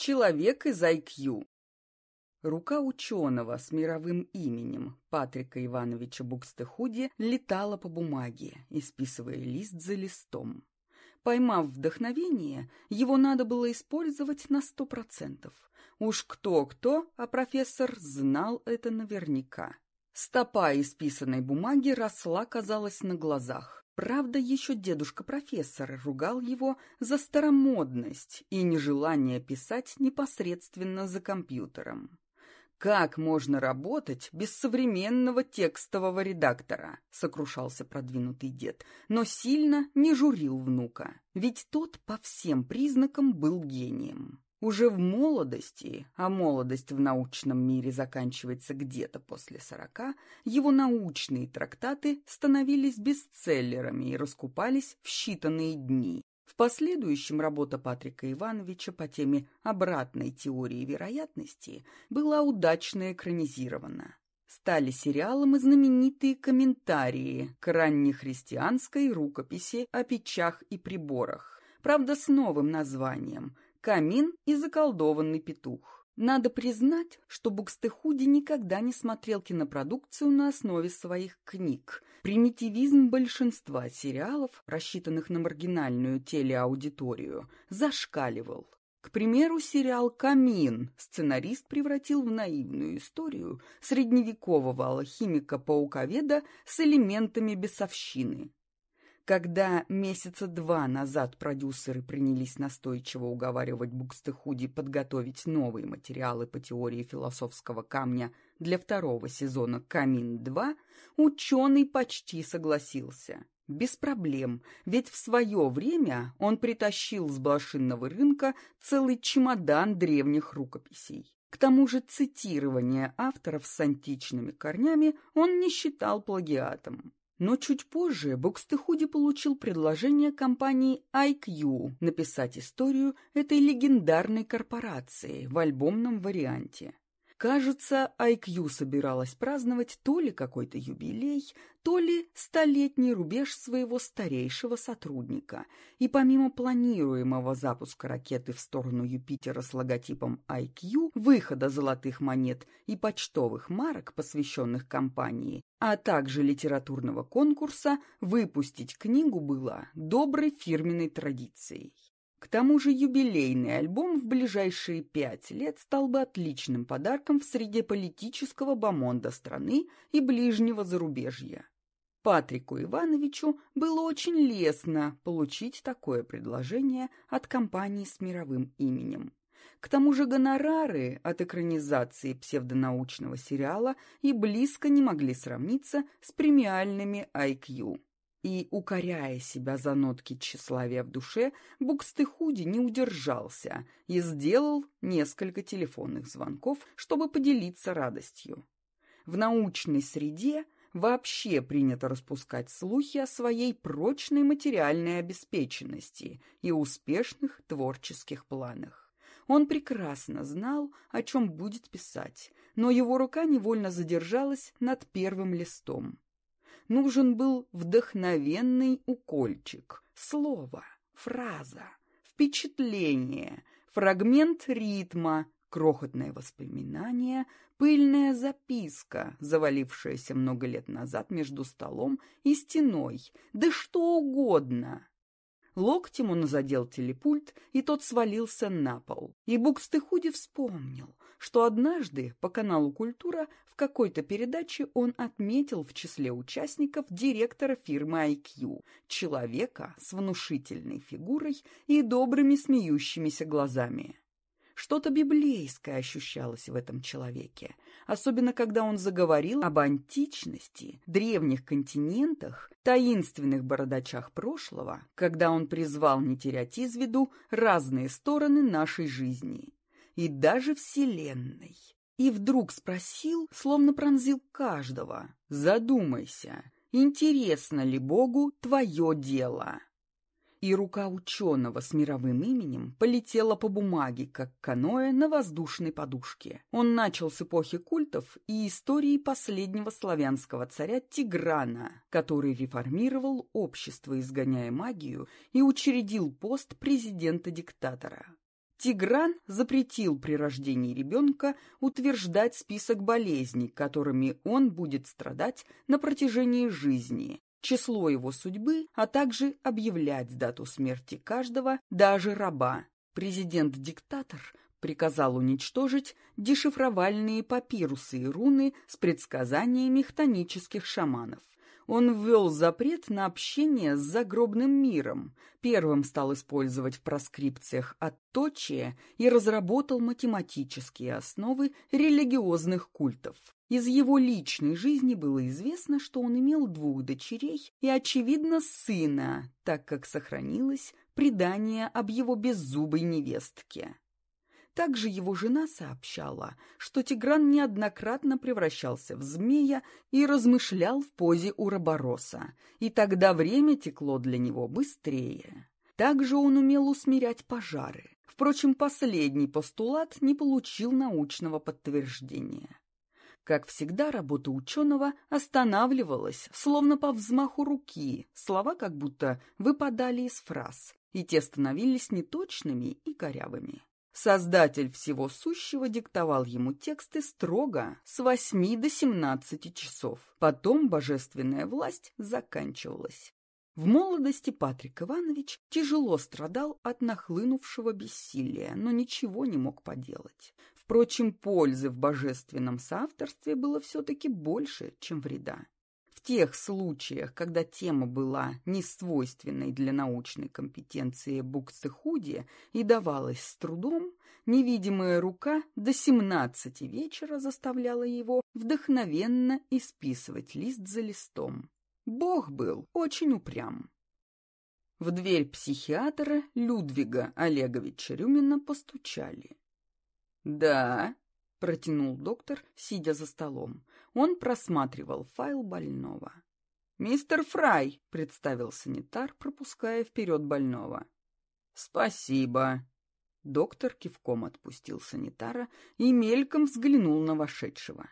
Человек из IQ. Рука ученого с мировым именем Патрика Ивановича Букстехуди летала по бумаге, исписывая лист за листом. Поймав вдохновение, его надо было использовать на сто процентов. Уж кто-кто, а профессор знал это наверняка. Стопа исписанной бумаги росла, казалось, на глазах. Правда, еще дедушка профессора ругал его за старомодность и нежелание писать непосредственно за компьютером. «Как можно работать без современного текстового редактора?» — сокрушался продвинутый дед, но сильно не журил внука, ведь тот по всем признакам был гением. Уже в молодости, а молодость в научном мире заканчивается где-то после сорока, его научные трактаты становились бестселлерами и раскупались в считанные дни, в последующем работа Патрика Ивановича по теме обратной теории вероятности была удачно экранизирована. Стали сериалом и знаменитые комментарии к раннехристианской рукописи о печах и приборах, правда с новым названием «Камин и заколдованный петух». Надо признать, что Букстехуди никогда не смотрел кинопродукцию на основе своих книг. Примитивизм большинства сериалов, рассчитанных на маргинальную телеаудиторию, зашкаливал. К примеру, сериал «Камин» сценарист превратил в наивную историю средневекового алхимика-пауковеда с элементами бесовщины. Когда месяца два назад продюсеры принялись настойчиво уговаривать Букстехуди подготовить новые материалы по теории философского камня для второго сезона «Камин-2», ученый почти согласился. Без проблем, ведь в свое время он притащил с блошинного рынка целый чемодан древних рукописей. К тому же цитирование авторов с античными корнями он не считал плагиатом. Но чуть позже Букстехуди получил предложение компании IQ написать историю этой легендарной корпорации в альбомном варианте. Кажется, IQ собиралась праздновать то ли какой-то юбилей, то ли столетний рубеж своего старейшего сотрудника. И помимо планируемого запуска ракеты в сторону Юпитера с логотипом IQ, выхода золотых монет и почтовых марок, посвященных компании, а также литературного конкурса, выпустить книгу было доброй фирменной традицией. К тому же юбилейный альбом в ближайшие пять лет стал бы отличным подарком в среде политического бомонда страны и ближнего зарубежья. Патрику Ивановичу было очень лестно получить такое предложение от компании с мировым именем. К тому же гонорары от экранизации псевдонаучного сериала и близко не могли сравниться с премиальными IQ. И, укоряя себя за нотки тщеславия в душе, Букстыхуди не удержался и сделал несколько телефонных звонков, чтобы поделиться радостью. В научной среде вообще принято распускать слухи о своей прочной материальной обеспеченности и успешных творческих планах. Он прекрасно знал, о чем будет писать, но его рука невольно задержалась над первым листом. Нужен был вдохновенный укольчик, слово, фраза, впечатление, фрагмент ритма, крохотное воспоминание, пыльная записка, завалившаяся много лет назад между столом и стеной, да что угодно. Локтем он задел телепульт, и тот свалился на пол. И Букстыхуди вспомнил, что однажды по каналу «Культура» какой-то передаче он отметил в числе участников директора фирмы IQ, человека с внушительной фигурой и добрыми смеющимися глазами. Что-то библейское ощущалось в этом человеке, особенно когда он заговорил об античности, древних континентах, таинственных бородачах прошлого, когда он призвал не терять из виду разные стороны нашей жизни и даже Вселенной. И вдруг спросил, словно пронзил каждого, «Задумайся, интересно ли Богу твое дело?» И рука ученого с мировым именем полетела по бумаге, как каноэ на воздушной подушке. Он начал с эпохи культов и истории последнего славянского царя Тиграна, который реформировал общество, изгоняя магию, и учредил пост президента-диктатора. Тигран запретил при рождении ребенка утверждать список болезней, которыми он будет страдать на протяжении жизни, число его судьбы, а также объявлять дату смерти каждого, даже раба. Президент-диктатор приказал уничтожить дешифровальные папирусы и руны с предсказаниями хтонических шаманов. Он ввел запрет на общение с загробным миром, первым стал использовать в проскрипциях отточие и разработал математические основы религиозных культов. Из его личной жизни было известно, что он имел двух дочерей и, очевидно, сына, так как сохранилось предание об его беззубой невестке. Также его жена сообщала, что Тигран неоднократно превращался в змея и размышлял в позе уробороса, и тогда время текло для него быстрее. Также он умел усмирять пожары. Впрочем, последний постулат не получил научного подтверждения. Как всегда, работа ученого останавливалась, словно по взмаху руки, слова как будто выпадали из фраз, и те становились неточными и корявыми. Создатель всего сущего диктовал ему тексты строго с восьми до семнадцати часов. Потом божественная власть заканчивалась. В молодости Патрик Иванович тяжело страдал от нахлынувшего бессилия, но ничего не мог поделать. Впрочем, пользы в божественном соавторстве было все-таки больше, чем вреда. В тех случаях, когда тема была несвойственной для научной компетенции Букстехуди и давалась с трудом, невидимая рука до семнадцати вечера заставляла его вдохновенно исписывать лист за листом. Бог был очень упрям. В дверь психиатра Людвига Олеговича Рюмина постучали. «Да», — протянул доктор, сидя за столом. Он просматривал файл больного. «Мистер Фрай», — представил санитар, пропуская вперед больного. «Спасибо». Доктор кивком отпустил санитара и мельком взглянул на вошедшего.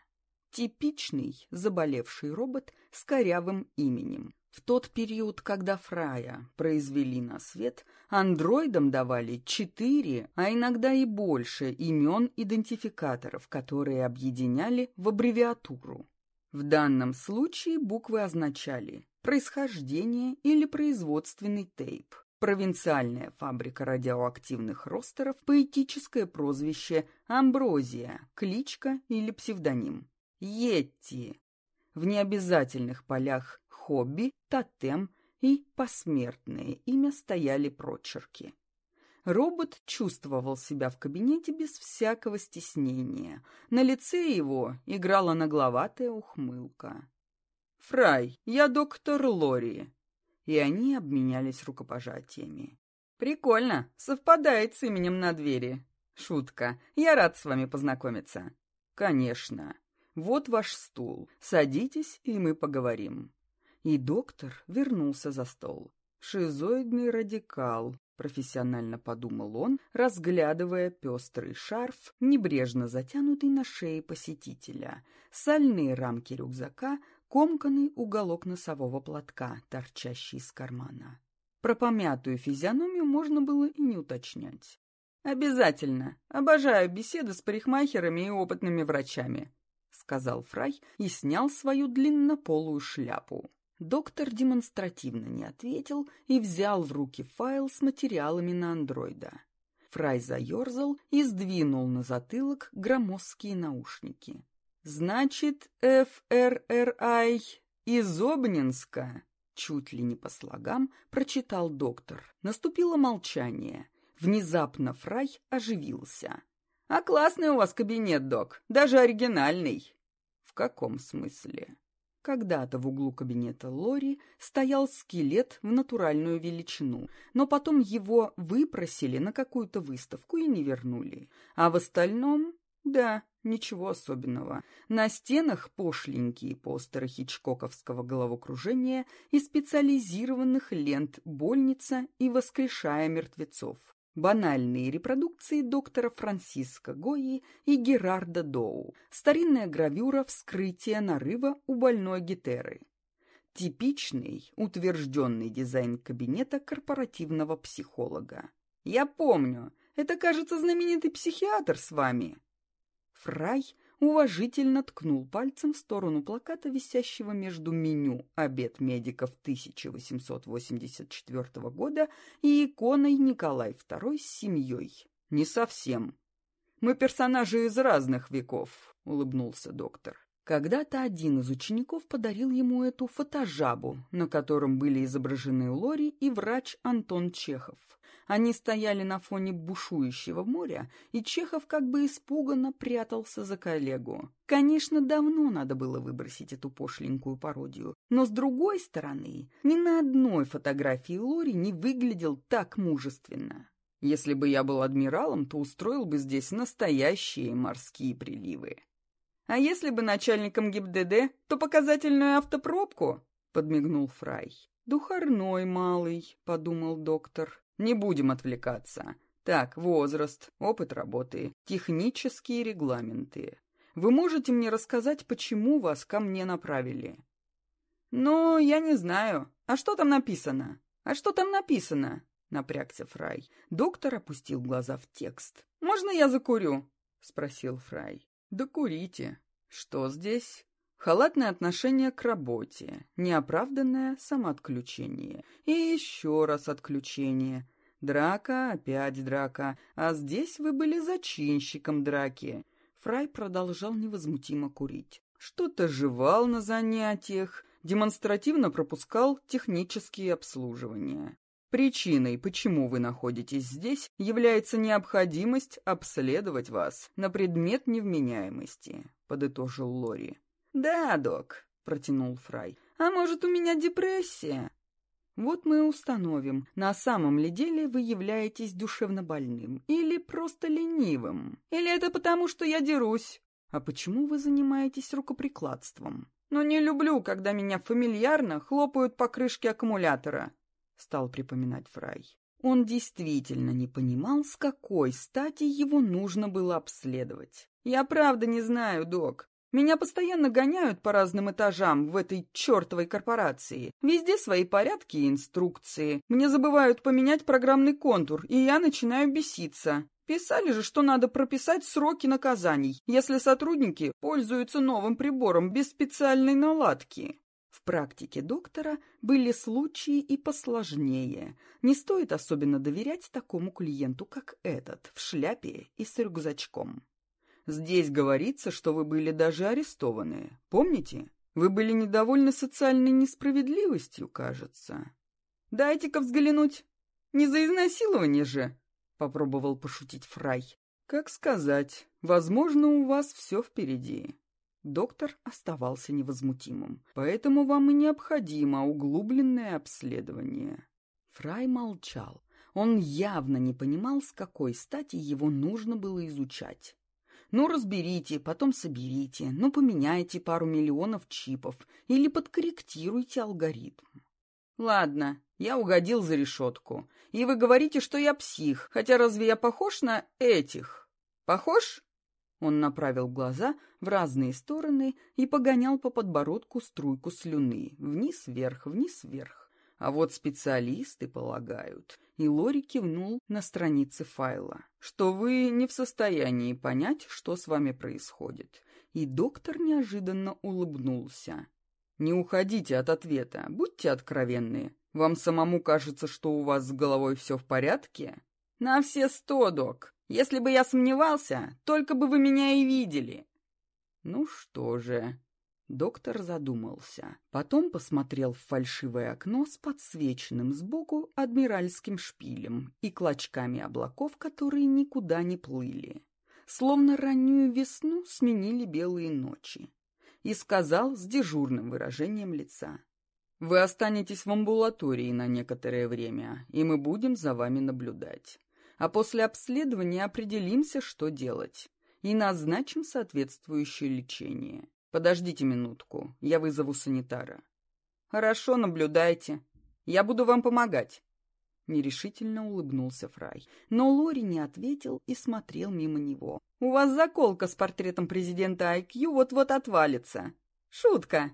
Типичный заболевший робот с корявым именем. В тот период, когда Фрая произвели на свет, андроидам давали четыре, а иногда и больше имен-идентификаторов, которые объединяли в аббревиатуру. В данном случае буквы означали происхождение или производственный тейп, провинциальная фабрика радиоактивных ростеров, поэтическое прозвище Амброзия, кличка или псевдоним. Йетти. В необязательных полях хобби, тотем и посмертное имя стояли прочерки. Робот чувствовал себя в кабинете без всякого стеснения. На лице его играла нагловатая ухмылка. «Фрай, я доктор Лори». И они обменялись рукопожатиями. «Прикольно, совпадает с именем на двери. Шутка, я рад с вами познакомиться». «Конечно. Вот ваш стул. Садитесь, и мы поговорим». И доктор вернулся за стол. «Шизоидный радикал», — профессионально подумал он, разглядывая пестрый шарф, небрежно затянутый на шее посетителя, сальные рамки рюкзака, комканный уголок носового платка, торчащий из кармана. Про помятую физиономию можно было и не уточнять. «Обязательно. Обожаю беседы с парикмахерами и опытными врачами», — сказал Фрай и снял свою длиннополую шляпу. Доктор демонстративно не ответил и взял в руки файл с материалами на андроида. Фрай заерзал и сдвинул на затылок громоздкие наушники. «Значит, ФРРИ из Обнинска?» Чуть ли не по слогам прочитал доктор. Наступило молчание. Внезапно Фрай оживился. «А классный у вас кабинет, док, даже оригинальный». «В каком смысле?» Когда-то в углу кабинета Лори стоял скелет в натуральную величину, но потом его выпросили на какую-то выставку и не вернули. А в остальном, да, ничего особенного. На стенах пошленькие постеры хичкоковского головокружения и специализированных лент «Больница» и «Воскрешая мертвецов» банальные репродукции доктора Франсиско Гои и Герарда Доу, старинная гравюра вскрытия нарыва у больной Гетеры. Типичный, утвержденный дизайн кабинета корпоративного психолога. Я помню, Это, кажется, знаменитый психиатр с вами». Фрай уважительно ткнул пальцем в сторону плаката, висящего между меню «Обед медиков 1884 года» и иконой Николай II с семьей. «Не совсем. Мы персонажи из разных веков», — улыбнулся доктор. Когда-то один из учеников подарил ему эту фотожабу, на котором были изображены Лори и врач Антон Чехов. Они стояли на фоне бушующего моря, и Чехов как бы испуганно прятался за коллегу. Конечно, давно надо было выбросить эту пошленькую пародию, но с другой стороны, ни на одной фотографии Лори не выглядел так мужественно. Если бы я был адмиралом, то устроил бы здесь настоящие морские приливы. А если бы начальником ГИБДД, то показательную автопробку, — подмигнул Фрай. «Духарной малый», — подумал доктор. «Не будем отвлекаться. Так, возраст, опыт работы, технические регламенты. Вы можете мне рассказать, почему вас ко мне направили?» «Ну, я не знаю. А что там написано? А что там написано?» — напрягся Фрай. Доктор опустил глаза в текст. «Можно я закурю?» — спросил Фрай. Да курите. Что здесь? Халатное отношение к работе, неоправданное самоотключение. И еще раз отключение. Драка, опять драка. А здесь вы были зачинщиком драки. Фрай продолжал невозмутимо курить. Что-то жевал на занятиях, демонстративно пропускал технические обслуживания. Причиной, почему вы находитесь здесь, является необходимость обследовать вас на предмет невменяемости», — подытожил Лори. «Да, док», — протянул Фрай. «А может, у меня депрессия?» «Вот мы установим, на самом ли деле вы являетесь душевно больным или просто ленивым. Или это потому, что я дерусь? А почему вы занимаетесь рукоприкладством?» «Но не люблю, когда меня фамильярно хлопают по крышке аккумулятора», стал припоминать Фрай. Он действительно не понимал, с какой стати его нужно было обследовать. «Я правда не знаю, док. Меня постоянно гоняют по разным этажам в этой чертовой корпорации. Везде свои порядки и инструкции. Мне забывают поменять программный контур, и я начинаю беситься. Писали же, что надо прописать сроки наказаний, если сотрудники пользуются новым прибором без специальной наладки. Практике доктора были случаи и посложнее. Не стоит особенно доверять такому клиенту, как этот, в шляпе и с рюкзачком. Здесь говорится, что вы были даже арестованы. Помните? Вы были недовольны социальной несправедливостью, кажется. Дайте-ка взглянуть. Не за изнасилование же, — попробовал пошутить Фрай. Как сказать, возможно, у вас все впереди. Доктор оставался невозмутимым. «Поэтому вам и необходимо углубленное обследование». Фрай молчал. Он явно не понимал, с какой стати его нужно было изучать. Ну, разберите, потом соберите, ну, поменяйте пару миллионов чипов или подкорректируйте алгоритм. Ладно, я угодил за решетку. И вы говорите, что я псих, хотя разве я похож на этих? Похож? Он направил глаза в разные стороны и погонял по подбородку струйку слюны. Вниз-вверх, вниз-вверх. А вот специалисты полагают, и Лори кивнул на странице файла, что вы не в состоянии понять, что с вами происходит. И доктор неожиданно улыбнулся. «Не уходите от ответа, будьте откровенны. Вам самому кажется, что у вас с головой все в порядке?» «На все сто, док. Если бы я сомневался, только бы вы меня и видели. Ну что же... Доктор задумался. Потом посмотрел в фальшивое окно с подсвеченным сбоку адмиральским шпилем и клочками облаков, которые никуда не плыли. Словно раннюю весну сменили белые ночи. И сказал с дежурным выражением лица. «Вы останетесь в амбулатории на некоторое время, и мы будем за вами наблюдать а после обследования определимся, что делать, и назначим соответствующее лечение. Подождите минутку, я вызову санитара. Хорошо, наблюдайте. Я буду вам помогать. Нерешительно улыбнулся Фрай, но Лори не ответил и смотрел мимо него. «У вас заколка с портретом президента IQ вот-вот отвалится. Шутка!»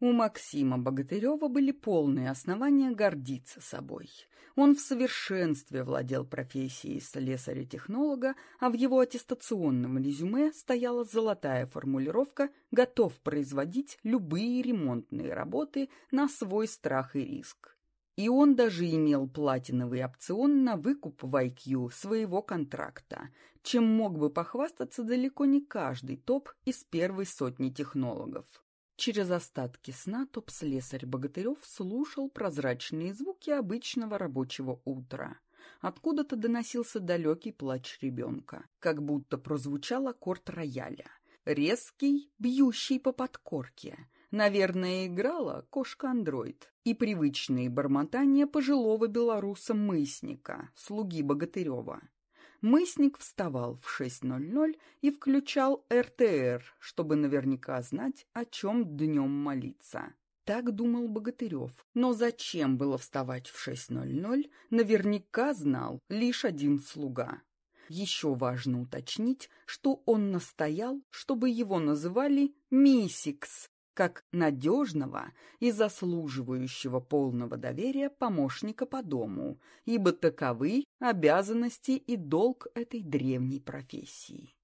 У Максима Богатырева были полные основания гордиться собой. Он в совершенстве владел профессией слесаря-технолога, а в его аттестационном резюме стояла золотая формулировка «готов производить любые ремонтные работы на свой страх и риск». И он даже имел платиновый опцион на выкуп в IQ своего контракта, чем мог бы похвастаться далеко не каждый топ из первой сотни технологов. Через остатки сна топ-слесарь Богатырев слушал прозрачные звуки обычного рабочего утра. Откуда-то доносился далекий плач ребенка, как будто прозвучал аккорд рояля. Резкий, бьющий по подкорке. Наверное, играла кошка-андроид. И привычные бормотания пожилого белоруса-мысника, слуги Богатырева. Мысник вставал в 6.00 и включал РТР, чтобы наверняка знать, о чем днем молиться. Так думал Богатырев. Но зачем было вставать в 6.00, наверняка знал лишь один слуга. Еще важно уточнить, что он настоял, чтобы его называли «Мисикс», как надежного и заслуживающего полного доверия помощника по дому, ибо таковы обязанности и долг этой древней профессии.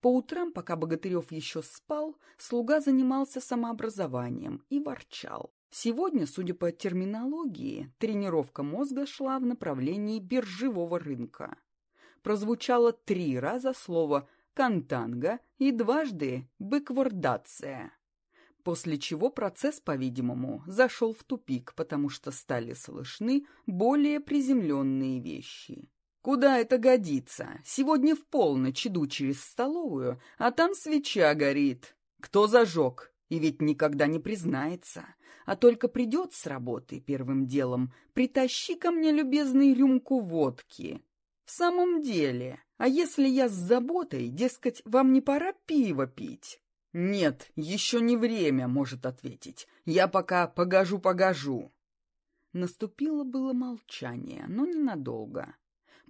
По утрам, пока Богатырев еще спал, слуга занимался самообразованием и ворчал. Сегодня, судя по терминологии, тренировка мозга шла в направлении биржевого рынка. Прозвучало три раза слово «кантанга» и дважды «бэквордация» после чего процесс, по-видимому, зашел в тупик, потому что стали слышны более приземленные вещи. Куда это годится? Сегодня в полночь иду через столовую, а там свеча горит. Кто зажег? И ведь никогда не признается. А только придет с работы первым делом, притащи ко мне, любезный, рюмку водки. В самом деле, а если я с заботой, дескать, вам не пора пиво пить? «Нет, еще не время», — может ответить. «Я пока погожу-погожу». Наступило было молчание, но ненадолго.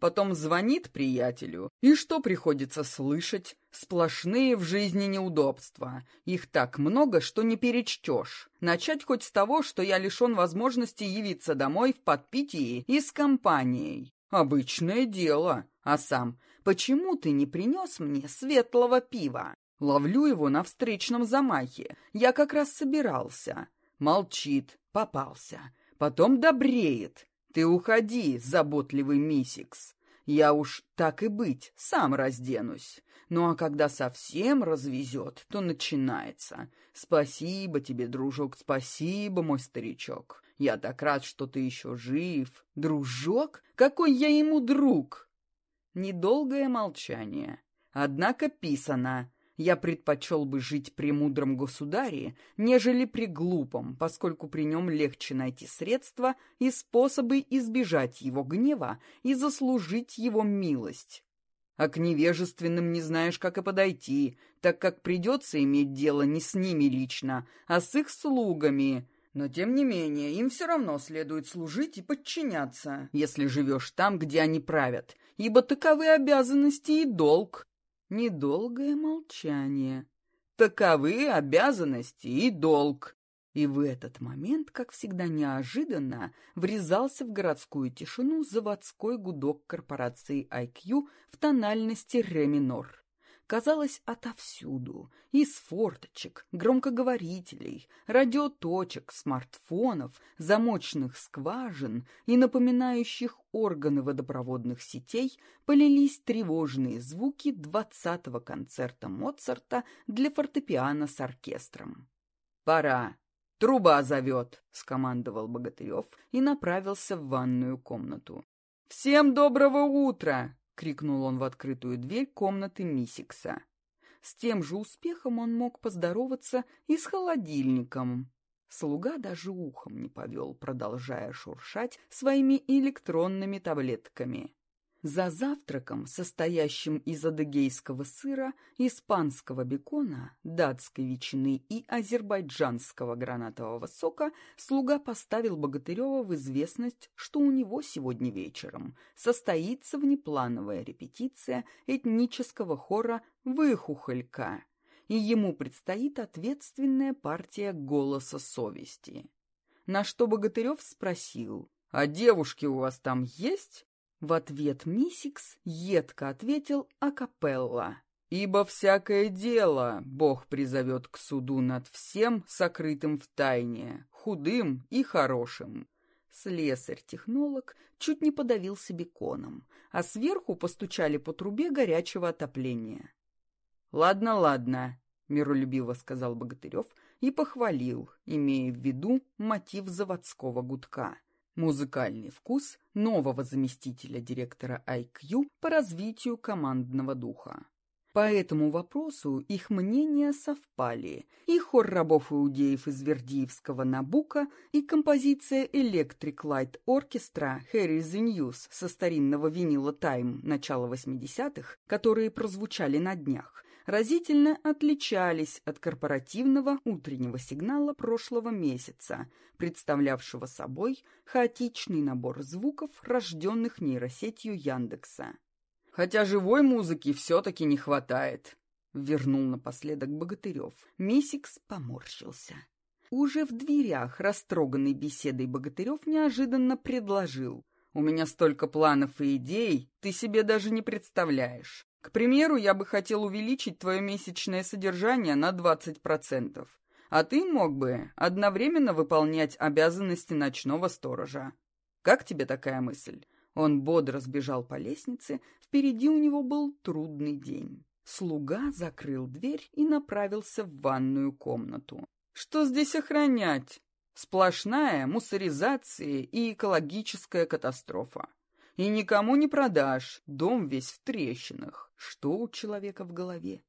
Потом звонит приятелю, и что приходится слышать? Сплошные в жизни неудобства. Их так много, что не перечтешь. Начать хоть с того, что я лишен возможности явиться домой в подпитии и с компанией. Обычное дело. А сам, почему ты не принес мне светлого пива? Ловлю его на встречном замахе. Я как раз собирался. Молчит, попался. Потом добреет. Ты уходи, заботливый мисикс. Я уж, так и быть, сам разденусь. Ну а когда совсем развезет, то начинается. Спасибо тебе, дружок, спасибо, мой старичок. Я так рад, что ты еще жив. Дружок? Какой я ему друг? Недолгое молчание. Однако писано я предпочел бы жить при мудром государе, нежели при глупом, поскольку при нем легче найти средства и способы избежать его гнева и заслужить его милость. А к невежественным не знаешь, как и подойти, так как придется иметь дело не с ними лично, а с их слугами. Но, тем не менее, им все равно следует служить и подчиняться, если живешь там, где они правят, ибо таковы обязанности и долг. Недолгое молчание. Таковы обязанности и долг. И в этот момент, как всегда неожиданно, врезался в городскую тишину заводской гудок корпорации IQ в тональности ре минор казалось отовсюду, из форточек, громкоговорителей, радиоточек, смартфонов, замочных скважин и напоминающих органы водопроводных сетей полились тревожные звуки двадцатого концерта Моцарта для фортепиано с оркестром. «Пора! Труба зовет!» — скомандовал Богатырев и направился в ванную комнату. «Всем доброго утра!» Крикнул он в открытую дверь комнаты Мисикса. С тем же успехом он мог поздороваться и с холодильником. Слуга даже ухом не повел, продолжая шуршать своими электронными таблетками. За завтраком, состоящим из адыгейского сыра, испанского бекона, датской ветчины и азербайджанского гранатового сока, слуга поставил Богатырева в известность, что у него сегодня вечером состоится внеплановая репетиция этнического хора «Выхухолька», и ему предстоит ответственная партия голоса совести. На что Богатырев спросил, «А девушки у вас там есть?» В ответ Мисикс едко ответил акапелла. «Ибо всякое дело Бог призовет к суду над всем, сокрытым в тайне, худым и хорошим». Слесарь-технолог чуть не подавился беконом, а сверху постучали по трубе горячего отопления. «Ладно, ладно», — миролюбиво сказал Богатырев и похвалил, имея в виду мотив заводского гудка — Музыкальный вкус нового заместителя директора IQ по развитию командного духа. По этому вопросу их мнения совпали. И хор рабов-иудеев из Вердиевского Набука, и композиция Light Orchestra Harry the News со старинного винила Time начала 80-х, которые прозвучали на днях, разительно отличались от корпоративного утреннего сигнала прошлого месяца, представлявшего собой хаотичный набор звуков, рожденных нейросетью Яндекса. «Хотя живой музыки все-таки не хватает», — вернул напоследок Богатырев. Мисикс поморщился. Уже в дверях, растроганный беседой Богатырев, неожиданно предложил. «У меня столько планов и идей, ты себе даже не представляешь. К примеру, я бы хотел увеличить твое месячное содержание на 20%, а ты мог бы одновременно выполнять обязанности ночного сторожа. Как тебе такая мысль? Он бодро сбежал по лестнице, впереди у него был трудный день. Слуга закрыл дверь и направился в ванную комнату. Что здесь охранять? Сплошная мусоризация и экологическая катастрофа. И никому не продашь, дом весь в трещинах. Что у человека в голове?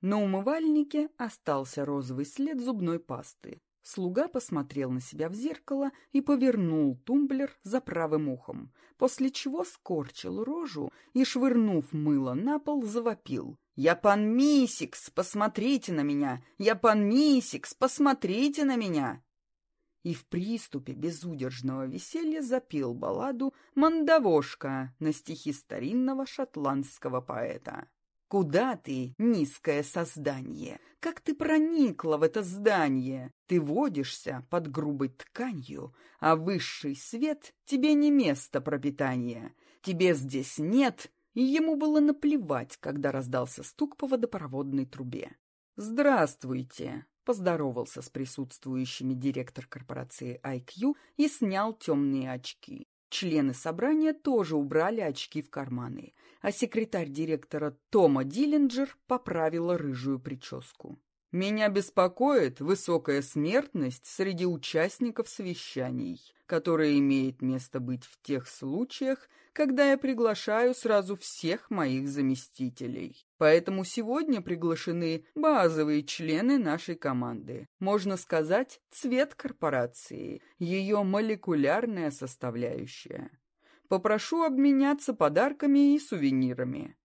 На умывальнике остался розовый след зубной пасты. Слуга посмотрел на себя в зеркало и повернул тумблер за правым ухом, после чего скорчил рожу и, швырнув мыло на пол, завопил. «Я пан Мисикс, посмотрите на меня! Я пан Мисикс, посмотрите на меня!» И в приступе безудержного веселья запел балладу «Мандавошка» на стихи старинного шотландского поэта. «Куда ты, низкое создание? Как ты проникла в это здание? Ты водишься под грубой тканью, а высший свет тебе не место пропитания. Тебе здесь нет...» И ему было наплевать, когда раздался стук по водопроводной трубе. «Здравствуйте!» Поздоровался с присутствующими директор корпорации IQ и снял темные очки. Члены собрания тоже убрали очки в карманы, а секретарь директора Тома Диллинджер поправила рыжую прическу. Меня беспокоит высокая смертность среди участников совещаний, которая имеет место быть в тех случаях, когда я приглашаю сразу всех моих заместителей. Поэтому сегодня приглашены базовые члены нашей команды. Можно сказать, цвет корпорации, ее молекулярная составляющая. Попрошу обменяться подарками и сувенирами.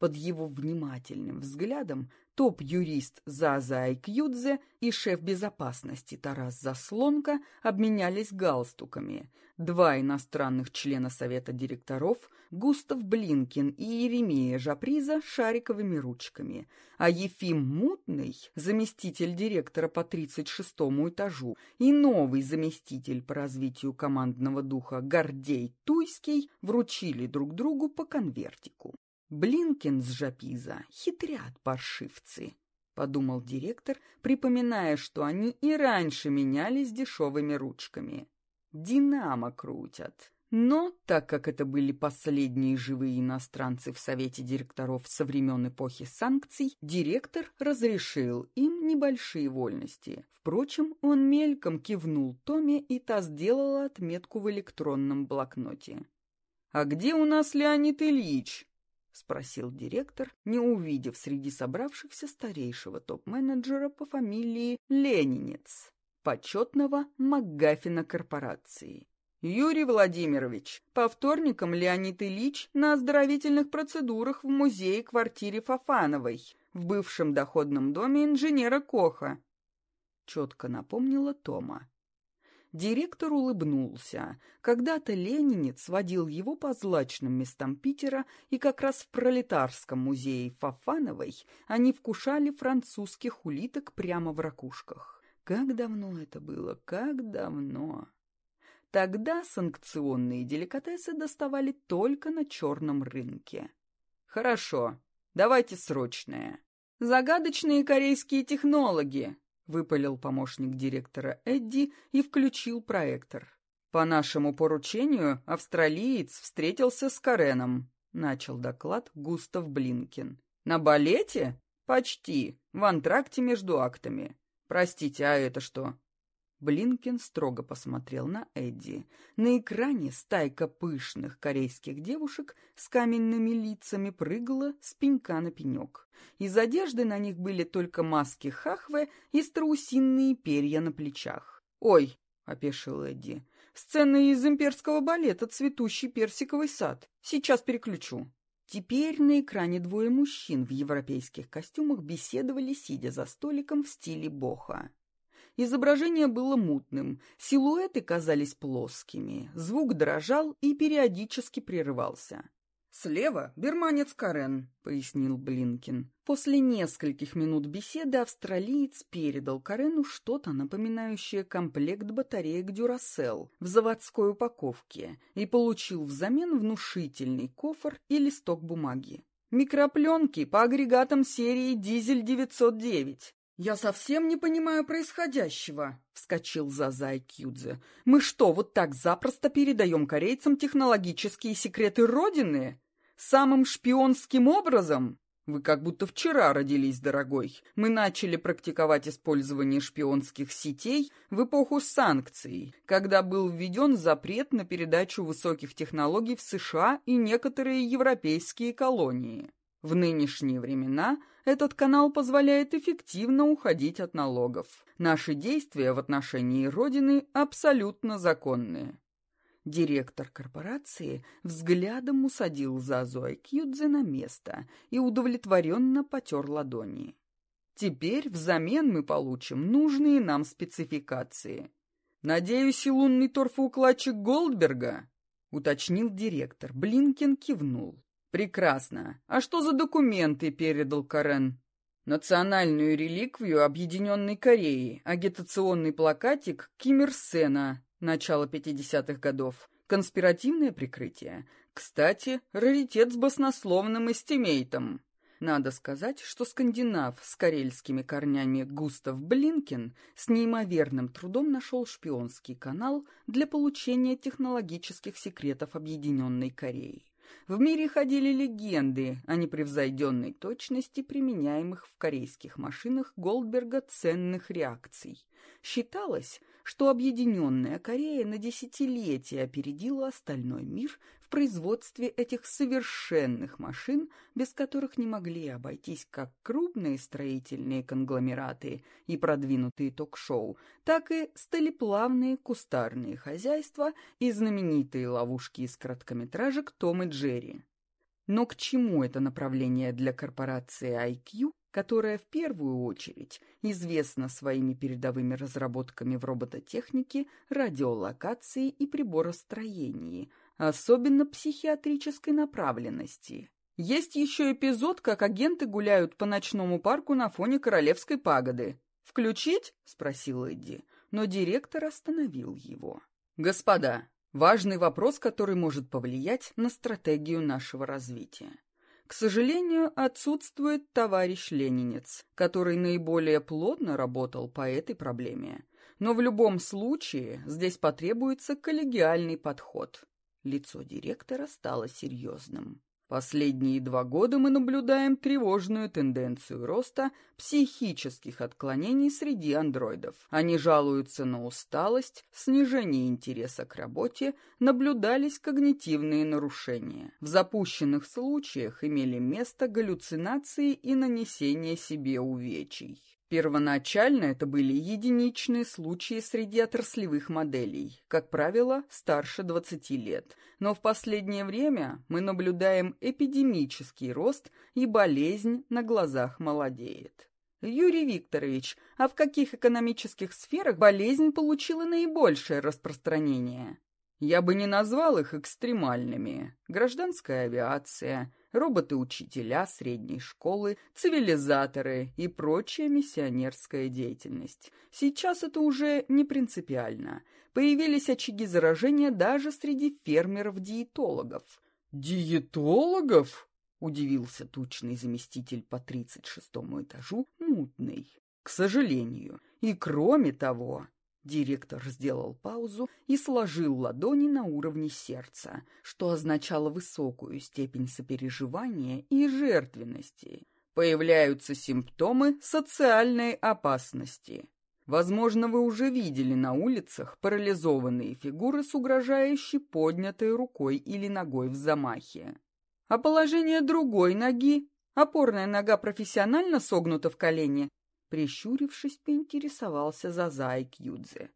Под его внимательным взглядом топ-юрист Заза Айкьюдзе и шеф безопасности Тарас Заслонка обменялись галстуками. Два иностранных члена совета директоров, Густав Блинкин и Еремея Жаприза, шариковыми ручками, а Ефим Мутный, заместитель директора по 36-му этажу, и новый заместитель по развитию командного духа Гордей Туйский вручили друг другу по конвертику. Блинкин с Жапиза хитрят паршивцы, — подумал директор, припоминая, что они и раньше менялись дешевыми ручками. Динамо крутят. Но, так как это были последние живые иностранцы в совете директоров со времен эпохи санкций, директор разрешил им небольшие вольности. Впрочем, он мельком кивнул Томе, и та сделала отметку в электронном блокноте. «А где у нас Леонид Ильич?» — спросил директор, не увидев среди собравшихся старейшего топ-менеджера по фамилии Ленинец, почетного МакГаффина корпорации. «Юрий Владимирович, по вторникам Леонид Ильич на оздоровительных процедурах в музее-квартире Фафановой в бывшем доходном доме инженера Коха», — четко напомнила Тома. Директор улыбнулся. Когда-то ленинец водил его по злачным местам Питера, и как раз в пролетарском музее Фафановой они вкушали французских улиток прямо в ракушках. Как давно это было, как давно! Тогда санкционные деликатесы доставали только на черном рынке. «Хорошо, давайте срочное. Загадочные корейские технологии», выпалил помощник директора Эдди и включил проектор. «По нашему поручению австралиец встретился с Кареном», — начал доклад Густав Блинкин. «На балете? Почти. В антракте между актами. Простите, а это что?» Блинкин строго посмотрел на Эдди. На экране стайка пышных корейских девушек с каменными лицами прыгала с пенька на пенек. Из одежды на них были только маски хахве и страусиные перья на плечах. «Ой!» — опешил Эдди. «Сцена из имперского балета «Цветущий персиковый сад». Сейчас переключу». Теперь на экране двое мужчин в европейских костюмах беседовали, сидя за столиком в стиле боха. Изображение было мутным, силуэты казались плоскими, звук дрожал и периодически прерывался. «Слева — берманец Карен», — пояснил Блинкин. После нескольких минут беседы австралиец передал Карену что-то, напоминающее комплект батареек «Дюрасел» в заводской упаковке и получил взамен внушительный кофр и листок бумаги. «Микропленки по агрегатам серии «Дизель-909». «Я совсем не понимаю происходящего», — вскочил Зазай Кьюдзе. «Мы что, вот так запросто передаем корейцам технологические секреты Родины? Самым шпионским образом?» «Вы как будто вчера родились, дорогой. Мы начали практиковать использование шпионских сетей в эпоху санкций, когда был введен запрет на передачу высоких технологий в США и некоторые европейские колонии. В нынешние времена этот канал позволяет эффективно уходить от налогов. Наши действия в отношении Родины абсолютно законные. Директор корпорации взглядом усадил Зазу Айкьюдзе на место и удовлетворенно потер ладони. Теперь взамен мы получим нужные нам спецификации. Надеюсь, и лунный торфоукладчик Голдберга? Уточнил директор. Блинкин кивнул. «Прекрасно. А что за документы передал Карен?» «Национальную реликвию Объединенной Кореи, агитационный плакатик Ким Ир Сена, начала 50-х годов, конспиративное прикрытие. Кстати, раритет с баснословным эстимейтом». Надо сказать, что скандинав с карельскими корнями Густав Блинкин с неимоверным трудом нашел шпионский канал для получения технологических секретов Объединенной Кореи. В мире ходили легенды о непревзойденной точности применяемых в корейских машинах Голдберга ценных реакций. Считалось, что объединенная Корея на десятилетия опередила остальной мир производстве этих совершенных машин, без которых не могли обойтись как крупные строительные конгломераты и продвинутые ток-шоу, так и столеплавные кустарные хозяйства и знаменитые ловушки из короткометражек «Том и Джерри». Но к чему это направление для корпорации IQ, которая в первую очередь известна своими передовыми разработками в робототехнике, радиолокации и приборостроении, особенно психиатрической направленности? Есть еще эпизод, как агенты гуляют по ночному парку на фоне королевской пагоды. «Включить?» — спросил Эдди, но директор остановил его. «Господа, Важный вопрос, который может повлиять на стратегию нашего развития. К сожалению, отсутствует товарищ Ленинец, который наиболее плотно работал по этой проблеме. Но в любом случае здесь потребуется коллегиальный подход. Лицо директора стало серьезным. Последние два года мы наблюдаем тревожную тенденцию роста психических отклонений среди андроидов. Они жалуются на усталость, снижение интереса к работе, наблюдались когнитивные нарушения. В запущенных случаях имели место галлюцинации и нанесение себе увечий. Первоначально это были единичные случаи среди отраслевых моделей, как правило, старше 20 лет, но в последнее время мы наблюдаем эпидемический рост и болезнь на глазах молодеет. Юрий Викторович, а в каких экономических сферах болезнь получила наибольшее распространение? Я бы не назвал их экстремальными. Гражданская авиация, роботы-учителя средней школы, цивилизаторы и прочая миссионерская деятельность. Сейчас это уже не принципиально. Появились очаги заражения даже среди фермеров-диетологов. «Диетологов?» — удивился тучный заместитель по тридцать шестому этажу, мутный. «К сожалению. И кроме того...» Директор сделал паузу и сложил ладони на уровне сердца, что означало высокую степень сопереживания и жертвенности. Появляются симптомы социальной опасности. Возможно, вы уже видели на улицах парализованные фигуры с угрожающей поднятой рукой или ногой в замахе. А положение другой ноги, опорная нога профессионально согнута в колене, Прищурившись, поинтересовался Зазай Кьюдзе.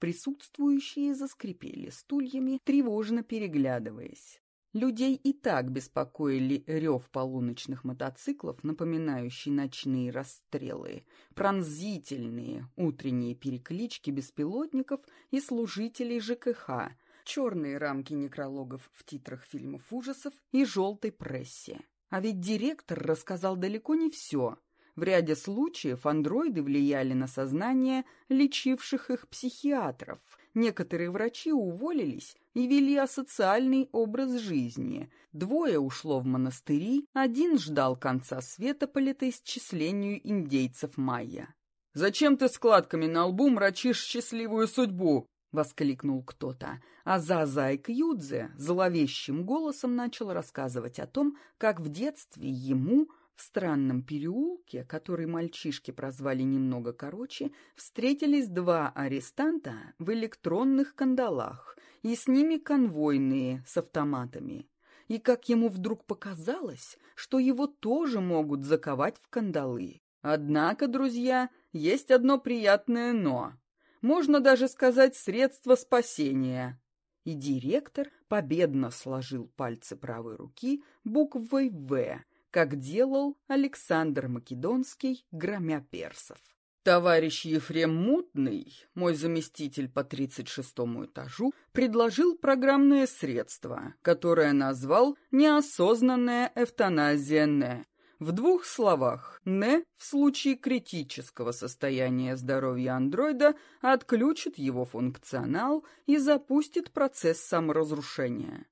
Присутствующие заскрипели стульями, тревожно переглядываясь. Людей и так беспокоили рев полуночных мотоциклов, напоминающий ночные расстрелы, пронзительные утренние переклички беспилотников и служителей ЖКХ, черные рамки некрологов в титрах фильмов ужасов и желтой прессе. А ведь директор рассказал далеко не все. В ряде случаев андроиды влияли на сознание лечивших их психиатров. Некоторые врачи уволились и вели асоциальный образ жизни. Двое ушло в монастыри, один ждал конца света по летоисчислению индейцев майя. «Зачем ты складками на лбу мрачишь счастливую судьбу?» — воскликнул кто-то, а Зазайк Юдзе зловещим голосом начал рассказывать о том, как в детстве ему в странном переулке, который мальчишки прозвали немного короче, встретились два арестанта в электронных кандалах, и с ними конвойные с автоматами. И как ему вдруг показалось, что его тоже могут заковать в кандалы. Однако, друзья, есть одно приятное «но». Можно даже сказать средство спасения. И директор победно сложил пальцы правой руки буквой «В», как делал Александр Македонский, громя персов. Товарищ Ефрем Мутный, мой заместитель по 36-му этажу, предложил программное средство, которое назвал «неосознанная эвтаназия НЭ». В двух словах, НЭ в случае критического состояния здоровья андроида отключит его функционал и запустит процесс саморазрушения.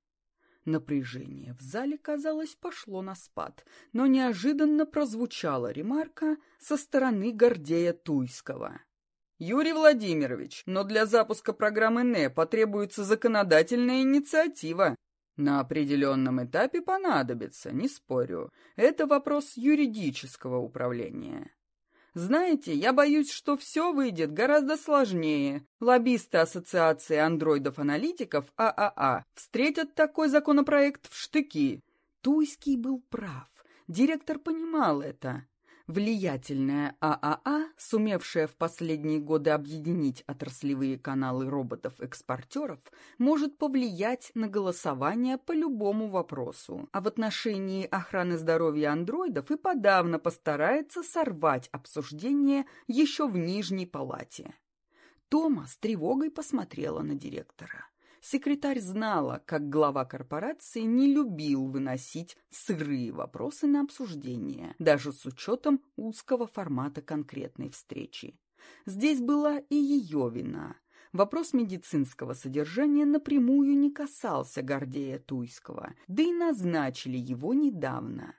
Напряжение в зале, казалось, пошло на спад, но неожиданно прозвучала ремарка со стороны Гордея Туйского. «Юрий Владимирович, но для запуска программы НЭ потребуется законодательная инициатива. На определенном этапе понадобится, не спорю. Это вопрос юридического управления. Знаете, я боюсь, что все выйдет гораздо сложнее. Лоббисты Ассоциации андроидов-аналитиков ААА встретят такой законопроект в штыки. Туйский был прав. Директор понимал это. Влиятельная ААА, а сумевшая в последние годы объединить отраслевые каналы роботов-экспортеров, может повлиять на голосование по любому вопросу, а в отношении охраны здоровья андроидов и подавно постарается сорвать обсуждение еще в Нижней палате. Тома с тревогой посмотрела на директора. Секретарь знала, как глава корпорации не любил выносить сырые вопросы на обсуждение, даже с учетом узкого формата конкретной встречи. Здесь была и ее вина. Вопрос медицинского содержания напрямую не касался Гордея Туйского, да и назначили его недавно.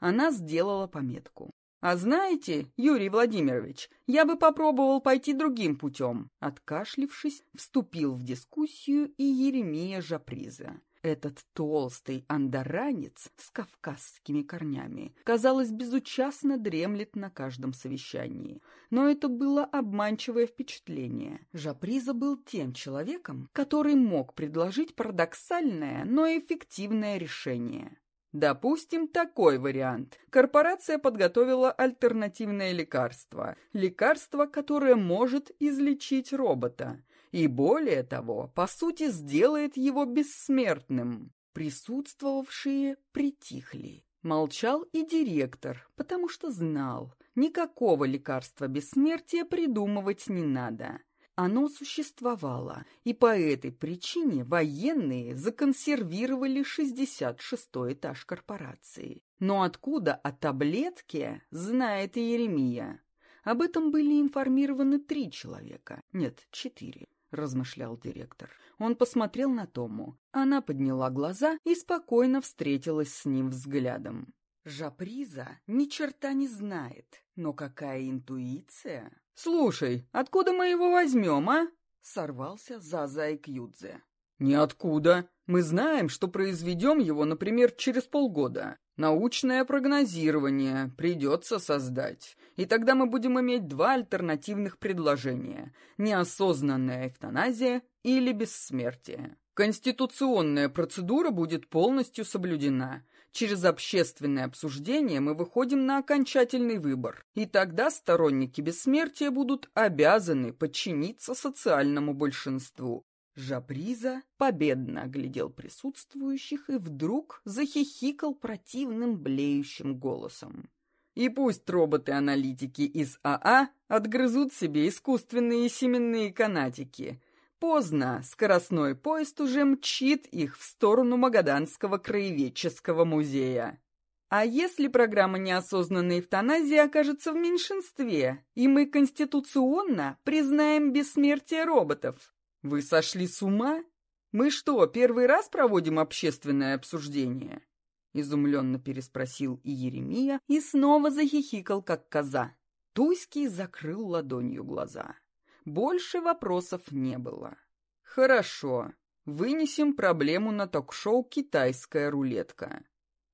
Она сделала пометку. «А знаете, Юрий Владимирович, я бы попробовал пойти другим путем». Откашлившись, вступил в дискуссию и Еремия Жаприза. Этот толстый андаранец с кавказскими корнями, казалось, безучастно дремлет на каждом совещании. Но это было обманчивое впечатление. Жаприза был тем человеком, который мог предложить парадоксальное, но эффективное решение. Допустим, такой вариант. Корпорация подготовила альтернативное лекарство. Лекарство, которое может излечить робота. И более того, по сути, сделает его бессмертным. Присутствовавшие притихли. Молчал и директор, потому что знал, никакого лекарства бессмертия придумывать не надо. Оно существовало, и по этой причине военные законсервировали 66-й этаж корпорации. Но откуда о таблетке знает и Еремия? Об этом были информированы три человека, нет, четыре. — размышлял директор. Он посмотрел на Тому. Она подняла глаза и спокойно встретилась с ним взглядом. Жаприза ни черта не знает, но какая интуиция! «Слушай, откуда мы его возьмем, а?» — сорвался Заза Кьюдзе. «Ниоткуда. Мы знаем, что произведем его, например, через полгода. Научное прогнозирование придется создать. И тогда мы будем иметь два альтернативных предложения. Неосознанная эвтаназия или бессмертие. Конституционная процедура будет полностью соблюдена. Через общественное обсуждение мы выходим на окончательный выбор. И тогда сторонники бессмертия будут обязаны подчиниться социальному большинству. Жабриза победно оглядел присутствующих и вдруг захихикал противным блеющим голосом. И пусть роботы-аналитики из АА отгрызут себе искусственные семенные канатики. Поздно, скоростной поезд уже мчит их в сторону Магаданского краеведческого музея. А если программа неосознанной эвтаназии окажется в меньшинстве, и мы конституционно признаем бессмертие роботов? Вы сошли с ума? Мы что, первый раз проводим общественное обсуждение? Изумленно переспросил и Еремия и снова захихикал, как коза. Туйский закрыл ладонью глаза. Больше вопросов не было. Хорошо, вынесем проблему на ток-шоу «Китайская рулетка».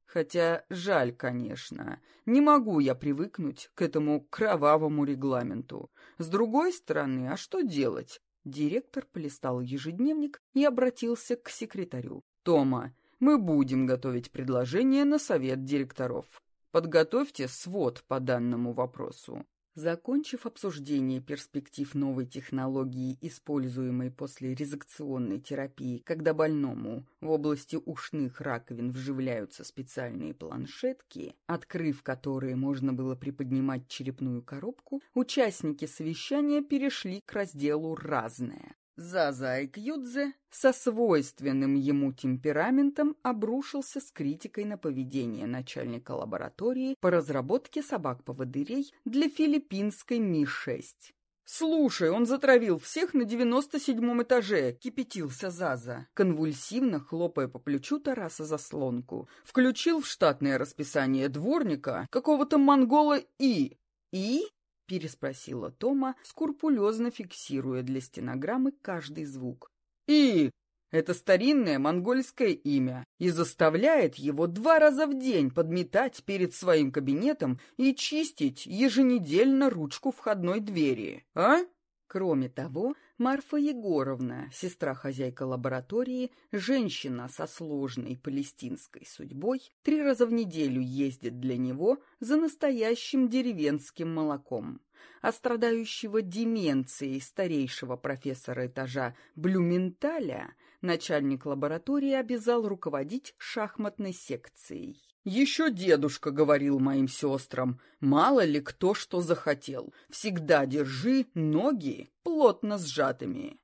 Хотя жаль, конечно, не могу я привыкнуть к этому кровавому регламенту. С другой стороны, а что делать? Директор полистал ежедневник и обратился к секретарю. «Тома, мы будем готовить предложение на совет директоров. Подготовьте свод по данному вопросу. Закончив обсуждение перспектив новой технологии, используемой после резекционной терапии, когда больному в области ушных раковин вживляются специальные планшетки, открыв которые можно было приподнимать черепную коробку, участники совещания перешли к разделу «Разное». Заза Айкьюдзе со свойственным ему темпераментом обрушился с критикой на поведение начальника лаборатории по разработке собак-поводырей для филиппинской Ми-6. «Слушай, он затравил всех на девяносто седьмом этаже!» — кипятился Заза, конвульсивно хлопая по плечу Тараса заслонку. Включил в штатное расписание дворника какого-то монгола И. И? — переспросила Тома, скрупулезно фиксируя для стенограммы каждый звук. «И!» — это старинное монгольское имя, и заставляет его два раза в день подметать перед своим кабинетом и чистить еженедельно ручку входной двери. А? Кроме того, Марфа Егоровна, сестра-хозяйка лаборатории, женщина со сложной палестинской судьбой, три раза в неделю ездит для него за настоящим деревенским молоком. А страдающего деменцией старейшего профессора этажа Блюменталя начальник лаборатории обязал руководить шахматной секцией. Еще дедушка говорил моим сестрам, мало ли кто что захотел, всегда держи ноги плотно сжатыми.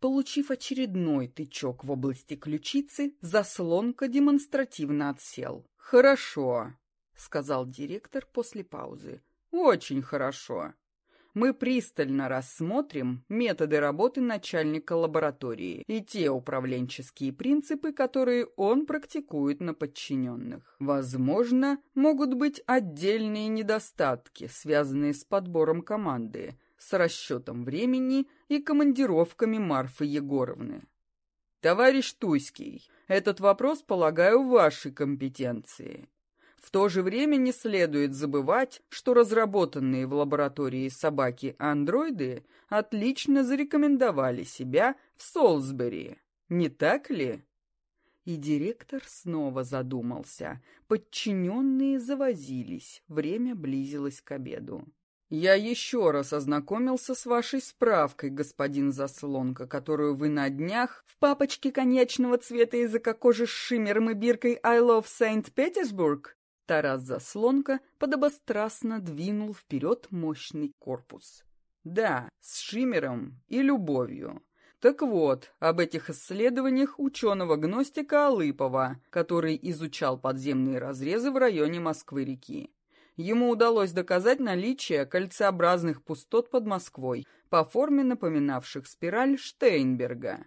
Получив очередной тычок в области ключицы, заслонка демонстративно отсел. «Хорошо», — сказал директор после паузы. «Очень хорошо мы пристально рассмотрим методы работы начальника лаборатории и те управленческие принципы, которые он практикует на подчиненных. Возможно, могут быть отдельные недостатки, связанные с подбором команды, с расчетом времени и командировками Марфы Егоровны. Товарищ Туйский, этот вопрос, полагаю, вашей компетенции. В то же время не следует забывать, что разработанные в лаборатории собаки-андроиды отлично зарекомендовали себя в Солсбери. Не так ли? И директор снова задумался. Подчиненные завозились, время близилось к обеду. «Я еще раз ознакомился с вашей справкой, господин Заслонка, которую вы на днях в папочке коньячного цвета языка кожи с шиммером и биркой «I love Saint Petersburg» Тарас Заслонка подобострастно двинул вперед мощный корпус. Да, с Шимером и любовью. Так вот, об этих исследованиях ученого-гностика Алыпова, который изучал подземные разрезы в районе Москвы-реки. Ему удалось доказать наличие кольцеобразных пустот под Москвой, по форме напоминавших спираль Штейнберга.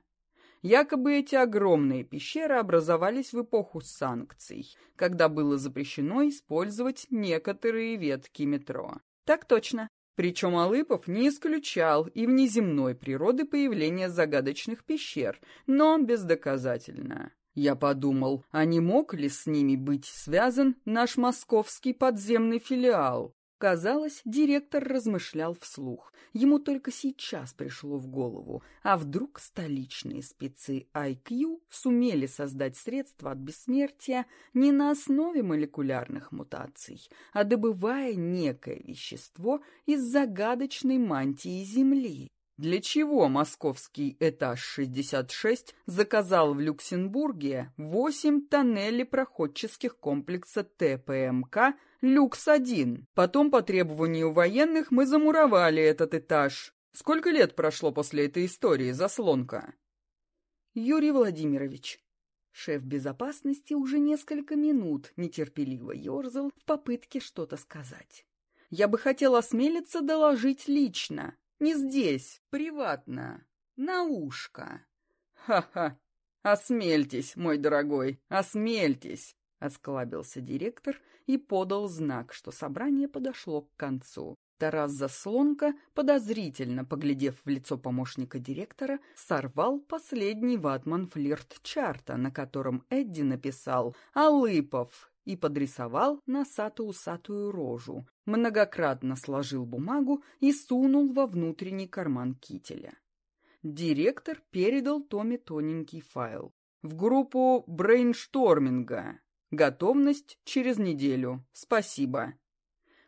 Якобы эти огромные пещеры образовались в эпоху санкций, когда было запрещено использовать некоторые ветки метро. Так точно. Причем Алыпов не исключал и внеземной природы появления загадочных пещер, но бездоказательно. Я подумал, а не мог ли с ними быть связан наш московский подземный филиал? Казалось, директор размышлял вслух. Ему только сейчас пришло в голову, а вдруг столичные спецы IQ сумели создать средства от бессмертия не на основе молекулярных мутаций, а добывая некое вещество из загадочной мантии Земли. Для чего московский этаж 66 заказал в Люксембурге 8 тоннелей проходческих комплекса ТПМК «Люкс-1». Потом по требованию военных мы замуровали этот этаж. Сколько лет прошло после этой истории, заслонка? Юрий Владимирович. Шеф безопасности уже несколько минут нетерпеливо ерзал в попытке что-то сказать. Я бы хотел осмелиться доложить лично, не здесь, приватно, на ушко. Ха-ха, осмельтесь, мой дорогой, осмельтесь, осклабился директор и подал знак, что собрание подошло к концу. Тарас Заслонка, подозрительно поглядев в лицо помощника директора, сорвал последний ватман флирт чарта, на котором Эдди написал «Алыпов» и подрисовал носато-усатую рожу, многократно сложил бумагу и сунул во внутренний карман кителя. Директор передал Томе тоненький файл. В группу брейншторминга. Готовность через неделю. Спасибо.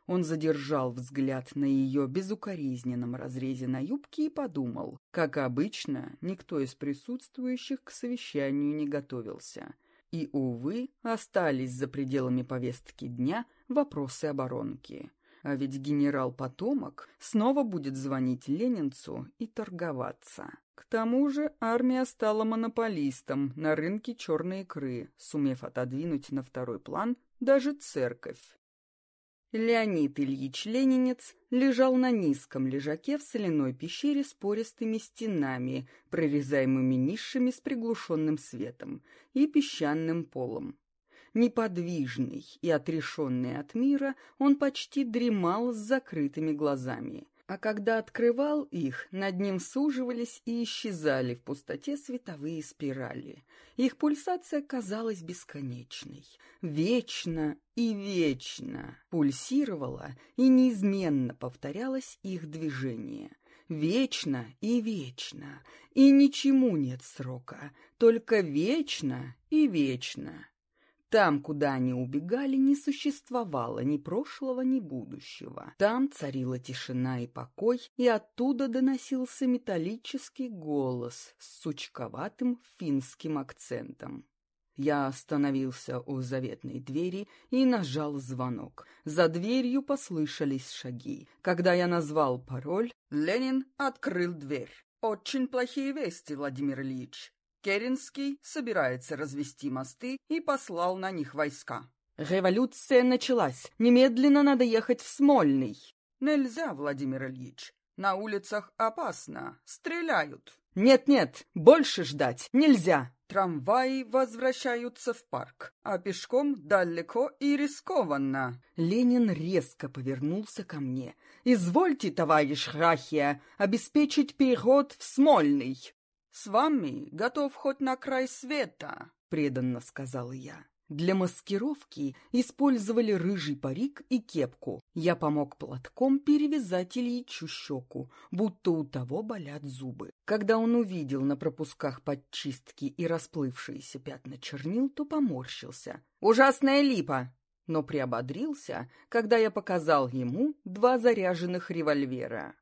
Он задержал взгляд на ее безукоризненном разрезе на юбке и подумал, как обычно, никто из присутствующих к совещанию не готовился. И, увы, остались за пределами повестки дня вопросы оборонки. А ведь генерал-потомок снова будет звонить ленинцу и торговаться. К тому же армия стала монополистом на рынке черной икры, сумев отодвинуть на второй план даже церковь. Леонид Ильич Ленинец лежал на низком лежаке в соляной пещере с пористыми стенами, прорезаемыми нишами с приглушенным светом и песчаным полом. Неподвижный и отрешенный от мира, он почти дремал с закрытыми глазами а когда открывал их, над ним суживались и исчезали в пустоте световые спирали. Их пульсация казалась бесконечной. Вечно и вечно пульсировала и неизменно повторялось их движение. Вечно и вечно, и ничему нет срока, только вечно и вечно. Там, куда они убегали, не существовало ни прошлого, ни будущего. Там царила тишина и покой, и оттуда доносился металлический голос с сучковатым финским акцентом. Я остановился у заветной двери и нажал звонок. За дверью послышались шаги. Когда я назвал пароль, Ленин открыл дверь. «Очень плохие вести, Владимир Ильич. Керенский собирается развести мосты и послал на них войска. Революция началась. Немедленно надо ехать в Смольный. Нельзя, Владимир Ильич. На улицах опасно. Стреляют. Нет-нет, больше ждать нельзя. Трамваи возвращаются в парк, а пешком далеко и рискованно. Ленин резко повернулся ко мне. «Извольте, товарищ Рахия, обеспечить переход в Смольный. «С вами готов хоть на край света», — преданно сказал я. Для маскировки использовали рыжий парик и кепку. Я помог платком перевязать Ильичу щеку, будто у того болят зубы. Когда он увидел на пропусках подчистки и расплывшиеся пятна чернил, то поморщился. «Ужасная липа!» но приободрился, когда я показал ему два заряженных револьвера.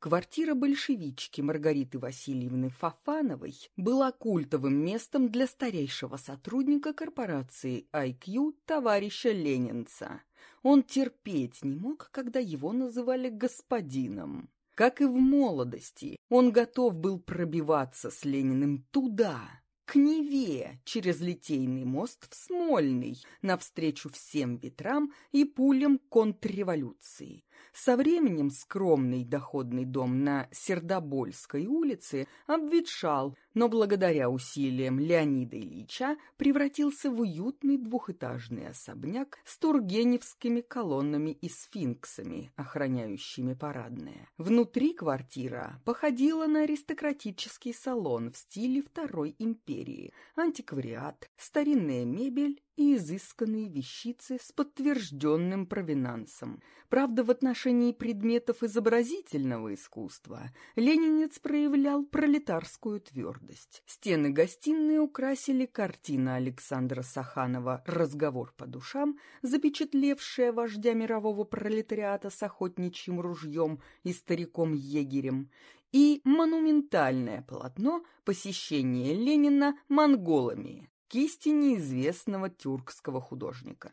Квартира большевички Маргариты Васильевны Фафановой была культовым местом для старейшего сотрудника корпорации IQ товарища Ленинца. Он терпеть не мог, когда его называли господином. Как и в молодости, он готов был пробиваться с Лениным туда, к Неве, через Литейный мост в Смольный, навстречу всем ветрам и пулям контрреволюции. Со временем скромный доходный дом на Сердобольской улице обветшал, но благодаря усилиям Леонида Ильича превратился в уютный двухэтажный особняк с тургеневскими колоннами и сфинксами, охраняющими парадное. Внутри квартира походила на аристократический салон в стиле Второй империи, антиквариат, старинная мебель и изысканные вещицы с подтвержденным провинансом. Правда, в отношении предметов изобразительного искусства ленинец проявлял пролетарскую твердость. Стены гостиной украсили картина Александра Саханова «Разговор по душам», запечатлевшая вождя мирового пролетариата с охотничьим ружьем и стариком-егерем, и монументальное полотно «Посещение Ленина монголами» кисти неизвестного тюркского художника.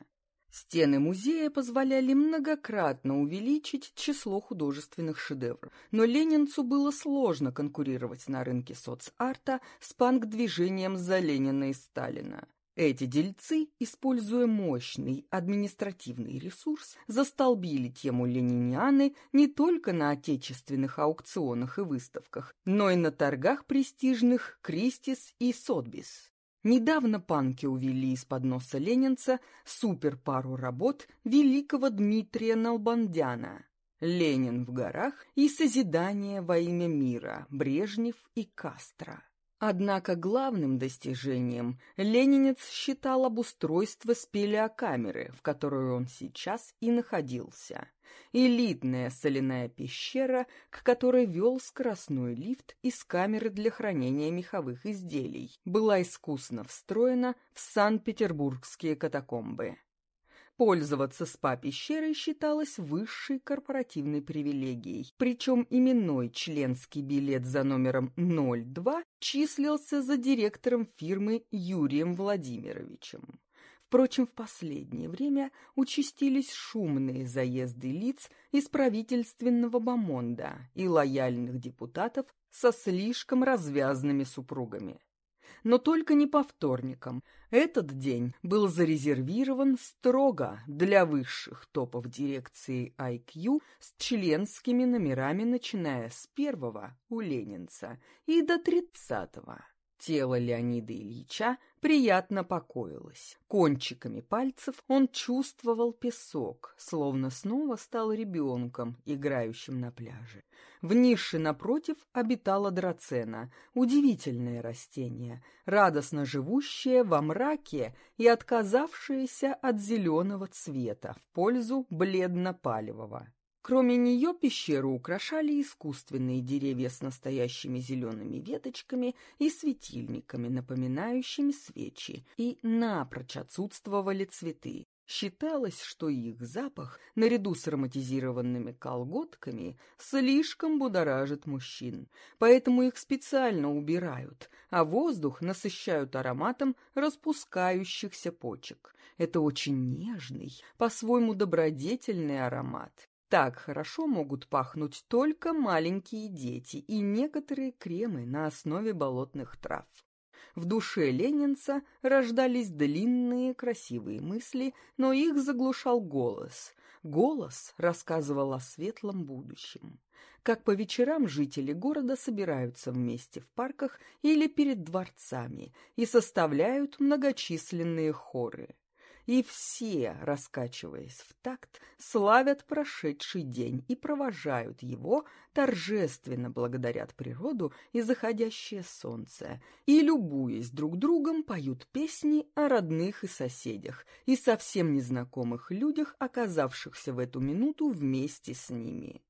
Стены музея позволяли многократно увеличить число художественных шедевров, но ленинцу было сложно конкурировать на рынке соцарта с панк-движением за Ленина и Сталина. Эти дельцы, используя мощный административный ресурс, застолбили тему ленинианы не только на отечественных аукционах и выставках, но и на торгах престижных Кристис и Сотбис. Недавно панки увели из-под носа ленинца суперпару работ великого Дмитрия Налбандяна «Ленин в горах» и «Созидание во имя мира» Брежнев и Кастро. Однако главным достижением ленинец считал обустройство спелеокамеры, в которой он сейчас и находился. Элитная соляная пещера, к которой вел скоростной лифт из камеры для хранения меховых изделий, была искусно встроена в Санкт-Петербургские катакомбы. Пользоваться СПА-пещерой считалось высшей корпоративной привилегией, причем именной членский билет за номером 02 числился за директором фирмы Юрием Владимировичем. Впрочем, в последнее время участились шумные заезды лиц из правительственного бомонда и лояльных депутатов со слишком развязными супругами но только не по вторникам. Этот день был зарезервирован строго для высших топов дирекции IQ с членскими номерами, начиная с первого у Ленинца и до тридцатого. Тело Леонида Ильича приятно покоилось. Кончиками пальцев он чувствовал песок, словно снова стал ребенком, играющим на пляже. В нише напротив обитала драцена, удивительное растение, радостно живущее во мраке и отказавшееся от зеленого цвета в пользу бледно-палевого. Кроме нее пещеру украшали искусственные деревья с настоящими зелеными веточками и светильниками, напоминающими свечи, и напрочь отсутствовали цветы. Считалось, что их запах, наряду с ароматизированными колготками, слишком будоражит мужчин, поэтому их специально убирают, а воздух насыщают ароматом распускающихся почек. Это очень нежный, по-своему добродетельный аромат, так хорошо могут пахнуть только маленькие дети и некоторые кремы на основе болотных трав. В душе ленинца рождались длинные красивые мысли, но их заглушал голос. Голос рассказывал о светлом будущем. Как по вечерам жители города собираются вместе в парках или перед дворцами и составляют многочисленные хоры и все, раскачиваясь в такт, славят прошедший день и провожают его, торжественно благодарят природу и заходящее солнце, и, любуясь друг другом, поют песни о родных и соседях, и совсем незнакомых людях, оказавшихся в эту минуту вместе с ними.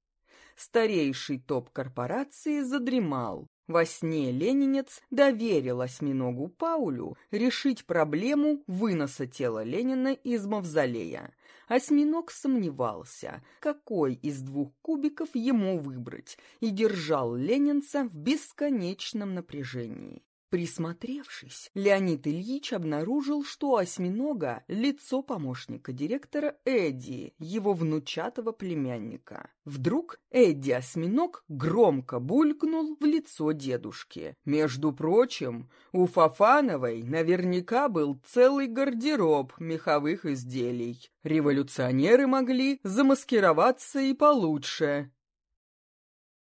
Старейший топ корпорации задремал, Во сне ленинец доверил осьминогу Паулю решить проблему выноса тела Ленина из мавзолея. Осьминог сомневался, какой из двух кубиков ему выбрать, и держал ленинца в бесконечном напряжении. Присмотревшись, Леонид Ильич обнаружил, что осьминога — лицо помощника директора Эдди, его внучатого племянника. Вдруг Эдди-осьминог громко булькнул в лицо дедушки. Между прочим, у Фафановой наверняка был целый гардероб меховых изделий. Революционеры могли замаскироваться и получше.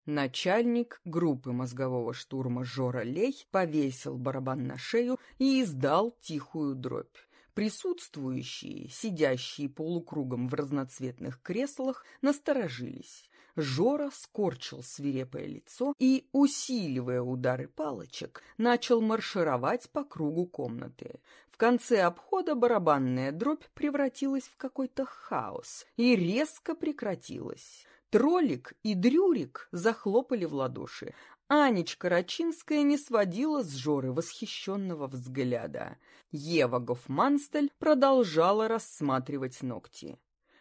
Начальник группы мозгового штурма Жора Лей повесил барабан на шею и издал тихую дробь. Присутствующие, сидящие полукругом в разноцветных креслах, насторожились. Жора скорчил свирепое лицо и, усиливая удары палочек, начал маршировать по кругу комнаты. В конце обхода барабанная дробь превратилась в какой-то хаос и резко прекратилась. Троллик и Дрюрик захлопали в ладоши. Анечка Рачинская не сводила с Жоры восхищенного взгляда. Ева Гофманстель продолжала рассматривать ногти.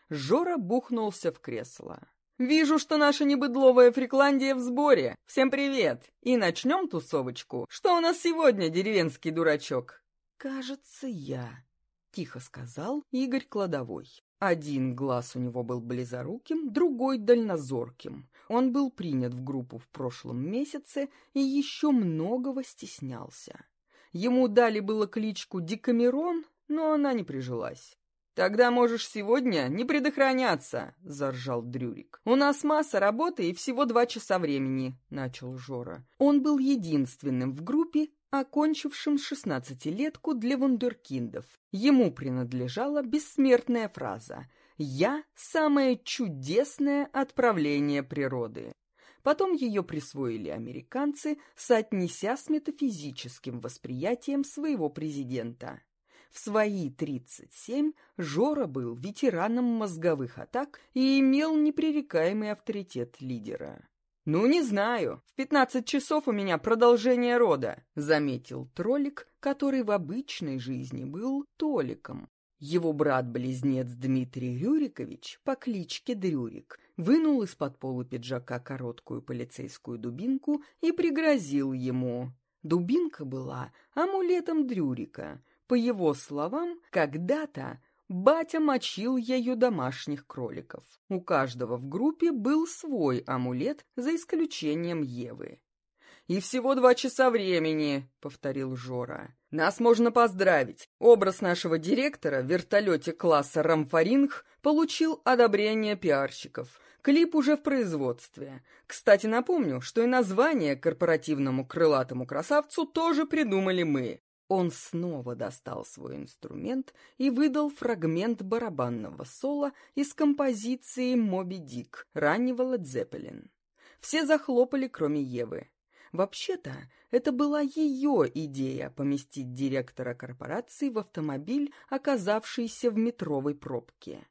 Жора бухнулся в кресло. «Вижу, что наша небыдловая Фрикландия в сборе. Всем привет! И начнем тусовочку. Что у нас сегодня, деревенский дурачок?» «Кажется, я», — тихо сказал Игорь Кладовой. Один глаз у него был близоруким, другой — дальнозорким. Он был принят в группу в прошлом месяце и еще многого стеснялся. Ему дали было кличку Дикамерон, но она не прижилась. «Тогда можешь сегодня не предохраняться», — заржал Дрюрик. «У нас масса работы и всего два часа времени», — начал Жора. Он был единственным в группе, окончившим шестнадцатилетку для вундеркиндов. Ему принадлежала бессмертная фраза «Я – самое чудесное отправление природы». Потом ее присвоили американцы, соотнеся с метафизическим восприятием своего президента. В свои 37 Жора был ветераном мозговых атак и имел непререкаемый авторитет лидера. «Ну, не знаю. В пятнадцать часов у меня продолжение рода», — заметил троллик, который в обычной жизни был Толиком. Его брат-близнец Дмитрий Рюрикович по кличке Дрюрик вынул из-под полу пиджака короткую полицейскую дубинку и пригрозил ему. Дубинка была амулетом Дрюрика. По его словам, когда-то Батя мочил ею домашних кроликов. У каждого в группе был свой амулет, за исключением Евы. «И всего два часа времени», — повторил Жора. «Нас можно поздравить. Образ нашего директора в вертолете класса «Рамфоринг» получил одобрение пиарщиков. Клип уже в производстве. Кстати, напомню, что и название корпоративному крылатому красавцу тоже придумали мы. Он снова достал свой инструмент и выдал фрагмент барабанного соло из композиции «Моби Дик» раннего Ледзеппелин. Все захлопали, кроме Евы. Вообще-то, это была ее идея поместить директора корпорации в автомобиль, оказавшийся в метровой пробке.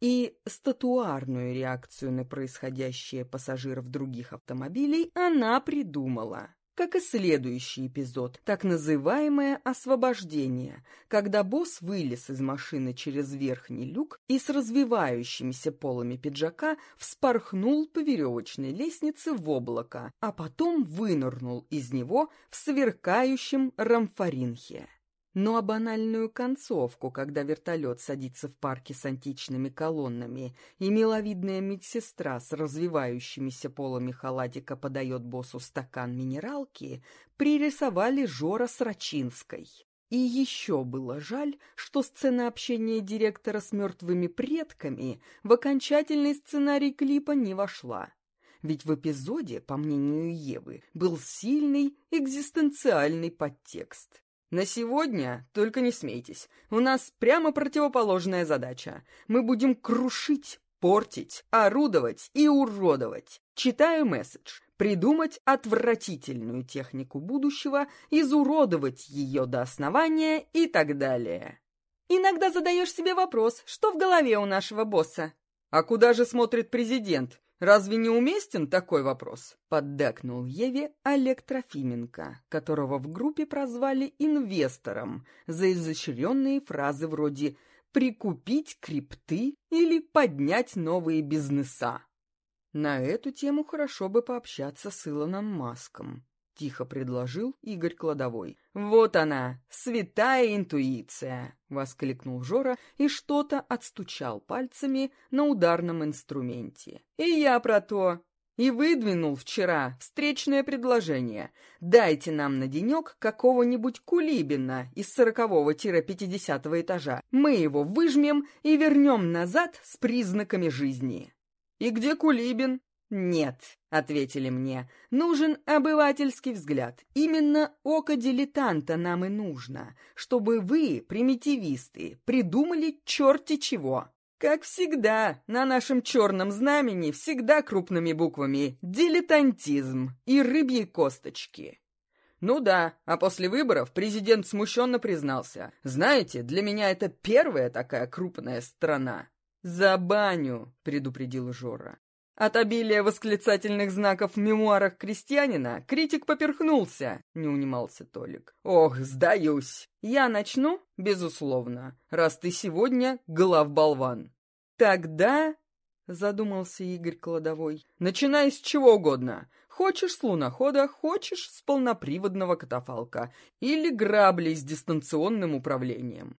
И статуарную реакцию на происходящее пассажиров других автомобилей она придумала как и следующий эпизод, так называемое освобождение, когда босс вылез из машины через верхний люк и с развивающимися полами пиджака вспорхнул по веревочной лестнице в облако, а потом вынырнул из него в сверкающем рамфоринхе. Ну а банальную концовку, когда вертолет садится в парке с античными колоннами, и миловидная медсестра с развивающимися полами халатика подает боссу стакан минералки, пририсовали Жора с Рачинской. И еще было жаль, что сцена общения директора с мертвыми предками в окончательный сценарий клипа не вошла. Ведь в эпизоде, по мнению Евы, был сильный экзистенциальный подтекст. На сегодня только не смейтесь. У нас прямо противоположная задача. Мы будем крушить, портить, орудовать и уродовать. Читаю месседж. Придумать отвратительную технику будущего, изуродовать ее до основания и так далее. Иногда задаешь себе вопрос, что в голове у нашего босса. А куда же смотрит президент? Разве не уместен такой вопрос? Поддакнул Еве Олег Трофименко, которого в группе прозвали инвестором за изощренные фразы вроде «прикупить крипты» или «поднять новые бизнеса». На эту тему хорошо бы пообщаться с Илоном Маском. — тихо предложил Игорь Кладовой. «Вот она, святая интуиция!» — воскликнул Жора и что-то отстучал пальцами на ударном инструменте. «И я про то. И выдвинул вчера встречное предложение. Дайте нам на денек какого-нибудь кулибина из сорокового-пятидесятого этажа. Мы его выжмем и вернем назад с признаками жизни». «И где Кулибин?» «Нет», — ответили мне, — «нужен обывательский взгляд. Именно око дилетанта нам и нужно, чтобы вы, примитивисты, придумали черти чего». Как всегда, на нашем черном знамени всегда крупными буквами «дилетантизм» и «рыбьи косточки». Ну да, а после выборов президент смущенно признался. Знаете, для меня это первая такая крупная страна. «За баню», — предупредил Жора. От обилия восклицательных знаков в мемуарах крестьянина критик поперхнулся, не унимался Толик. Ох, сдаюсь. Я начну? Безусловно, раз ты сегодня главболван. Тогда, задумался Игорь Кладовой, начинай с чего угодно. Хочешь с лунохода, хочешь с полноприводного катафалка или грабли с дистанционным управлением.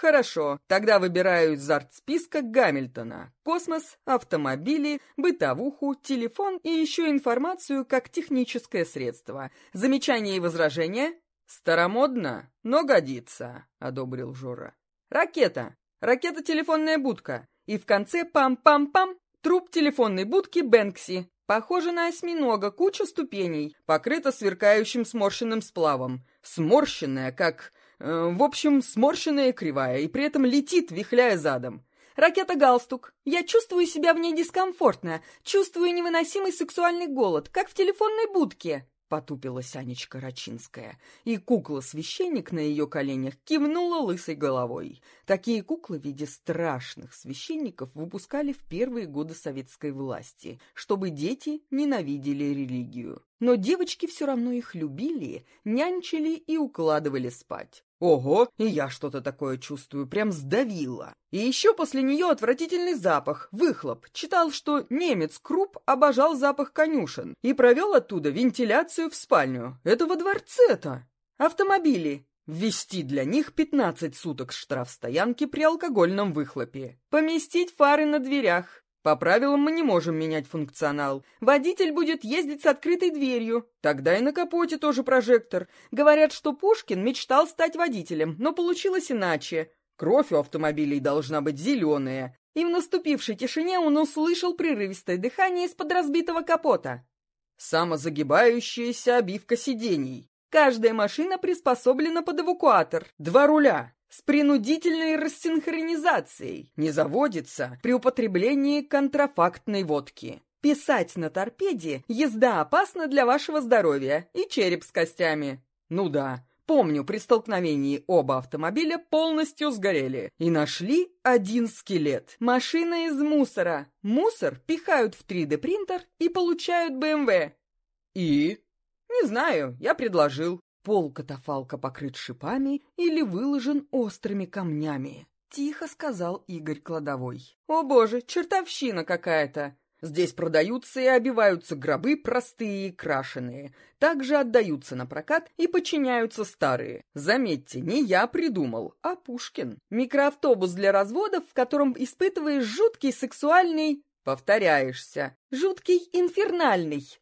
Хорошо, тогда выбираю из арт-списка Гамильтона. Космос, автомобили, бытовуху, телефон и еще информацию как техническое средство. Замечания и возражения? Старомодно, но годится, одобрил Жора. Ракета. Ракета-телефонная будка. И в конце пам-пам-пам труп телефонной будки Бэнкси. Похоже на осьминога, куча ступеней, покрыта сверкающим сморщенным сплавом. Сморщенная, как Э, в общем, сморщенная и кривая, и при этом летит, вихляя задом. Ракета-галстук. Я чувствую себя в ней дискомфортно, чувствую невыносимый сексуальный голод, как в телефонной будке. Потупилась Анечка Рачинская, и кукла-священник на ее коленях кивнула лысой головой. Такие куклы в виде страшных священников выпускали в первые годы советской власти, чтобы дети ненавидели религию. Но девочки все равно их любили, нянчили и укладывали спать. Ого, и я что-то такое чувствую, прям сдавило. И еще после нее отвратительный запах, выхлоп. Читал, что немец Круп обожал запах конюшен и провел оттуда вентиляцию в спальню. Это во дворце-то. Автомобили. Ввести для них 15 суток штраф стоянки при алкогольном выхлопе. Поместить фары на дверях. По правилам мы не можем менять функционал. Водитель будет ездить с открытой дверью. Тогда и на капоте тоже прожектор. Говорят, что Пушкин мечтал стать водителем, но получилось иначе. Кровь у автомобилей должна быть зеленая. И в наступившей тишине он услышал прерывистое дыхание из-под разбитого капота. Самозагибающаяся обивка сидений. Каждая машина приспособлена под эвакуатор. Два руля с принудительной рассинхронизацией, не заводится при употреблении контрафактной водки. Писать на торпеде «Езда опасна для вашего здоровья» и череп с костями. Ну да, помню, при столкновении оба автомобиля полностью сгорели и нашли один скелет. Машина из мусора. Мусор пихают в 3D-принтер и получают БМВ. И? Не знаю, я предложил. Пол катафалка покрыт шипами или выложен острыми камнями. Тихо сказал Игорь Кладовой. «О боже, чертовщина какая-то! Здесь продаются и обиваются гробы простые и крашеные. Также отдаются на прокат и подчиняются старые. Заметьте, не я придумал, а Пушкин. Микроавтобус для разводов, в котором испытываешь жуткий сексуальный... Повторяешься. Жуткий инфернальный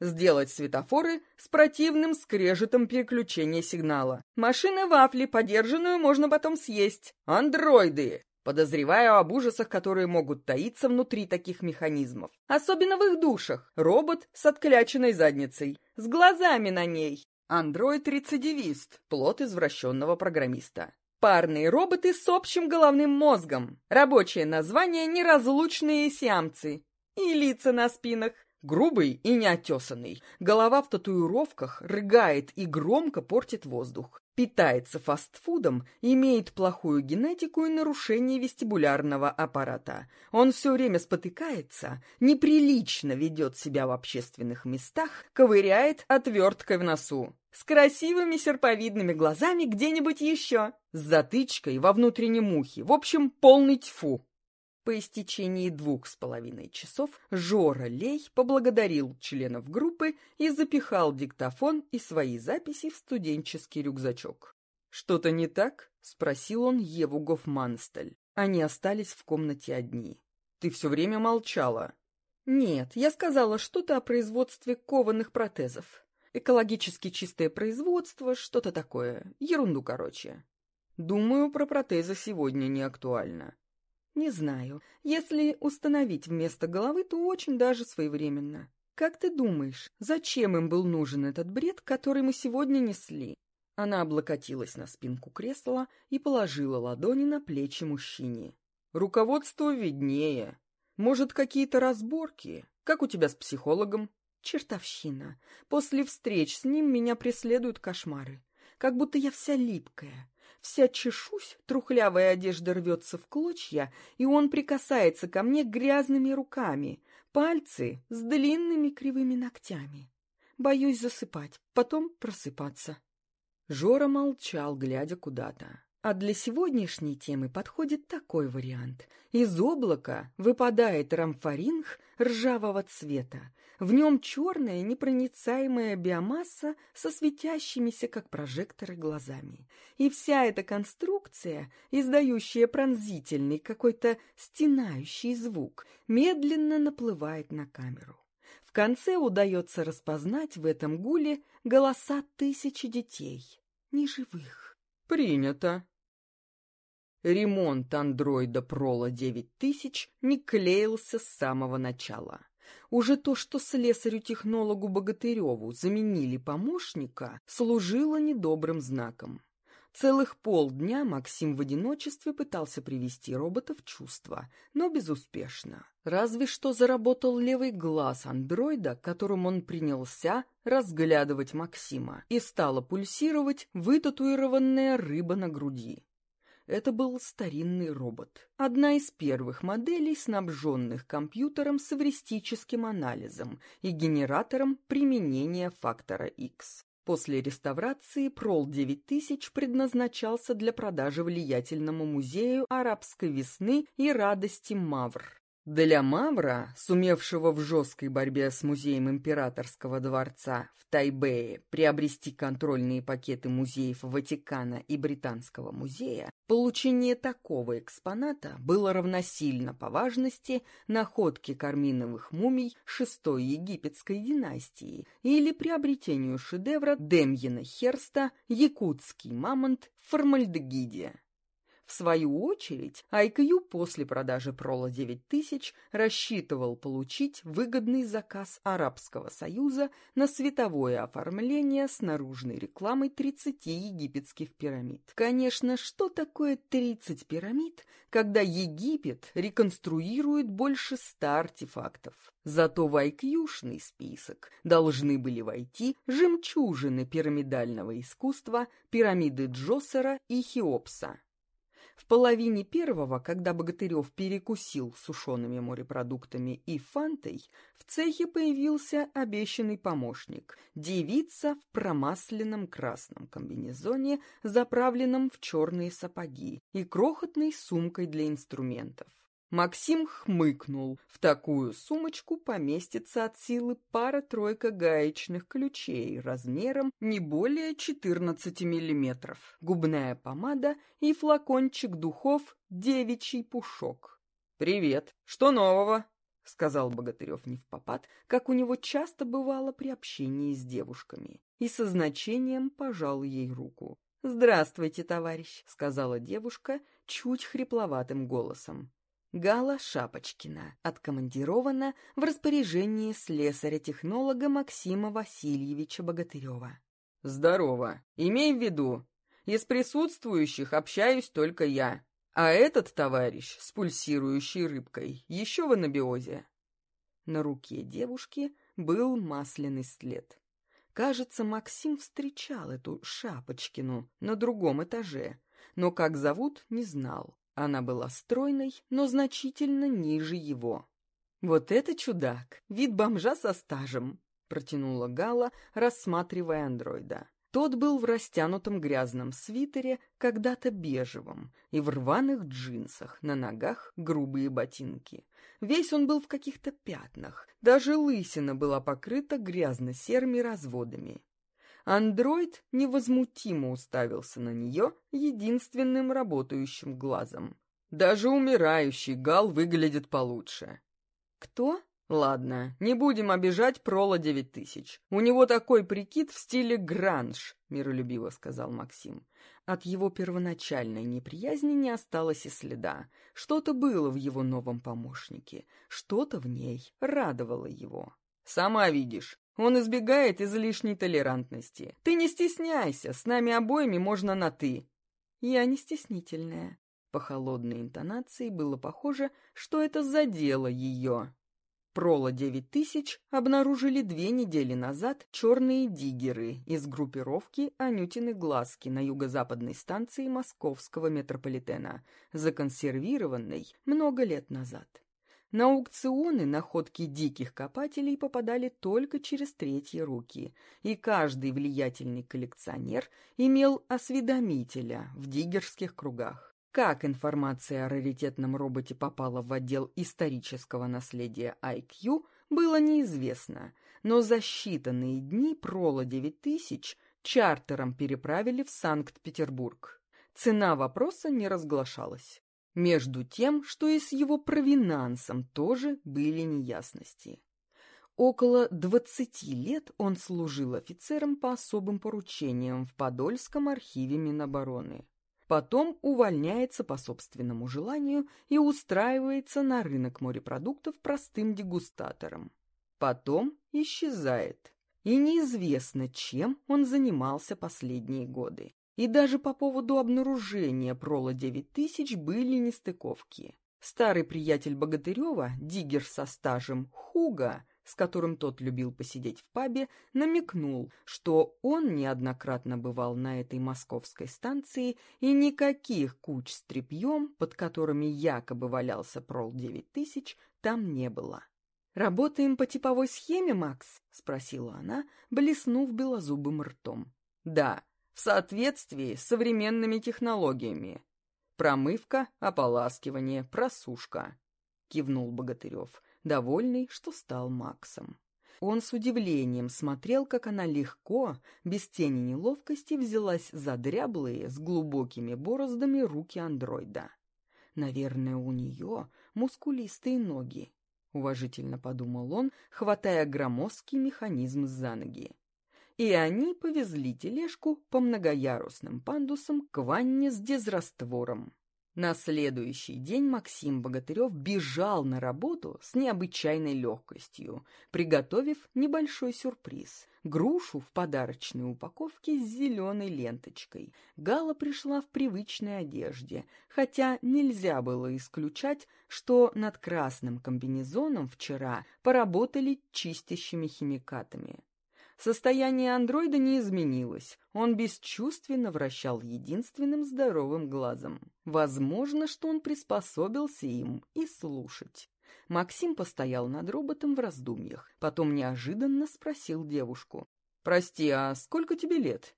Сделать светофоры с противным скрежетом переключения сигнала. Машины вафли, подержанную, можно потом съесть. Андроиды! Подозреваю об ужасах, которые могут таиться внутри таких механизмов. Особенно в их душах. Робот с откляченной задницей. С глазами на ней. Андроид-рецидивист. Плод извращенного программиста. Парные роботы с общим головным мозгом. Рабочее название «неразлучные сиамцы». И лица на спинах. Грубый и неотесанный, голова в татуировках, рыгает и громко портит воздух. питается фастфудом, имеет плохую генетику и нарушение вестибулярного аппарата. Он все время спотыкается, неприлично ведет себя в общественных местах, ковыряет отверткой в носу. С красивыми серповидными глазами где-нибудь еще. С затычкой во внутреннем ухе. В общем, полный тьфу. По истечении двух с половиной часов Жора Лей поблагодарил членов группы и запихал диктофон и свои записи в студенческий рюкзачок. «Что-то не так?» — спросил он Еву Гофманстель. Они остались в комнате одни. «Ты все время молчала». «Нет, я сказала что-то о производстве кованых протезов. Экологически чистое производство, что-то такое. Ерунду, короче». «Думаю, про протезы сегодня не актуально». Не знаю. Если установить вместо головы, то очень даже своевременно. Как ты думаешь, зачем им был нужен этот бред, который мы сегодня несли? Она облокотилась на спинку кресла и положила ладони на плечи мужчине. Руководство виднее. Может, какие-то разборки? Как у тебя с психологом? Чертовщина. После встреч с ним меня преследуют кошмары. Как будто я вся липкая. Вся чешусь, трухлявая одежда рвется в клочья, и он прикасается ко мне грязными руками, пальцы с длинными кривыми ногтями. Боюсь засыпать, потом просыпаться. Жора молчал, глядя куда-то. А для сегодняшней темы подходит такой вариант. Из облака выпадает рамфоринг ржавого цвета, в нем черная непроницаемая биомасса со светящимися, как прожекторы, глазами. И вся эта конструкция, издающая пронзительный какой-то стенающий звук, медленно наплывает на камеру. В конце удается распознать в этом гуле голоса тысячи детей, неживых. «Принято», Ремонт андроида Прола 9000 не клеился с самого начала. Уже то, что слесарю-технологу Богатыреву заменили помощника, служило недобрым знаком. Целых полдня Максим в одиночестве пытался привести робота в чувство, но безуспешно. Разве что заработал левый глаз андроида, которым он принялся разглядывать Максима, и стала пульсировать вытатуированная рыба на груди. Это был старинный робот. Одна из первых моделей, снабженных компьютером с эвристическим анализом и генератором применения фактора X. После реставрации Прол 9000 предназначался для продажи влиятельному музею арабской весны и радости Мавр. Для Мавра, сумевшего в жесткой борьбе с музеем императорского дворца в Тайбэе приобрести контрольные пакеты музеев Ватикана и Британского музея, получение такого экспоната было равносильно по важности находке карминовых мумий шестой египетской династии или приобретению шедевра Демьена Херста «Якутский мамонт» в формальдегиде. В свою очередь, IQ после продажи Прола 9000 рассчитывал получить выгодный заказ Арабского Союза на световое оформление с наружной рекламой 30 египетских пирамид. Конечно, что такое 30 пирамид, когда Египет реконструирует больше 100 артефактов? Зато в IQ-шный список должны были войти жемчужины пирамидального искусства, пирамиды Джосера и Хеопса. Половине первого, когда Богатырев перекусил сушеными морепродуктами и фантой, в цехе появился обещанный помощник – девица в промасленном красном комбинезоне, заправленном в черные сапоги и крохотной сумкой для инструментов. Максим хмыкнул. В такую сумочку поместится от силы пара-тройка гаечных ключей размером не более 14 миллиметров, губная помада и флакончик духов «Девичий пушок». «Привет! Что нового?» — сказал Богатырев не в попад, как у него часто бывало при общении с девушками, и со значением пожал ей руку. «Здравствуйте, товарищ», — сказала девушка чуть хрипловатым голосом. Гала Шапочкина откомандирована в распоряжении слесаря-технолога Максима Васильевича Богатырева. «Здорово. Имей в виду, из присутствующих общаюсь только я, а этот товарищ с пульсирующей рыбкой еще в анабиозе». На руке девушки был масляный след. Кажется, Максим встречал эту Шапочкину на другом этаже, но как зовут, не знал. Она была стройной, но значительно ниже его. «Вот это чудак! Вид бомжа со стажем!» — протянула Гала, рассматривая андроида. Тот был в растянутом грязном свитере, когда-то бежевом, и в рваных джинсах, на ногах грубые ботинки. Весь он был в каких-то пятнах, даже лысина была покрыта грязно-серыми разводами. Андроид невозмутимо уставился на нее единственным работающим глазом. Даже умирающий Гал выглядит получше. «Кто?» «Ладно, не будем обижать Прола девять тысяч. У него такой прикид в стиле гранж», — миролюбиво сказал Максим. От его первоначальной неприязни не осталось и следа. Что-то было в его новом помощнике, что-то в ней радовало его. «Сама видишь, он избегает излишней толерантности. Ты не стесняйся, с нами обоими можно на «ты». Я не стеснительная. По холодной интонации было похоже, что это задело ее. Прола 9000 обнаружили две недели назад черные диггеры из группировки «Анютины глазки» на юго-западной станции московского метрополитена, законсервированной много лет назад. На аукционы находки диких копателей попадали только через третьи руки, и каждый влиятельный коллекционер имел осведомителя в диггерских кругах. Как информация о раритетном роботе попала в отдел исторического наследия IQ, было неизвестно, но за считанные дни Прола 9000 чартером переправили в Санкт-Петербург. Цена вопроса не разглашалась. Между тем, что и с его провинансом тоже были неясности. Около двадцати лет он служил офицером по особым поручениям в Подольском архиве Минобороны. Потом увольняется по собственному желанию и устраивается на рынок морепродуктов простым дегустатором. Потом исчезает. И неизвестно, чем он занимался последние годы. И даже по поводу обнаружения Прола 9000 были нестыковки. Старый приятель Богатырева, диггер со стажем Хуга, с которым тот любил посидеть в пабе, намекнул, что он неоднократно бывал на этой московской станции и никаких куч с тряпьем, под которыми якобы валялся Прол 9000, там не было. «Работаем по типовой схеме, Макс?» — спросила она, блеснув белозубым ртом. «Да», в соответствии с современными технологиями. Промывка, ополаскивание, просушка. Кивнул Богатырев, довольный, что стал Максом. Он с удивлением смотрел, как она легко, без тени неловкости, взялась за дряблые, с глубокими бороздами руки андроида. Наверное, у нее мускулистые ноги, — уважительно подумал он, хватая громоздкий механизм за ноги и они повезли тележку по многоярусным пандусам к ванне с дезраствором. На следующий день Максим Богатырев бежал на работу с необычайной легкостью, приготовив небольшой сюрприз — грушу в подарочной упаковке с зеленой ленточкой. Гала пришла в привычной одежде, хотя нельзя было исключать, что над красным комбинезоном вчера поработали чистящими химикатами. Состояние андроида не изменилось. Он бесчувственно вращал единственным здоровым глазом. Возможно, что он приспособился им и слушать. Максим постоял над роботом в раздумьях, потом неожиданно спросил девушку. «Прости, а сколько тебе лет?»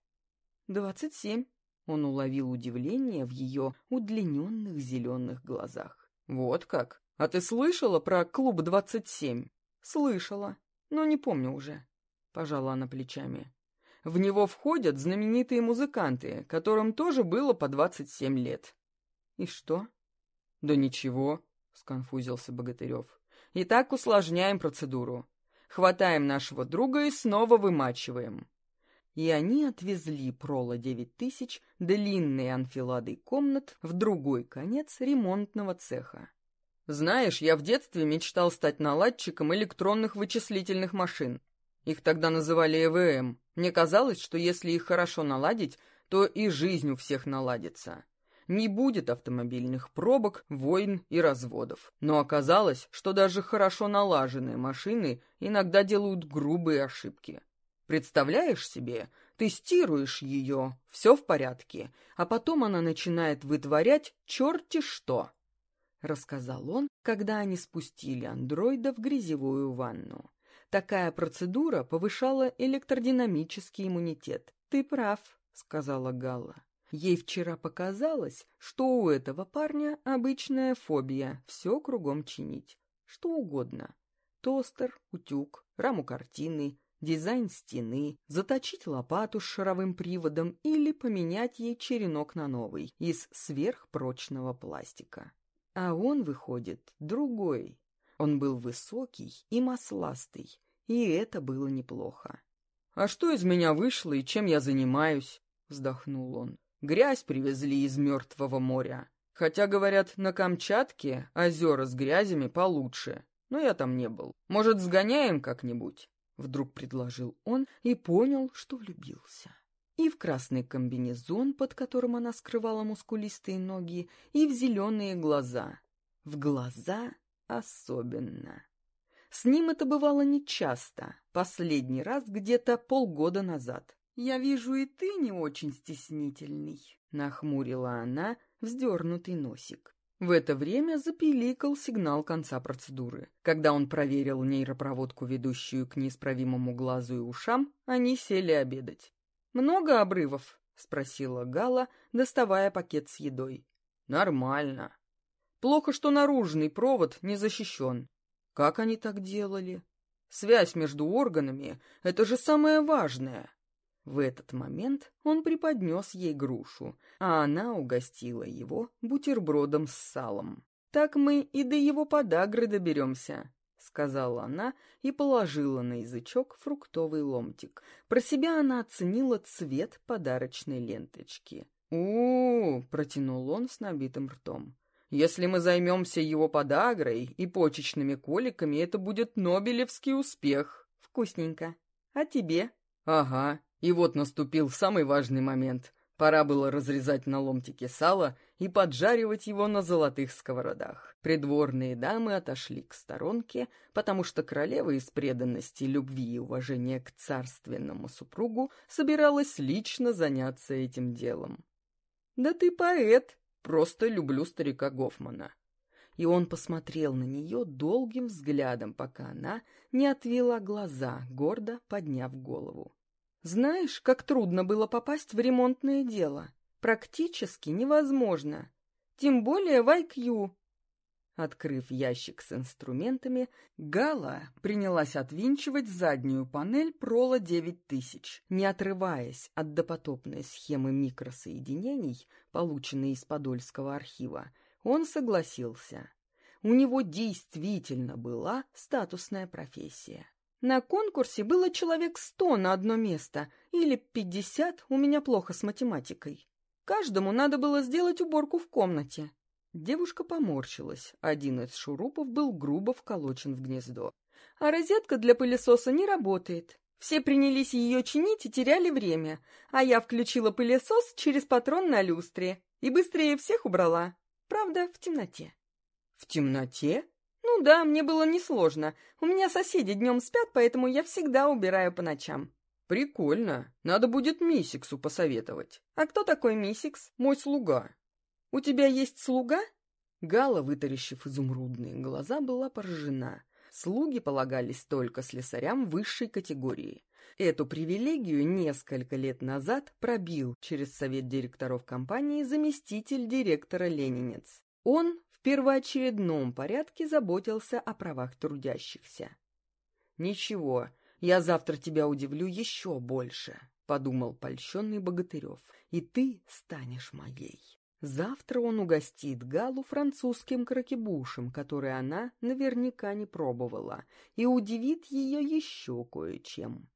«Двадцать семь». Он уловил удивление в ее удлиненных зеленых глазах. «Вот как? А ты слышала про клуб двадцать семь?» «Слышала, но не помню уже». — пожала она плечами. «В него входят знаменитые музыканты, которым тоже было по двадцать семь лет». «И что?» «Да ничего», — сконфузился Богатырев. «И так усложняем процедуру. Хватаем нашего друга и снова вымачиваем». И они отвезли Прола девять тысяч длинной анфиладой комнат в другой конец ремонтного цеха. «Знаешь, я в детстве мечтал стать наладчиком электронных вычислительных машин», их тогда называли ЭВМ. Мне казалось, что если их хорошо наладить, то и жизнь у всех наладится. Не будет автомобильных пробок, войн и разводов. Но оказалось, что даже хорошо налаженные машины иногда делают грубые ошибки. Представляешь себе, тестируешь ее, все в порядке, а потом она начинает вытворять черти что. Рассказал он, когда они спустили андроида в грязевую ванну. Такая процедура повышала электродинамический иммунитет. «Ты прав», — сказала Галла. Ей вчера показалось, что у этого парня обычная фобия все кругом чинить. Что угодно. Тостер, утюг, раму картины, дизайн стены, заточить лопату с шаровым приводом или поменять ей черенок на новый из сверхпрочного пластика. А он, выходит, другой. Он был высокий и масластый, и это было неплохо. «А что из меня вышло и чем я занимаюсь?» — вздохнул он. «Грязь привезли из Мертвого моря. Хотя, говорят, на Камчатке озера с грязями получше. Но я там не был. Может, сгоняем как-нибудь?» Вдруг предложил он и понял, что влюбился. И в красный комбинезон, под которым она скрывала мускулистые ноги, и в зеленые глаза. В глаза особенно. С ним это бывало нечасто, последний раз где-то полгода назад. «Я вижу, и ты не очень стеснительный», — нахмурила она вздернутый носик. В это время запиликал сигнал конца процедуры. Когда он проверил нейропроводку, ведущую к неисправимому глазу и ушам, они сели обедать. «Много обрывов?» — спросила Гала, доставая пакет с едой. «Нормально. Плохо, что наружный провод не защищен. Как они так делали? Связь между органами — это же самое важное. В этот момент он преподнес ей грушу, а она угостила его бутербродом с салом. «Так мы и до его подагры доберемся», — сказала она и положила на язычок фруктовый ломтик. Про себя она оценила цвет подарочной ленточки. у, протянул он с набитым ртом. Если мы займемся его подагрой и почечными коликами, это будет нобелевский успех. Вкусненько. А тебе? Ага. И вот наступил самый важный момент. Пора было разрезать на ломтики сало и поджаривать его на золотых сковородах. Придворные дамы отошли к сторонке, потому что королева из преданности, любви и уважения к царственному супругу собиралась лично заняться этим делом. «Да ты поэт!» Просто люблю старика Гофмана». И он посмотрел на нее долгим взглядом, пока она не отвела глаза, гордо подняв голову. «Знаешь, как трудно было попасть в ремонтное дело? Практически невозможно. Тем более в IQ. Открыв ящик с инструментами, Гала принялась отвинчивать заднюю панель Прола 9000, не отрываясь от допотопной схемы микросоединений, полученной из Подольского архива. Он согласился. У него действительно была статусная профессия. На конкурсе было человек сто на одно место, или пятьдесят, у меня плохо с математикой. Каждому надо было сделать уборку в комнате. Девушка поморщилась. Один из шурупов был грубо вколочен в гнездо. А розетка для пылесоса не работает. Все принялись ее чинить и теряли время, а я включила пылесос через патрон на люстре и быстрее всех убрала. Правда, в темноте. В темноте? Ну да, мне было несложно. У меня соседи днем спят, поэтому я всегда убираю по ночам. Прикольно. Надо будет Мисиксу посоветовать. А кто такой Мисикс? Мой слуга. «У тебя есть слуга?» Гала, вытаращив изумрудные глаза, была поражена. Слуги полагались только слесарям высшей категории. Эту привилегию несколько лет назад пробил через совет директоров компании заместитель директора Ленинец. Он в первоочередном порядке заботился о правах трудящихся. «Ничего, я завтра тебя удивлю еще больше», — подумал польщенный Богатырев, — «и ты станешь моей». Завтра он угостит Галу французским кракебушем, который она наверняка не пробовала, и удивит ее еще кое-чем.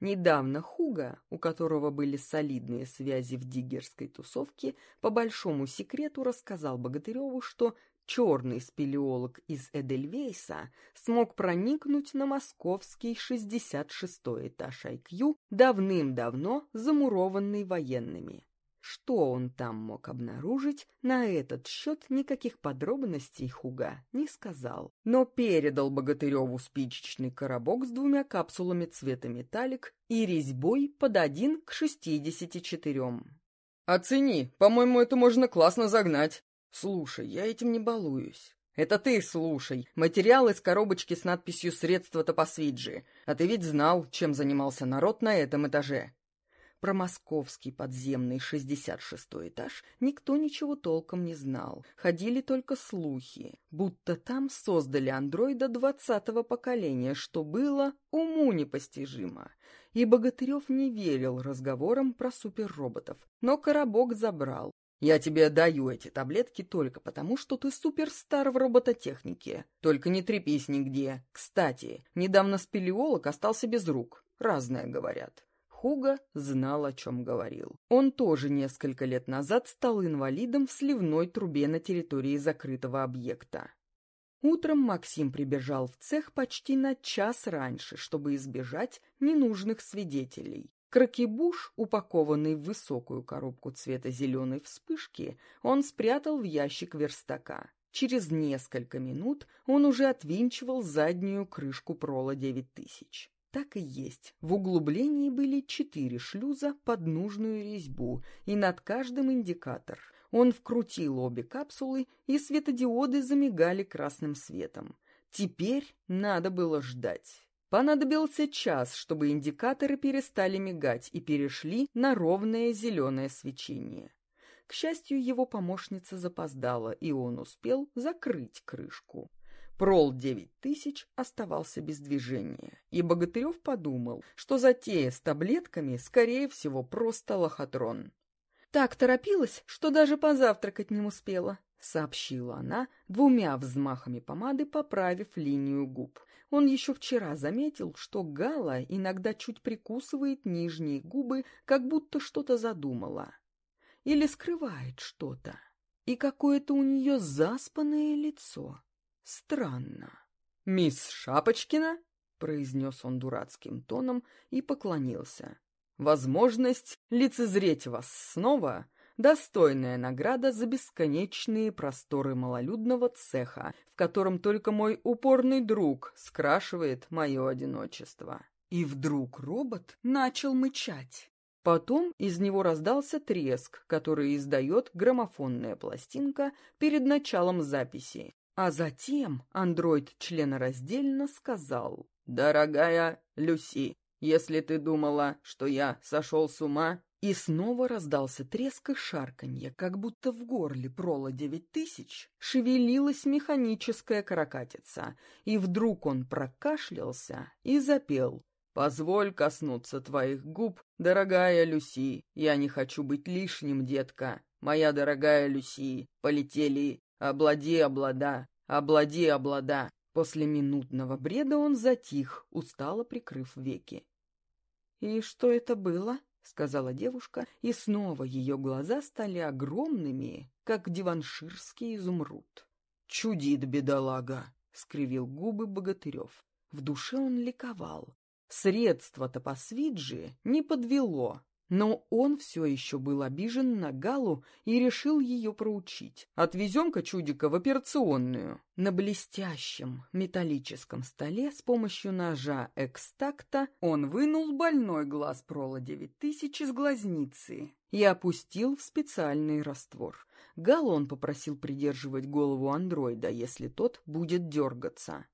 Недавно Хуга, у которого были солидные связи в диггерской тусовке, по большому секрету рассказал Богатыреву, что черный спелеолог из Эдельвейса смог проникнуть на московский 66-й этаж IQ, давным-давно замурованный военными. Что он там мог обнаружить, на этот счет никаких подробностей Хуга не сказал, но передал Богатыреву спичечный коробок с двумя капсулами цвета металлик и резьбой под один к шестидесяти четырем. «Оцени, по-моему, это можно классно загнать. Слушай, я этим не балуюсь. Это ты слушай. Материал из коробочки с надписью «Средства Топосвиджи». А ты ведь знал, чем занимался народ на этом этаже. Про московский подземный 66-й этаж никто ничего толком не знал. Ходили только слухи, будто там создали андроида 20-го поколения, что было уму непостижимо. И Богатырев не верил разговорам про суперроботов, но коробок забрал. «Я тебе даю эти таблетки только потому, что ты суперстар в робототехнике. Только не трепись нигде. Кстати, недавно спелеолог остался без рук. Разное говорят. Хуга знал, о чем говорил. Он тоже несколько лет назад стал инвалидом в сливной трубе на территории закрытого объекта. Утром Максим прибежал в цех почти на час раньше, чтобы избежать ненужных свидетелей. Кракебуш, упакованный в высокую коробку цвета зеленой вспышки, он спрятал в ящик верстака. Через несколько минут он уже отвинчивал заднюю крышку прола 9000. Так и есть. В углублении были четыре шлюза под нужную резьбу, и над каждым индикатор. Он вкрутил обе капсулы, и светодиоды замигали красным светом. Теперь надо было ждать. Понадобился час, чтобы индикаторы перестали мигать и перешли на ровное зеленое свечение. К счастью, его помощница запоздала, и он успел закрыть крышку. Прол 9000 оставался без движения, и Богатырев подумал, что затея с таблетками, скорее всего, просто лохотрон. «Так торопилась, что даже позавтракать не успела», — сообщила она, двумя взмахами помады поправив линию губ. Он еще вчера заметил, что Гала иногда чуть прикусывает нижние губы, как будто что-то задумала. Или скрывает что-то. И какое-то у нее заспанное лицо. Странно. «Мисс Шапочкина?» — произнес он дурацким тоном и поклонился. «Возможность лицезреть вас снова — достойная награда за бесконечные просторы малолюдного цеха, в котором только мой упорный друг скрашивает мое одиночество». И вдруг робот начал мычать. Потом из него раздался треск, который издает граммофонная пластинка перед началом записи. А затем андроид членораздельно сказал, «Дорогая Люси, если ты думала, что я сошел с ума...» И снова раздался треск и шарканье, как будто в горле прола девять тысяч шевелилась механическая каракатица, и вдруг он прокашлялся и запел «Позволь коснуться твоих губ, дорогая Люси, я не хочу быть лишним, детка, моя дорогая Люси, полетели «Облади, облада! Облади, облада!» После минутного бреда он затих, устало прикрыв веки. «И что это было?» — сказала девушка, и снова ее глаза стали огромными, как диванширский изумруд. «Чудит, бедолага!» — скривил губы Богатырев. В душе он ликовал. Средство-то не подвело. Но он все еще был обижен на Галу и решил ее проучить. «Отвезем-ка чудика в операционную». На блестящем металлическом столе с помощью ножа экстакта он вынул больной глаз Прола 9000 из глазницы и опустил в специальный раствор. Галу он попросил придерживать голову андроида, если тот будет дергаться.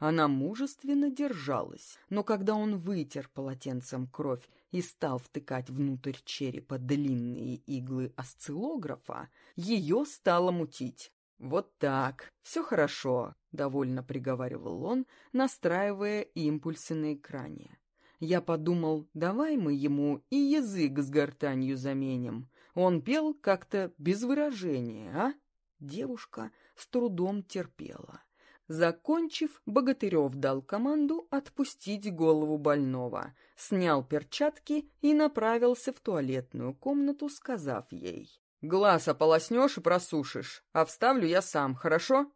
Она мужественно держалась, но когда он вытер полотенцем кровь и стал втыкать внутрь черепа длинные иглы осциллографа, ее стало мутить. «Вот так, все хорошо», — довольно приговаривал он, настраивая импульсы на экране. Я подумал, давай мы ему и язык с гортанью заменим. Он пел как-то без выражения, а? Девушка с трудом терпела. Закончив, Богатырев дал команду отпустить голову больного, снял перчатки и направился в туалетную комнату, сказав ей «Глаз ополоснешь и просушишь, а вставлю я сам, хорошо?»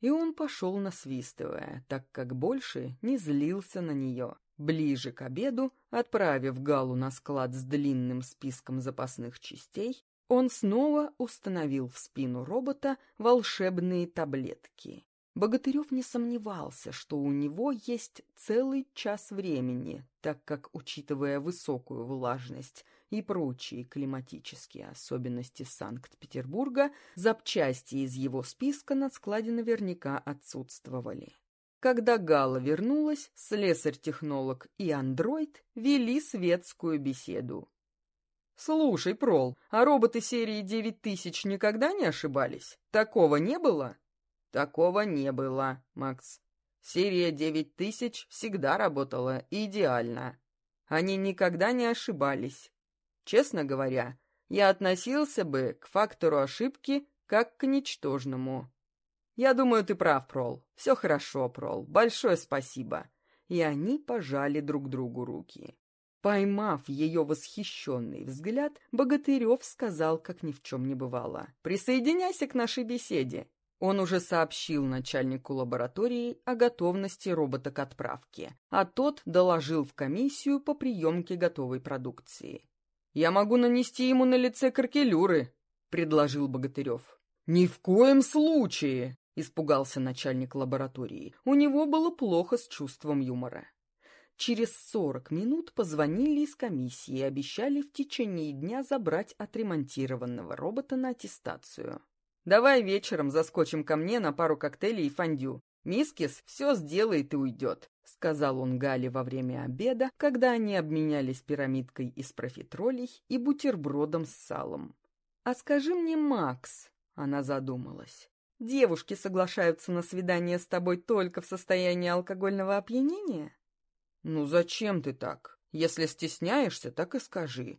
И он пошел насвистывая, так как больше не злился на нее. Ближе к обеду, отправив Галу на склад с длинным списком запасных частей, Он снова установил в спину робота волшебные таблетки. Богатырев не сомневался, что у него есть целый час времени, так как, учитывая высокую влажность и прочие климатические особенности Санкт-Петербурга, запчасти из его списка на складе наверняка отсутствовали. Когда Гала вернулась, слесарь-технолог и андроид вели светскую беседу. «Слушай, Прол, а роботы серии 9000 никогда не ошибались? Такого не было?» Такого не было, Макс. Серия 9000 всегда работала идеально. Они никогда не ошибались. Честно говоря, я относился бы к фактору ошибки как к ничтожному. Я думаю, ты прав, Прол. Все хорошо, Прол. Большое спасибо. И они пожали друг другу руки. Поймав ее восхищенный взгляд, Богатырев сказал, как ни в чем не бывало. «Присоединяйся к нашей беседе. Он уже сообщил начальнику лаборатории о готовности робота к отправке, а тот доложил в комиссию по приемке готовой продукции. «Я могу нанести ему на лице каркелюры», — предложил Богатырев. «Ни в коем случае!» — испугался начальник лаборатории. У него было плохо с чувством юмора. Через сорок минут позвонили из комиссии и обещали в течение дня забрать отремонтированного робота на аттестацию. Давай вечером заскочим ко мне на пару коктейлей и фондю. Мискис все сделает и уйдет», — сказал он Гале во время обеда, когда они обменялись пирамидкой из профитролей и бутербродом с салом. «А скажи мне, Макс», — она задумалась, — «девушки соглашаются на свидание с тобой только в состоянии алкогольного опьянения?» «Ну зачем ты так? Если стесняешься, так и скажи.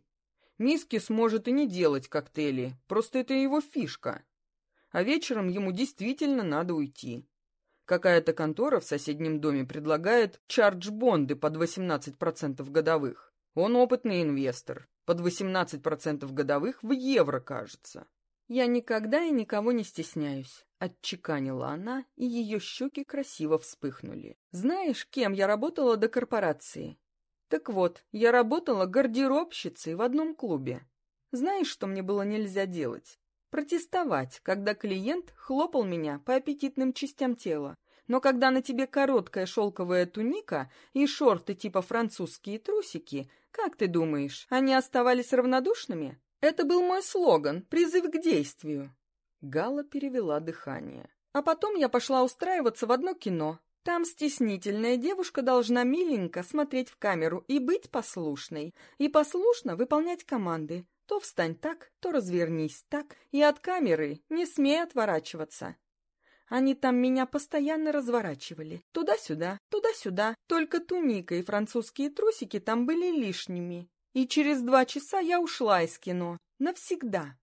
Мискис может и не делать коктейли, просто это его фишка а вечером ему действительно надо уйти. Какая-то контора в соседнем доме предлагает чардж-бонды под 18% годовых. Он опытный инвестор. Под 18% годовых в евро, кажется. «Я никогда и никого не стесняюсь», — отчеканила она, и ее щеки красиво вспыхнули. «Знаешь, кем я работала до корпорации?» «Так вот, я работала гардеробщицей в одном клубе. Знаешь, что мне было нельзя делать? Протестовать, когда клиент хлопал меня по аппетитным частям тела. Но когда на тебе короткая шелковая туника и шорты типа французские трусики, как ты думаешь, они оставались равнодушными? Это был мой слоган, призыв к действию. Гала перевела дыхание. А потом я пошла устраиваться в одно кино. Там стеснительная девушка должна миленько смотреть в камеру и быть послушной, и послушно выполнять команды. То встань так, то развернись так, и от камеры не смей отворачиваться. Они там меня постоянно разворачивали. Туда-сюда, туда-сюда. Только туника и французские трусики там были лишними. И через два часа я ушла из кино. Навсегда.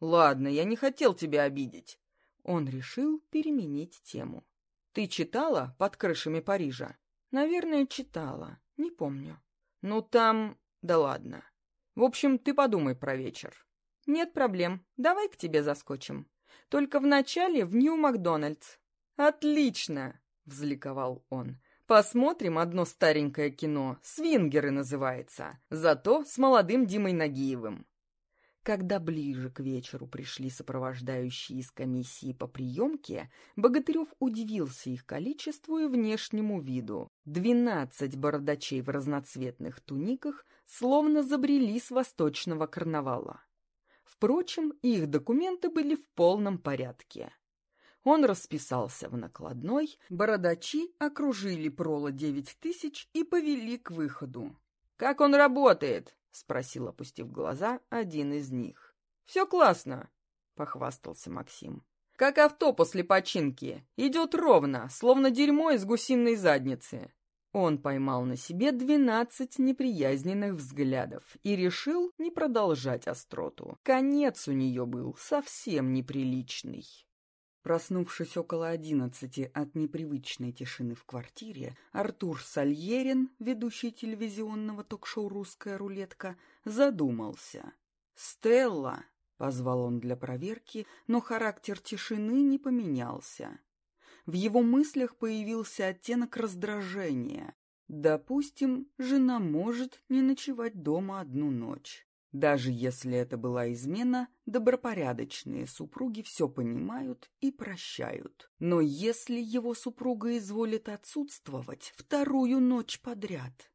Ладно, я не хотел тебя обидеть. Он решил переменить тему. Ты читала «Под крышами Парижа»? Наверное, читала. Не помню. Ну, там... Да ладно. В общем, ты подумай про вечер. Нет проблем. Давай к тебе заскочим. Только вначале в Нью-Макдональдс. Отлично! Взликовал он. Посмотрим одно старенькое кино. «Свингеры» называется. Зато с молодым Димой Нагиевым. Когда ближе к вечеру пришли сопровождающие из комиссии по приемке, Богатырев удивился их количеству и внешнему виду. Двенадцать бородачей в разноцветных туниках словно забрели с восточного карнавала. Впрочем, их документы были в полном порядке. Он расписался в накладной, бородачи окружили Прола девять тысяч и повели к выходу. «Как он работает?» — спросил, опустив глаза, один из них. «Все классно», — похвастался Максим. «Как авто после починки. Идет ровно, словно дерьмо из гусиной задницы. Он поймал на себе двенадцать неприязненных взглядов и решил не продолжать остроту. Конец у нее был совсем неприличный. Проснувшись около одиннадцати от непривычной тишины в квартире, Артур Сальерин, ведущий телевизионного ток-шоу «Русская рулетка», задумался. «Стелла!» — позвал он для проверки, но характер тишины не поменялся. В его мыслях появился оттенок раздражения. Допустим, жена может не ночевать дома одну ночь. Даже если это была измена, добропорядочные супруги все понимают и прощают. Но если его супруга изволит отсутствовать вторую ночь подряд...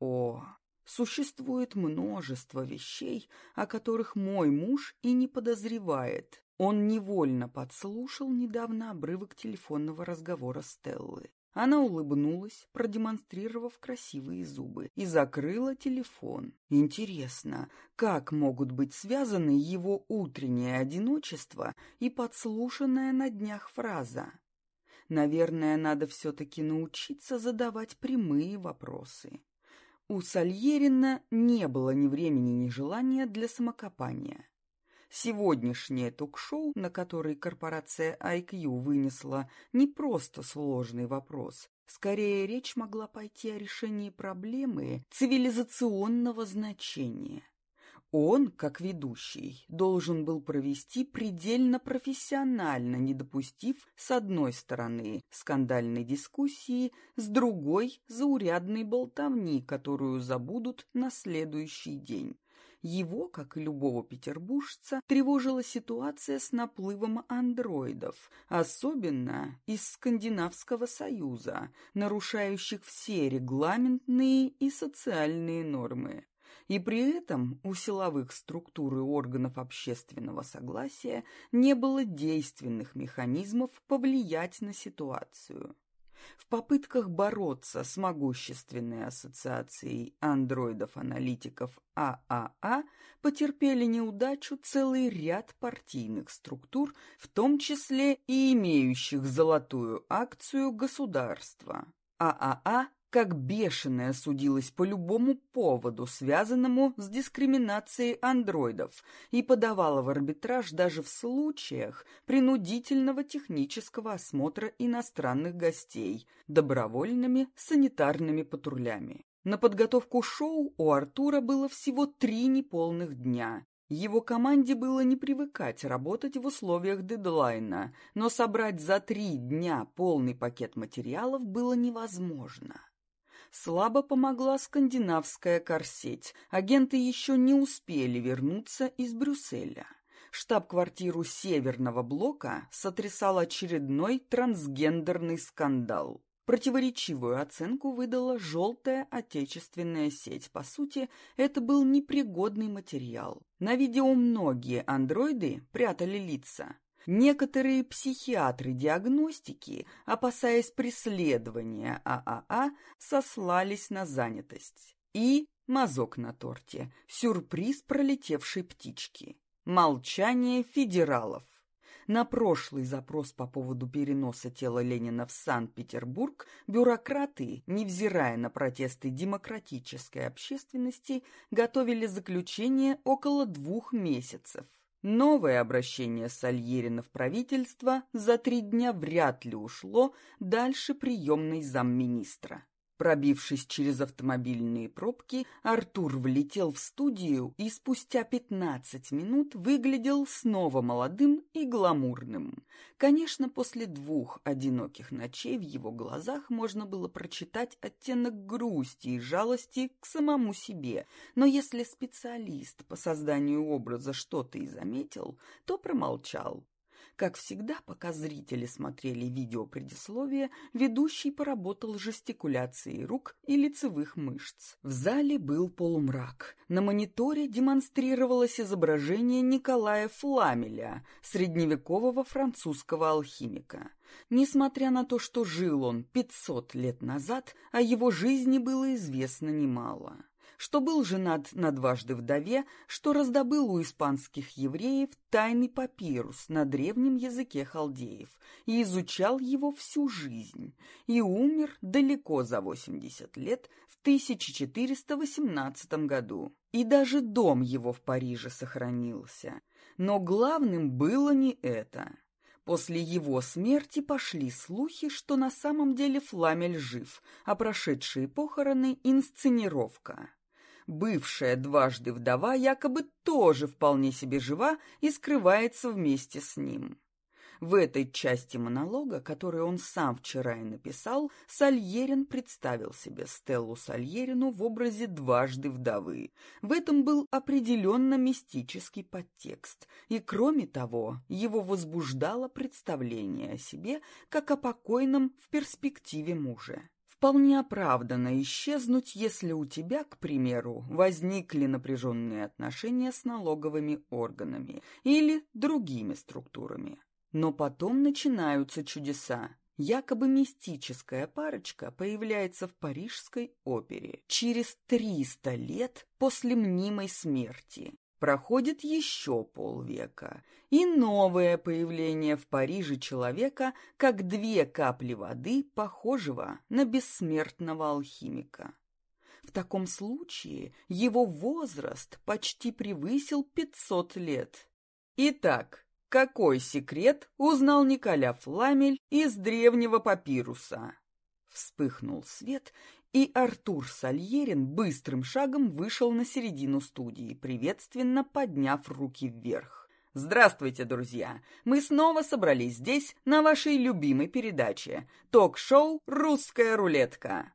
О, существует множество вещей, о которых мой муж и не подозревает. Он невольно подслушал недавно обрывок телефонного разговора Стеллы. Она улыбнулась, продемонстрировав красивые зубы, и закрыла телефон. Интересно, как могут быть связаны его утреннее одиночество и подслушанная на днях фраза? Наверное, надо все-таки научиться задавать прямые вопросы. У Сальерина не было ни времени, ни желания для самокопания. Сегодняшнее ток-шоу, на которое корпорация IQ вынесла не просто сложный вопрос, скорее речь могла пойти о решении проблемы цивилизационного значения. Он, как ведущий, должен был провести предельно профессионально, не допустив, с одной стороны, скандальной дискуссии, с другой – заурядной болтовни, которую забудут на следующий день. Его, как и любого петербуржца, тревожила ситуация с наплывом андроидов, особенно из Скандинавского союза, нарушающих все регламентные и социальные нормы. И при этом у силовых структур и органов общественного согласия не было действенных механизмов повлиять на ситуацию. В попытках бороться с могущественной ассоциацией андроидов-аналитиков ААА а а потерпели неудачу целый ряд партийных структур, в том числе и имеющих золотую акцию государства. ААА а как бешеная судилась по любому поводу, связанному с дискриминацией андроидов, и подавала в арбитраж даже в случаях принудительного технического осмотра иностранных гостей добровольными санитарными патрулями. На подготовку шоу у Артура было всего три неполных дня, его команде было не привыкать работать в условиях дедлайна, но собрать за три дня полный пакет материалов было невозможно. Слабо помогла скандинавская корсеть. Агенты еще не успели вернуться из Брюсселя. Штаб-квартиру Северного блока сотрясал очередной трансгендерный скандал. Противоречивую оценку выдала желтая отечественная сеть. По сути, это был непригодный материал. На видео многие андроиды прятали лица. Некоторые психиатры диагностики, опасаясь преследования ААА, сослались на занятость. И мазок на торте, сюрприз пролетевшей птички. Молчание федералов. На прошлый запрос по поводу переноса тела Ленина в Санкт-Петербург бюрократы, невзирая на протесты демократической общественности, готовили заключение около двух месяцев. Новое обращение Сальерина в правительство за три дня вряд ли ушло дальше приемной замминистра. Пробившись через автомобильные пробки, Артур влетел в студию и спустя пятнадцать минут выглядел снова молодым и гламурным. Конечно, после двух одиноких ночей в его глазах можно было прочитать оттенок грусти и жалости к самому себе, но если специалист по созданию образа что-то и заметил, то промолчал. Как всегда, пока зрители смотрели видео предисловия, ведущий поработал жестикуляцией рук и лицевых мышц. В зале был полумрак. На мониторе демонстрировалось изображение Николая Фламеля, средневекового французского алхимика. Несмотря на то, что жил он 500 лет назад, о его жизни было известно немало что был женат на дважды вдове, что раздобыл у испанских евреев тайный папирус на древнем языке халдеев и изучал его всю жизнь, и умер далеко за 80 лет в 1418 году. И даже дом его в Париже сохранился. Но главным было не это. После его смерти пошли слухи, что на самом деле Фламель жив, а прошедшие похороны – инсценировка бывшая дважды вдова якобы тоже вполне себе жива и скрывается вместе с ним. В этой части монолога, который он сам вчера и написал, Сальерин представил себе Стеллу Сальерину в образе дважды вдовы. В этом был определенно мистический подтекст, и, кроме того, его возбуждало представление о себе как о покойном в перспективе муже. Вполне оправданно исчезнуть, если у тебя, к примеру, возникли напряженные отношения с налоговыми органами или другими структурами. Но потом начинаются чудеса. Якобы мистическая парочка появляется в парижской опере через 300 лет после мнимой смерти. Проходит еще полвека, и новое появление в Париже человека, как две капли воды, похожего на бессмертного алхимика. В таком случае его возраст почти превысил 500 лет. Итак, какой секрет узнал Николя Фламель из древнего папируса? Вспыхнул свет, и Артур Сальерин быстрым шагом вышел на середину студии, приветственно подняв руки вверх. Здравствуйте, друзья! Мы снова собрались здесь, на вашей любимой передаче, ток-шоу «Русская рулетка».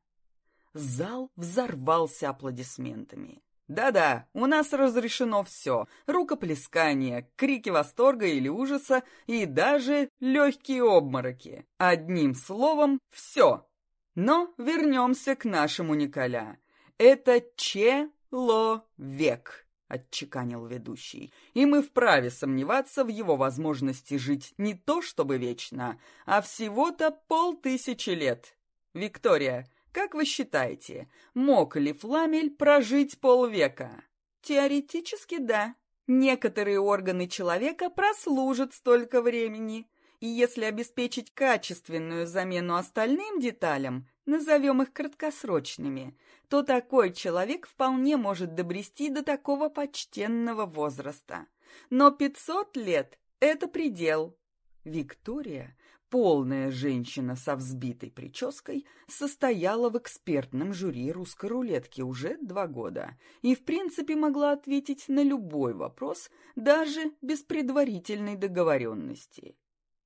Зал взорвался аплодисментами. Да-да, у нас разрешено все. Рукоплескание, крики восторга или ужаса и даже легкие обмороки. Одним словом, все. Но вернемся к нашему Николя. Это человек, отчеканил ведущий, и мы вправе сомневаться в его возможности жить не то чтобы вечно, а всего-то полтысячи лет. Виктория, как вы считаете, мог ли Фламель прожить полвека? Теоретически да. Некоторые органы человека прослужат столько времени. И если обеспечить качественную замену остальным деталям, назовем их краткосрочными, то такой человек вполне может добрести до такого почтенного возраста. Но 500 лет – это предел. Виктория полная женщина со взбитой прической, состояла в экспертном жюри русской рулетки уже два года и, в принципе, могла ответить на любой вопрос, даже без предварительной договоренности.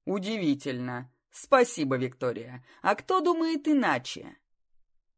Удивительно. Спасибо, Виктория. А кто думает иначе?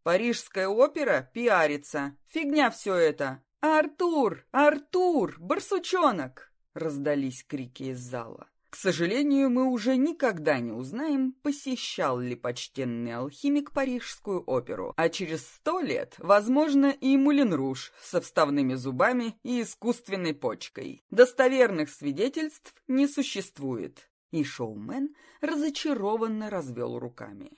Парижская опера пиарится. Фигня все это. «Артур! Артур! Барсучонок!» Раздались крики из зала. К сожалению, мы уже никогда не узнаем, посещал ли почтенный алхимик Парижскую оперу, а через сто лет, возможно, и Мулен-Руж со вставными зубами и искусственной почкой. Достоверных свидетельств не существует. И шоумен разочарованно развел руками.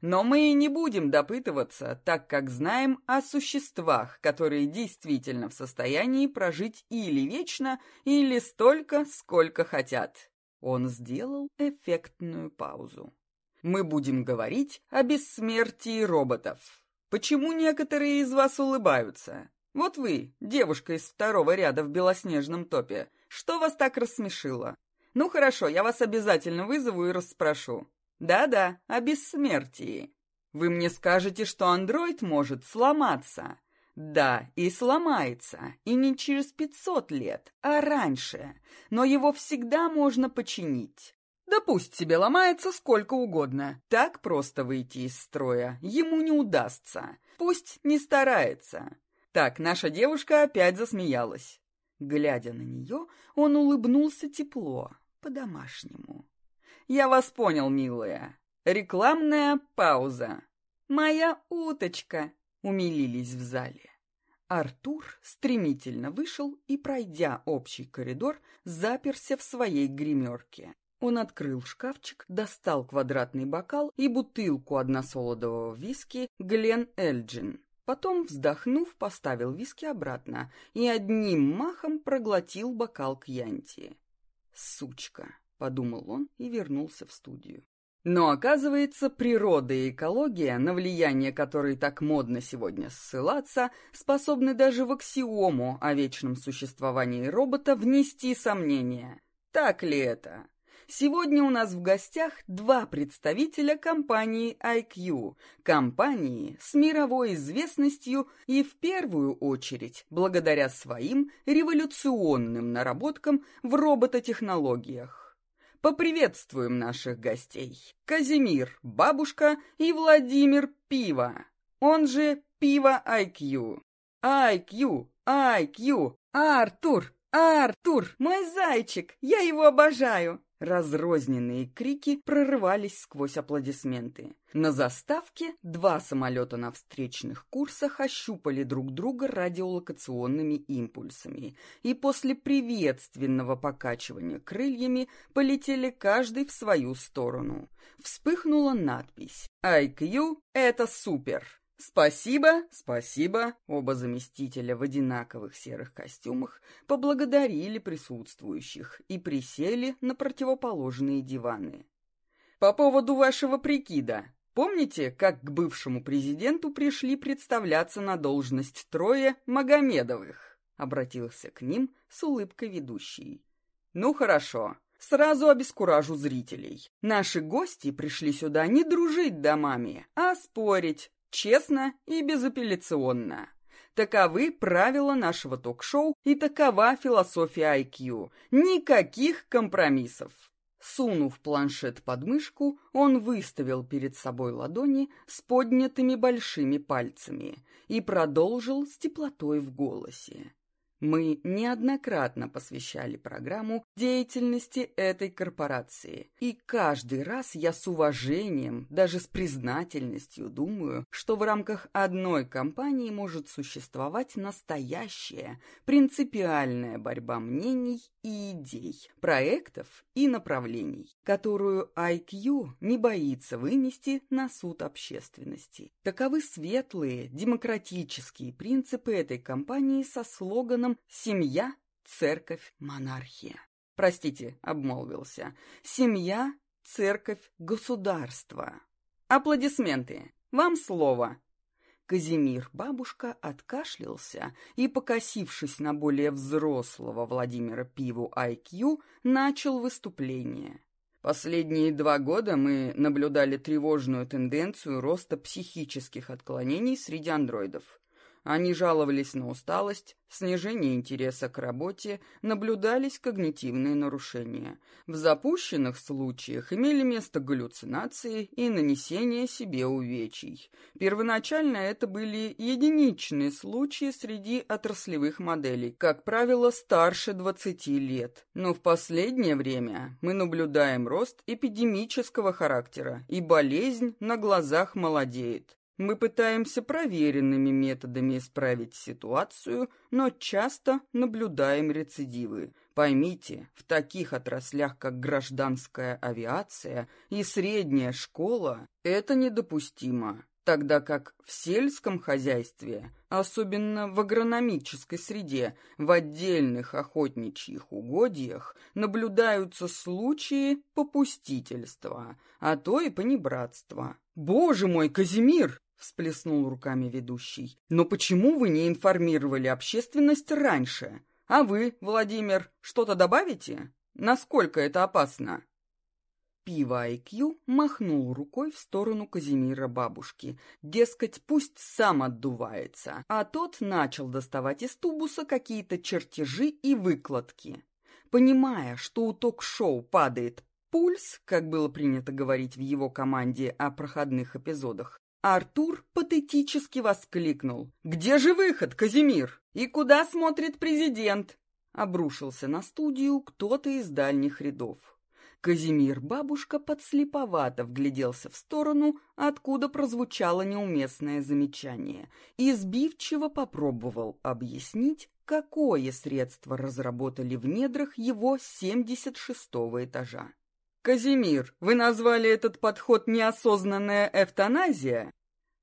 Но мы не будем допытываться, так как знаем о существах, которые действительно в состоянии прожить или вечно, или столько, сколько хотят. Он сделал эффектную паузу. Мы будем говорить о бессмертии роботов. Почему некоторые из вас улыбаются? Вот вы, девушка из второго ряда в белоснежном топе. Что вас так рассмешило? Ну хорошо, я вас обязательно вызову и расспрошу. Да-да, о бессмертии. Вы мне скажете, что андроид может сломаться. Да, и сломается, и не через пятьсот лет, а раньше, но его всегда можно починить. Да пусть себе ломается сколько угодно. Так просто выйти из строя ему не удастся. Пусть не старается. Так, наша девушка опять засмеялась. Глядя на нее, он улыбнулся тепло, по-домашнему. «Я вас понял, милая. Рекламная пауза. Моя уточка умилились в зале. Артур стремительно вышел и, пройдя общий коридор, заперся в своей гримерке. Он открыл шкафчик, достал квадратный бокал и бутылку односолодового виски «Глен Элджин». Потом, вздохнув, поставил виски обратно и одним махом проглотил бокал кьянти. «Сучка!» — подумал он и вернулся в студию. Но оказывается, природа и экология, на влияние которой так модно сегодня ссылаться, способны даже в аксиому о вечном существовании робота внести сомнения. Так ли это? Сегодня у нас в гостях два представителя компании IQ, компании с мировой известностью и в первую очередь благодаря своим революционным наработкам в робототехнологиях. Поприветствуем наших гостей. Казимир, бабушка и Владимир Пиво, он же Пиво IQ. IQ, IQ, Артур, Артур, мой зайчик, я его обожаю. Разрозненные крики прорывались сквозь аплодисменты. На заставке два самолета на встречных курсах ощупали друг друга радиолокационными импульсами, и после приветственного покачивания крыльями полетели каждый в свою сторону. Вспыхнула надпись «IQ — это супер!» «Спасибо, спасибо!» Оба заместителя в одинаковых серых костюмах поблагодарили присутствующих и присели на противоположные диваны. «По поводу вашего прикида. Помните, как к бывшему президенту пришли представляться на должность трое Магомедовых?» Обратился к ним с улыбкой ведущий. «Ну хорошо, Сразу обескуражу зрителей. Наши гости пришли сюда не дружить домами, а спорить, честно и безапелляционно. Таковы правила нашего ток-шоу и такова философия IQ. Никаких компромиссов. Сунув планшет под мышку, он выставил перед собой ладони с поднятыми большими пальцами и продолжил с теплотой в голосе. Мы неоднократно посвящали программу деятельности этой корпорации, и каждый раз я с уважением, даже с признательностью думаю, что в рамках одной компании может существовать настоящая, принципиальная борьба мнений и идей, проектов и направлений, которую IQ не боится вынести на суд общественности. Таковы светлые, демократические принципы этой компании со слоганом «семья», «церковь», «монархия». Простите, обмолвился. «Семья», «церковь», «государство». Аплодисменты. Вам слово. Казимир бабушка откашлялся и, покосившись на более взрослого Владимира Пиву IQ, начал выступление. Последние два года мы наблюдали тревожную тенденцию роста психических отклонений среди андроидов. Они жаловались на усталость, снижение интереса к работе, наблюдались когнитивные нарушения. В запущенных случаях имели место галлюцинации и нанесение себе увечий. Первоначально это были единичные случаи среди отраслевых моделей, как правило, старше 20 лет. Но в последнее время мы наблюдаем рост эпидемического характера, и болезнь на глазах молодеет. Мы пытаемся проверенными методами исправить ситуацию, но часто наблюдаем рецидивы. Поймите, в таких отраслях, как гражданская авиация и средняя школа, это недопустимо, тогда как в сельском хозяйстве, особенно в агрономической среде, в отдельных охотничьих угодьях наблюдаются случаи попустительства, а то и понебратства. «Боже мой, Казимир!» — всплеснул руками ведущий. «Но почему вы не информировали общественность раньше? А вы, Владимир, что-то добавите? Насколько это опасно?» Пиво IQ махнул рукой в сторону Казимира бабушки. Дескать, пусть сам отдувается. А тот начал доставать из тубуса какие-то чертежи и выкладки. Понимая, что у ток-шоу падает пульс, как было принято говорить в его команде о проходных эпизодах, Артур патетически воскликнул. «Где же выход, Казимир? И куда смотрит президент?» Обрушился на студию кто-то из дальних рядов. Казимир бабушка подслеповато вгляделся в сторону, откуда прозвучало неуместное замечание, и сбивчиво попробовал объяснить, какое средство разработали в недрах его 76-го этажа. «Казимир, вы назвали этот подход неосознанная эвтаназия?»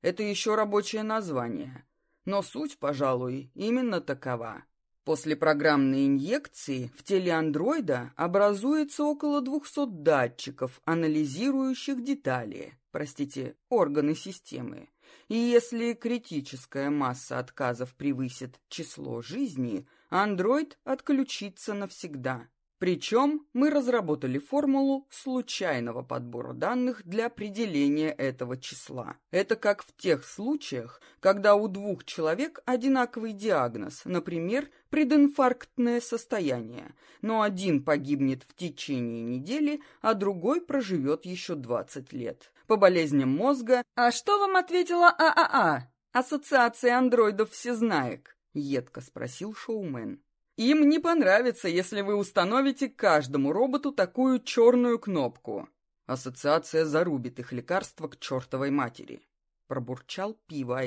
Это еще рабочее название. Но суть, пожалуй, именно такова. После программной инъекции в теле андроида образуется около 200 датчиков, анализирующих детали, простите, органы системы. И если критическая масса отказов превысит число жизни, андроид отключится навсегда. Причем мы разработали формулу случайного подбора данных для определения этого числа. Это как в тех случаях, когда у двух человек одинаковый диагноз, например, прединфарктное состояние, но один погибнет в течение недели, а другой проживет еще 20 лет. По болезням мозга... «А что вам ответила ААА? Ассоциация андроидов-всезнаек?» — едко спросил шоумен. Им не понравится, если вы установите каждому роботу такую черную кнопку. Ассоциация зарубит их лекарства к чертовой матери. Пробурчал пиво.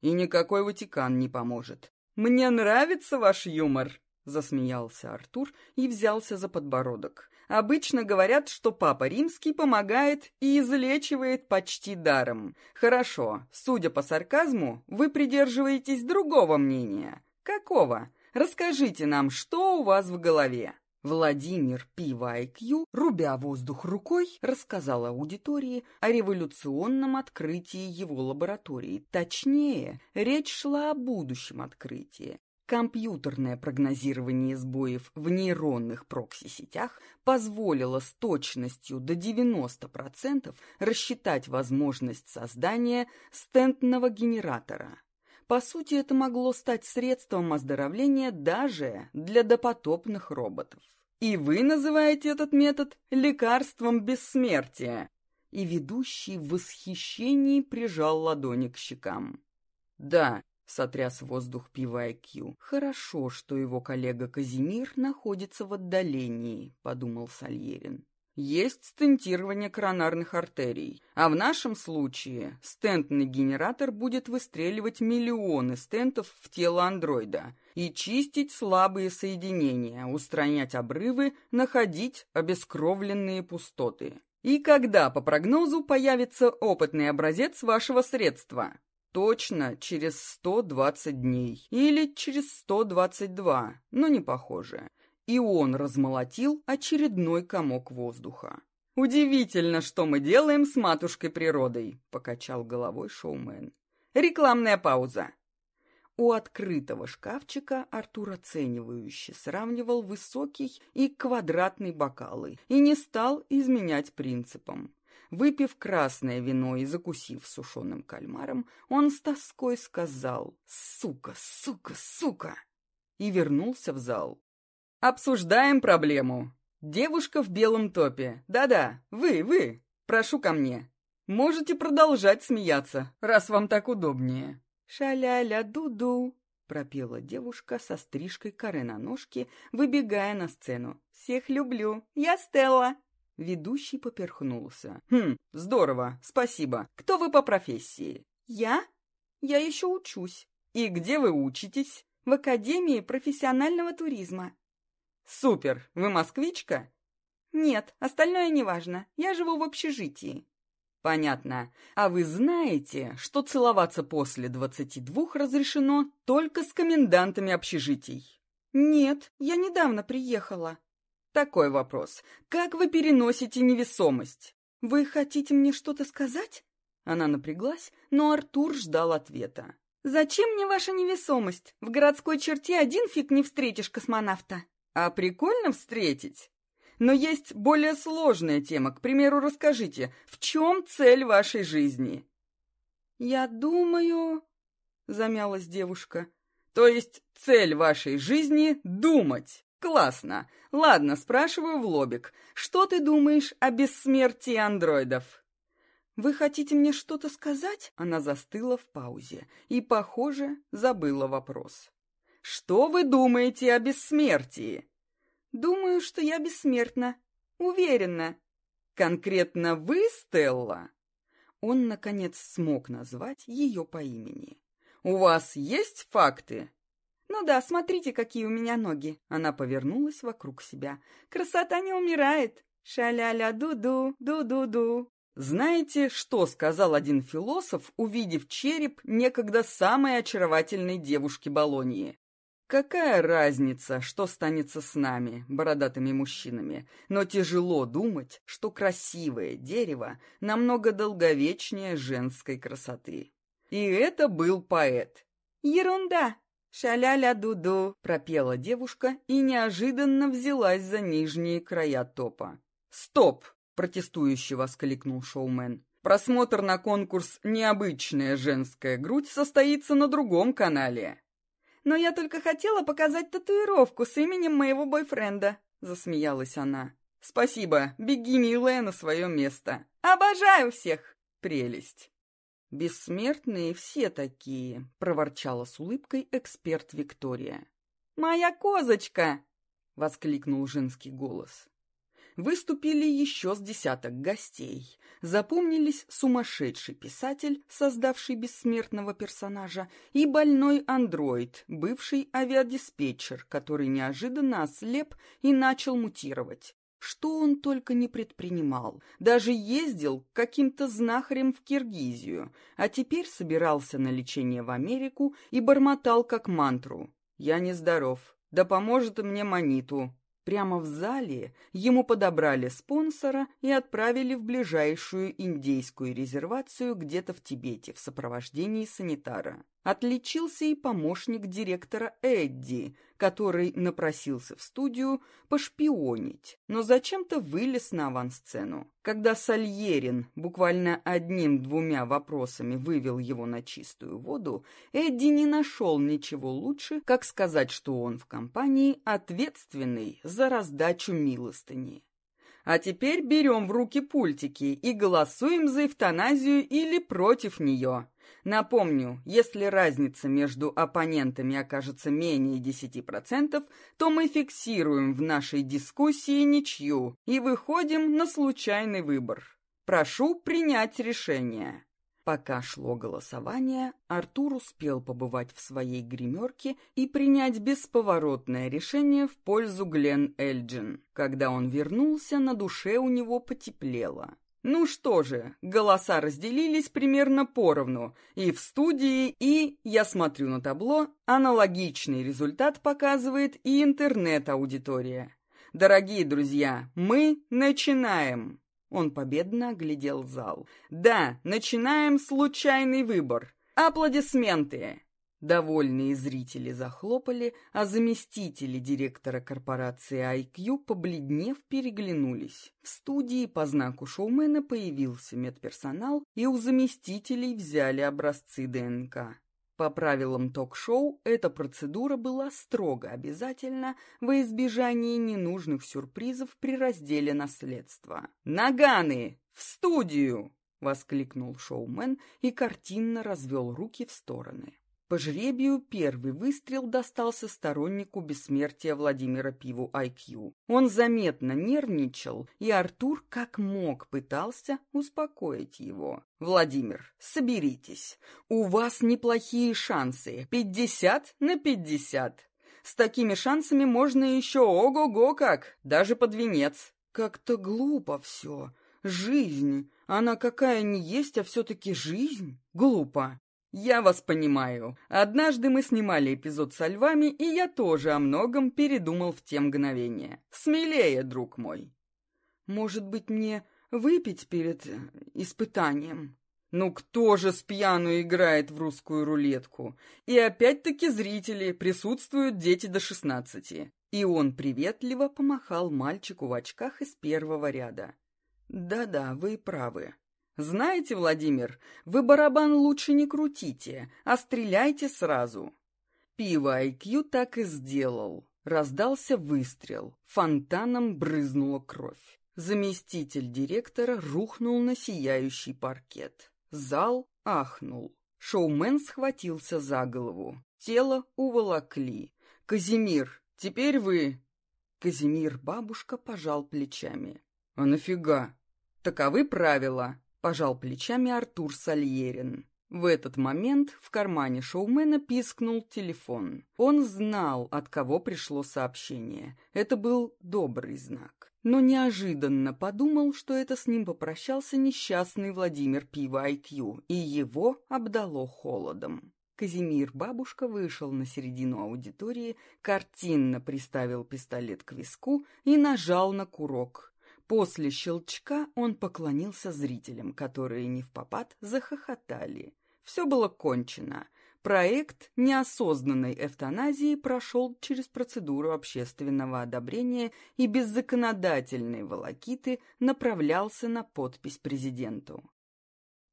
И никакой Ватикан не поможет. Мне нравится ваш юмор, засмеялся Артур и взялся за подбородок. Обычно говорят, что Папа Римский помогает и излечивает почти даром. Хорошо, судя по сарказму, вы придерживаетесь другого мнения. Какого? Расскажите нам, что у вас в голове?» Владимир Пивайкью, рубя воздух рукой, рассказал аудитории о революционном открытии его лаборатории. Точнее, речь шла о будущем открытии. Компьютерное прогнозирование сбоев в нейронных прокси-сетях позволило с точностью до 90% рассчитать возможность создания стентного генератора. По сути, это могло стать средством оздоровления даже для допотопных роботов. И вы называете этот метод лекарством бессмертия. И ведущий в восхищении прижал ладони к щекам. Да, сотряс воздух пива IQ. Хорошо, что его коллега Казимир находится в отдалении, подумал Сальерин есть стентирование коронарных артерий, а в нашем случае стентный генератор будет выстреливать миллионы стентов в тело андроида и чистить слабые соединения, устранять обрывы, находить обескровленные пустоты. И когда, по прогнозу, появится опытный образец вашего средства? Точно через 120 дней или через 122, но не похоже и он размолотил очередной комок воздуха. «Удивительно, что мы делаем с матушкой природой», — покачал головой шоумен. «Рекламная пауза». У открытого шкафчика Артур оценивающе сравнивал высокий и квадратный бокалы и не стал изменять принципам. Выпив красное вино и закусив сушеным кальмаром, он с тоской сказал «Сука, сука, сука!» и вернулся в зал. Обсуждаем проблему. Девушка в белом топе. Да-да, вы, вы. Прошу ко мне. Можете продолжать смеяться, раз вам так удобнее. Ша-ля-ля-ду-ду, пропела девушка со стрижкой коры на ножке, выбегая на сцену. Всех люблю. Я Стелла. Ведущий поперхнулся. «Хм, здорово, спасибо. Кто вы по профессии?» «Я? Я еще учусь». «И где вы учитесь?» «В Академии профессионального туризма». «Супер! Вы москвичка?» «Нет, остальное неважно. Я живу в общежитии». «Понятно. А вы знаете, что целоваться после двадцати двух разрешено только с комендантами общежитий?» «Нет, я недавно приехала». «Такой вопрос. Как вы переносите невесомость?» «Вы хотите мне что-то сказать?» Она напряглась, но Артур ждал ответа. «Зачем мне ваша невесомость? В городской черте один фиг не встретишь космонавта». А прикольно встретить? Но есть более сложная тема. К примеру, расскажите, в чем цель вашей жизни? Я думаю... Замялась девушка. То есть цель вашей жизни — думать. Классно. Ладно, спрашиваю в лобик. Что ты думаешь о бессмертии андроидов? Вы хотите мне что-то сказать? Она застыла в паузе и, похоже, забыла вопрос. Что вы думаете о бессмертии? Думаю, что я бессмертна. Уверена. Конкретно вы, Стелла? Он, наконец, смог назвать ее по имени. У вас есть факты? Ну да, смотрите, какие у меня ноги. Она повернулась вокруг себя. Красота не умирает. Ша-ля-ля, ду-ду, ду-ду-ду. Знаете, что сказал один философ, увидев череп некогда самой очаровательной девушки Болонии? Какая разница, что станется с нами, бородатыми мужчинами, но тяжело думать, что красивое дерево намного долговечнее женской красоты. И это был поэт. Ерунда! «Ша-ля-ля-ду-ду», — пропела девушка и неожиданно взялась за нижние края топа. «Стоп!» — протестующе воскликнул шоумен. «Просмотр на конкурс «Необычная женская грудь» состоится на другом канале». «Но я только хотела показать татуировку с именем моего бойфренда», — засмеялась она. «Спасибо, беги, милая, на свое место». «Обожаю всех!» «Прелесть!» «Бессмертные все такие», — проворчала с улыбкой эксперт Виктория. «Моя козочка!» — воскликнул женский голос. Выступили еще с десяток гостей. Запомнились сумасшедший писатель, создавший бессмертного персонажа, и больной андроид, бывший авиадиспетчер, который неожиданно ослеп и начал мутировать. Что он только не предпринимал, даже ездил к каким-то знахарем в Киргизию, а теперь собирался на лечение в Америку и бормотал как мантру. «Я нездоров, да поможет мне Маниту, Прямо в зале ему подобрали спонсора и отправили в ближайшую индейскую резервацию где-то в Тибете в сопровождении санитара. Отличился и помощник директора Эдди, который напросился в студию пошпионить, но зачем-то вылез на авансцену. Когда Сальерин буквально одним-двумя вопросами вывел его на чистую воду, Эдди не нашел ничего лучше, как сказать, что он в компании ответственный за раздачу милостыни. А теперь берем в руки пультики и голосуем за эвтаназию или против нее. Напомню, если разница между оппонентами окажется менее 10%, то мы фиксируем в нашей дискуссии ничью и выходим на случайный выбор. Прошу принять решение. Пока шло голосование, Артур успел побывать в своей гримерке и принять бесповоротное решение в пользу Глен Эльджин. Когда он вернулся, на душе у него потеплело. Ну что же, голоса разделились примерно поровну. И в студии, и, я смотрю на табло, аналогичный результат показывает и интернет-аудитория. Дорогие друзья, мы начинаем! Он победно оглядел зал. Да, начинаем случайный выбор. Аплодисменты! Довольные зрители захлопали, а заместители директора корпорации IQ, побледнев, переглянулись. В студии по знаку шоумена появился медперсонал, и у заместителей взяли образцы ДНК. По правилам ток-шоу эта процедура была строго обязательна во избежание ненужных сюрпризов при разделе наследства. «Наганы! В студию!» — воскликнул шоумен и картинно развел руки в стороны. По жребию первый выстрел достался стороннику бессмертия Владимира Пиву IQ. Он заметно нервничал, и Артур как мог пытался успокоить его. «Владимир, соберитесь. У вас неплохие шансы. Пятьдесят на пятьдесят. С такими шансами можно еще ого-го как, даже под венец». «Как-то глупо все. Жизнь. Она какая ни есть, а все-таки жизнь. Глупо. «Я вас понимаю. Однажды мы снимали эпизод со львами, и я тоже о многом передумал в те мгновения. Смелее, друг мой». «Может быть, мне выпить перед э, испытанием?» «Ну кто же с пьяну играет в русскую рулетку? И опять-таки зрители, присутствуют дети до шестнадцати». И он приветливо помахал мальчику в очках из первого ряда. «Да-да, вы правы. «Знаете, Владимир, вы барабан лучше не крутите, а стреляйте сразу». Пиво IQ так и сделал. Раздался выстрел. Фонтаном брызнула кровь. Заместитель директора рухнул на сияющий паркет. Зал ахнул. Шоумен схватился за голову. Тело уволокли. «Казимир, теперь вы...» Казимир бабушка пожал плечами. «А нафига? Таковы правила. — пожал плечами Артур Сальерин. В этот момент в кармане шоумена пискнул телефон. Он знал, от кого пришло сообщение. Это был добрый знак. Но неожиданно подумал, что это с ним попрощался несчастный Владимир Пива IQ, и его обдало холодом. Казимир бабушка вышел на середину аудитории, картинно приставил пистолет к виску и нажал на курок. После щелчка он поклонился зрителям, которые не в попад захохотали. Все было кончено. Проект неосознанной эвтаназии прошел через процедуру общественного одобрения и без законодательной волокиты направлялся на подпись президенту.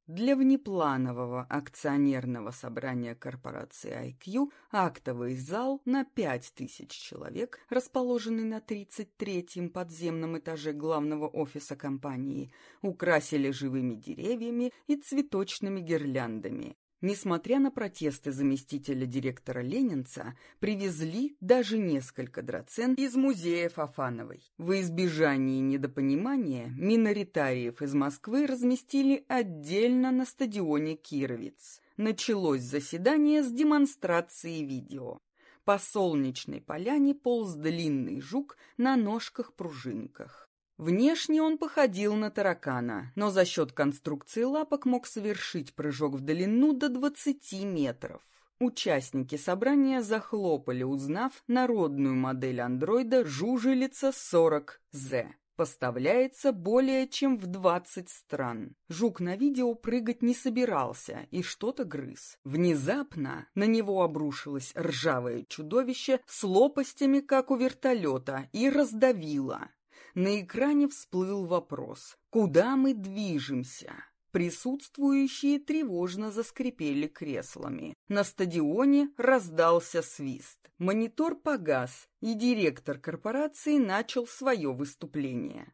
Для внепланового акционерного собрания корпорации IQ актовый зал на 5000 человек, расположенный на 33-м подземном этаже главного офиса компании, украсили живыми деревьями и цветочными гирляндами, Несмотря на протесты заместителя директора Ленинца, привезли даже несколько драцен из музея Фафановой. В избежании недопонимания миноритариев из Москвы разместили отдельно на стадионе Кировец. Началось заседание с демонстрации видео. По солнечной поляне полз длинный жук на ножках-пружинках. Внешне он походил на таракана, но за счет конструкции лапок мог совершить прыжок в длину до 20 метров. Участники собрания захлопали, узнав народную модель андроида Жужелица 40Z. Поставляется более чем в 20 стран. Жук на видео прыгать не собирался и что-то грыз. Внезапно на него обрушилось ржавое чудовище с лопастями, как у вертолета, и раздавило. На экране всплыл вопрос «Куда мы движемся?» Присутствующие тревожно заскрипели креслами. На стадионе раздался свист. Монитор погас, и директор корпорации начал свое выступление.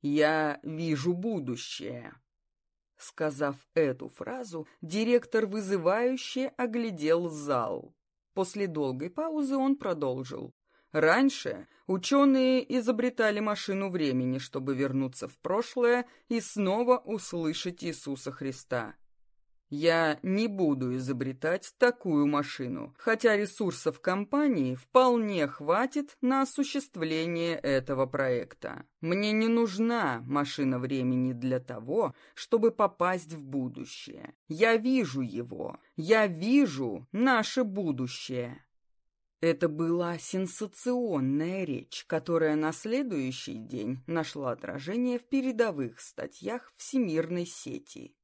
«Я вижу будущее». Сказав эту фразу, директор вызывающе оглядел зал. После долгой паузы он продолжил. Раньше ученые изобретали машину времени, чтобы вернуться в прошлое и снова услышать Иисуса Христа. Я не буду изобретать такую машину, хотя ресурсов компании вполне хватит на осуществление этого проекта. Мне не нужна машина времени для того, чтобы попасть в будущее. Я вижу его. Я вижу наше будущее. Это была сенсационная речь, которая на следующий день нашла отражение в передовых статьях всемирной сети.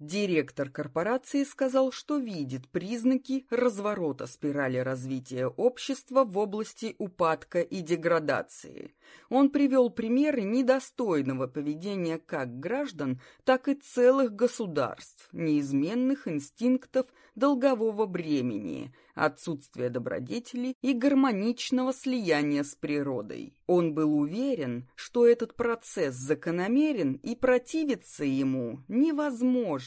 Директор корпорации сказал, что видит признаки разворота спирали развития общества в области упадка и деградации. Он привел примеры недостойного поведения как граждан, так и целых государств, неизменных инстинктов долгового бремени, отсутствия добродетели и гармоничного слияния с природой. Он был уверен, что этот процесс закономерен и противиться ему невозможно.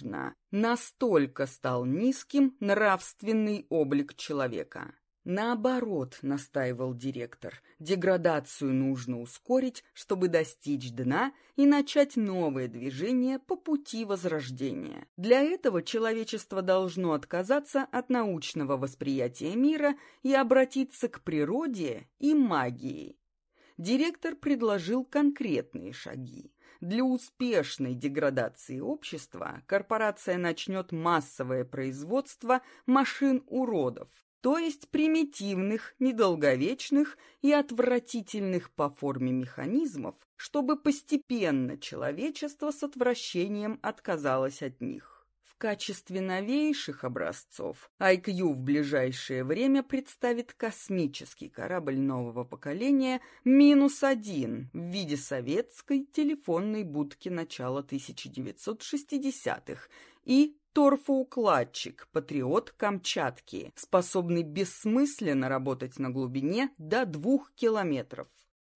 Настолько стал низким нравственный облик человека. Наоборот, настаивал директор, деградацию нужно ускорить, чтобы достичь дна и начать новое движение по пути возрождения. Для этого человечество должно отказаться от научного восприятия мира и обратиться к природе и магии. Директор предложил конкретные шаги. Для успешной деградации общества корпорация начнет массовое производство машин-уродов, то есть примитивных, недолговечных и отвратительных по форме механизмов, чтобы постепенно человечество с отвращением отказалось от них. Качестве новейших образцов IQ в ближайшее время представит космический корабль нового поколения «Минус один» в виде советской телефонной будки начала 1960-х и торфоукладчик, патриот Камчатки, способный бессмысленно работать на глубине до двух километров.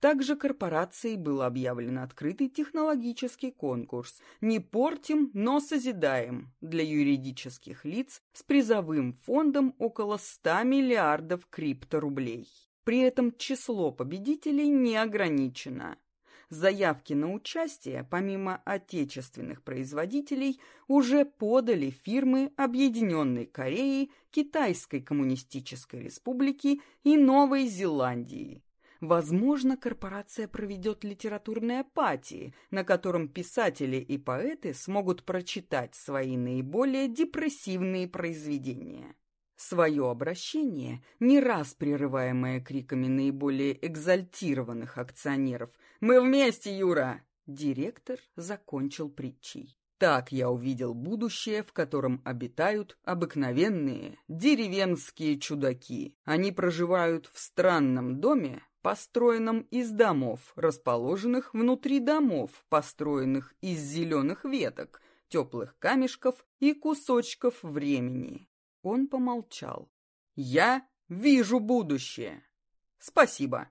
Также корпорацией был объявлен открытый технологический конкурс «Не портим, но созидаем» для юридических лиц с призовым фондом около 100 миллиардов крипторублей. При этом число победителей не ограничено. Заявки на участие, помимо отечественных производителей, уже подали фирмы Объединенной Кореи, Китайской Коммунистической Республики и Новой Зеландии. Возможно, корпорация проведет литературные апатии, на котором писатели и поэты смогут прочитать свои наиболее депрессивные произведения. Свое обращение, не раз прерываемое криками наиболее экзальтированных акционеров «Мы вместе, Юра!», директор закончил притчей. Так я увидел будущее, в котором обитают обыкновенные деревенские чудаки. Они проживают в странном доме, построенном из домов, расположенных внутри домов, построенных из зеленых веток, теплых камешков и кусочков времени. Он помолчал. «Я вижу будущее. Спасибо».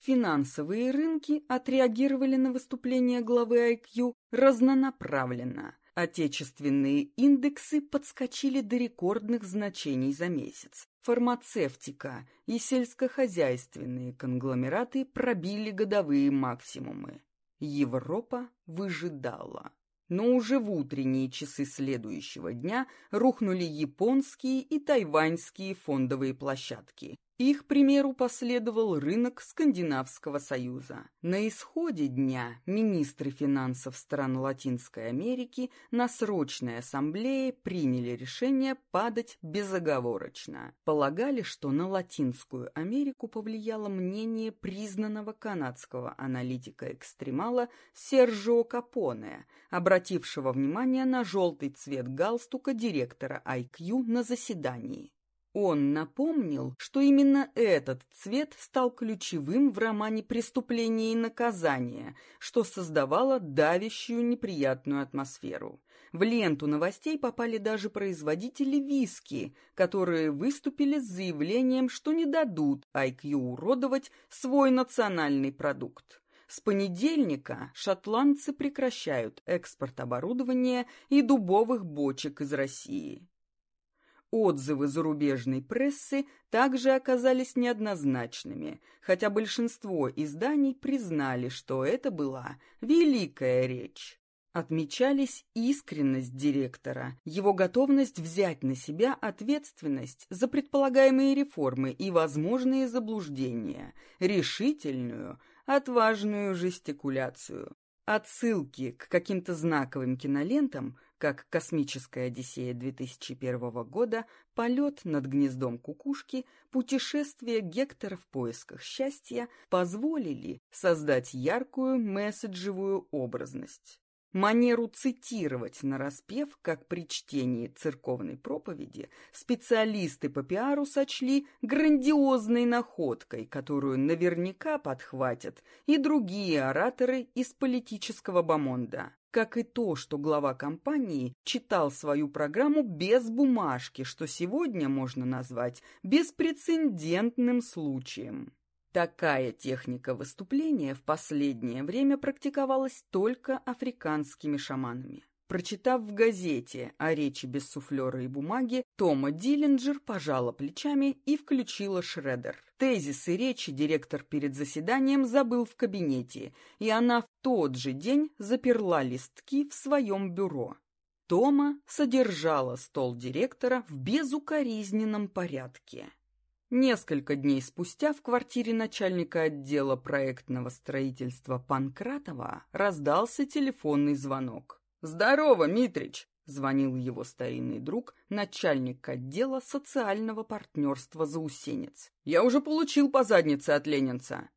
Финансовые рынки отреагировали на выступление главы IQ разнонаправленно. Отечественные индексы подскочили до рекордных значений за месяц. Фармацевтика и сельскохозяйственные конгломераты пробили годовые максимумы. Европа выжидала. Но уже в утренние часы следующего дня рухнули японские и тайваньские фондовые площадки. Их примеру последовал рынок Скандинавского союза. На исходе дня министры финансов стран Латинской Америки на срочной ассамблее приняли решение падать безоговорочно. Полагали, что на Латинскую Америку повлияло мнение признанного канадского аналитика-экстремала Сержио Капоне, обратившего внимание на желтый цвет галстука директора IQ на заседании. Он напомнил, что именно этот цвет стал ключевым в романе «Преступление и наказание», что создавало давящую неприятную атмосферу. В ленту новостей попали даже производители виски, которые выступили с заявлением, что не дадут IQ уродовать свой национальный продукт. С понедельника шотландцы прекращают экспорт оборудования и дубовых бочек из России. Отзывы зарубежной прессы также оказались неоднозначными, хотя большинство изданий признали, что это была великая речь. Отмечались искренность директора, его готовность взять на себя ответственность за предполагаемые реформы и возможные заблуждения, решительную, отважную жестикуляцию. Отсылки к каким-то знаковым кинолентам – как «Космическая Одиссея» 2001 года, «Полет над гнездом кукушки», «Путешествие Гектора в поисках счастья» позволили создать яркую месседжевую образность. Манеру цитировать на распев, как при чтении церковной проповеди, специалисты по пиару сочли грандиозной находкой, которую наверняка подхватят и другие ораторы из политического бомонда как и то, что глава компании читал свою программу без бумажки, что сегодня можно назвать беспрецедентным случаем. Такая техника выступления в последнее время практиковалась только африканскими шаманами. Прочитав в газете о речи без суфлера и бумаги, Тома Диллинджер пожала плечами и включила шредер. Тезисы речи директор перед заседанием забыл в кабинете, и она в тот же день заперла листки в своем бюро. Тома содержала стол директора в безукоризненном порядке. Несколько дней спустя в квартире начальника отдела проектного строительства Панкратова раздался телефонный звонок. «Здорово, Митрич!» — звонил его старинный друг, начальник отдела социального партнерства «Заусенец». «Я уже получил по заднице от ленинца».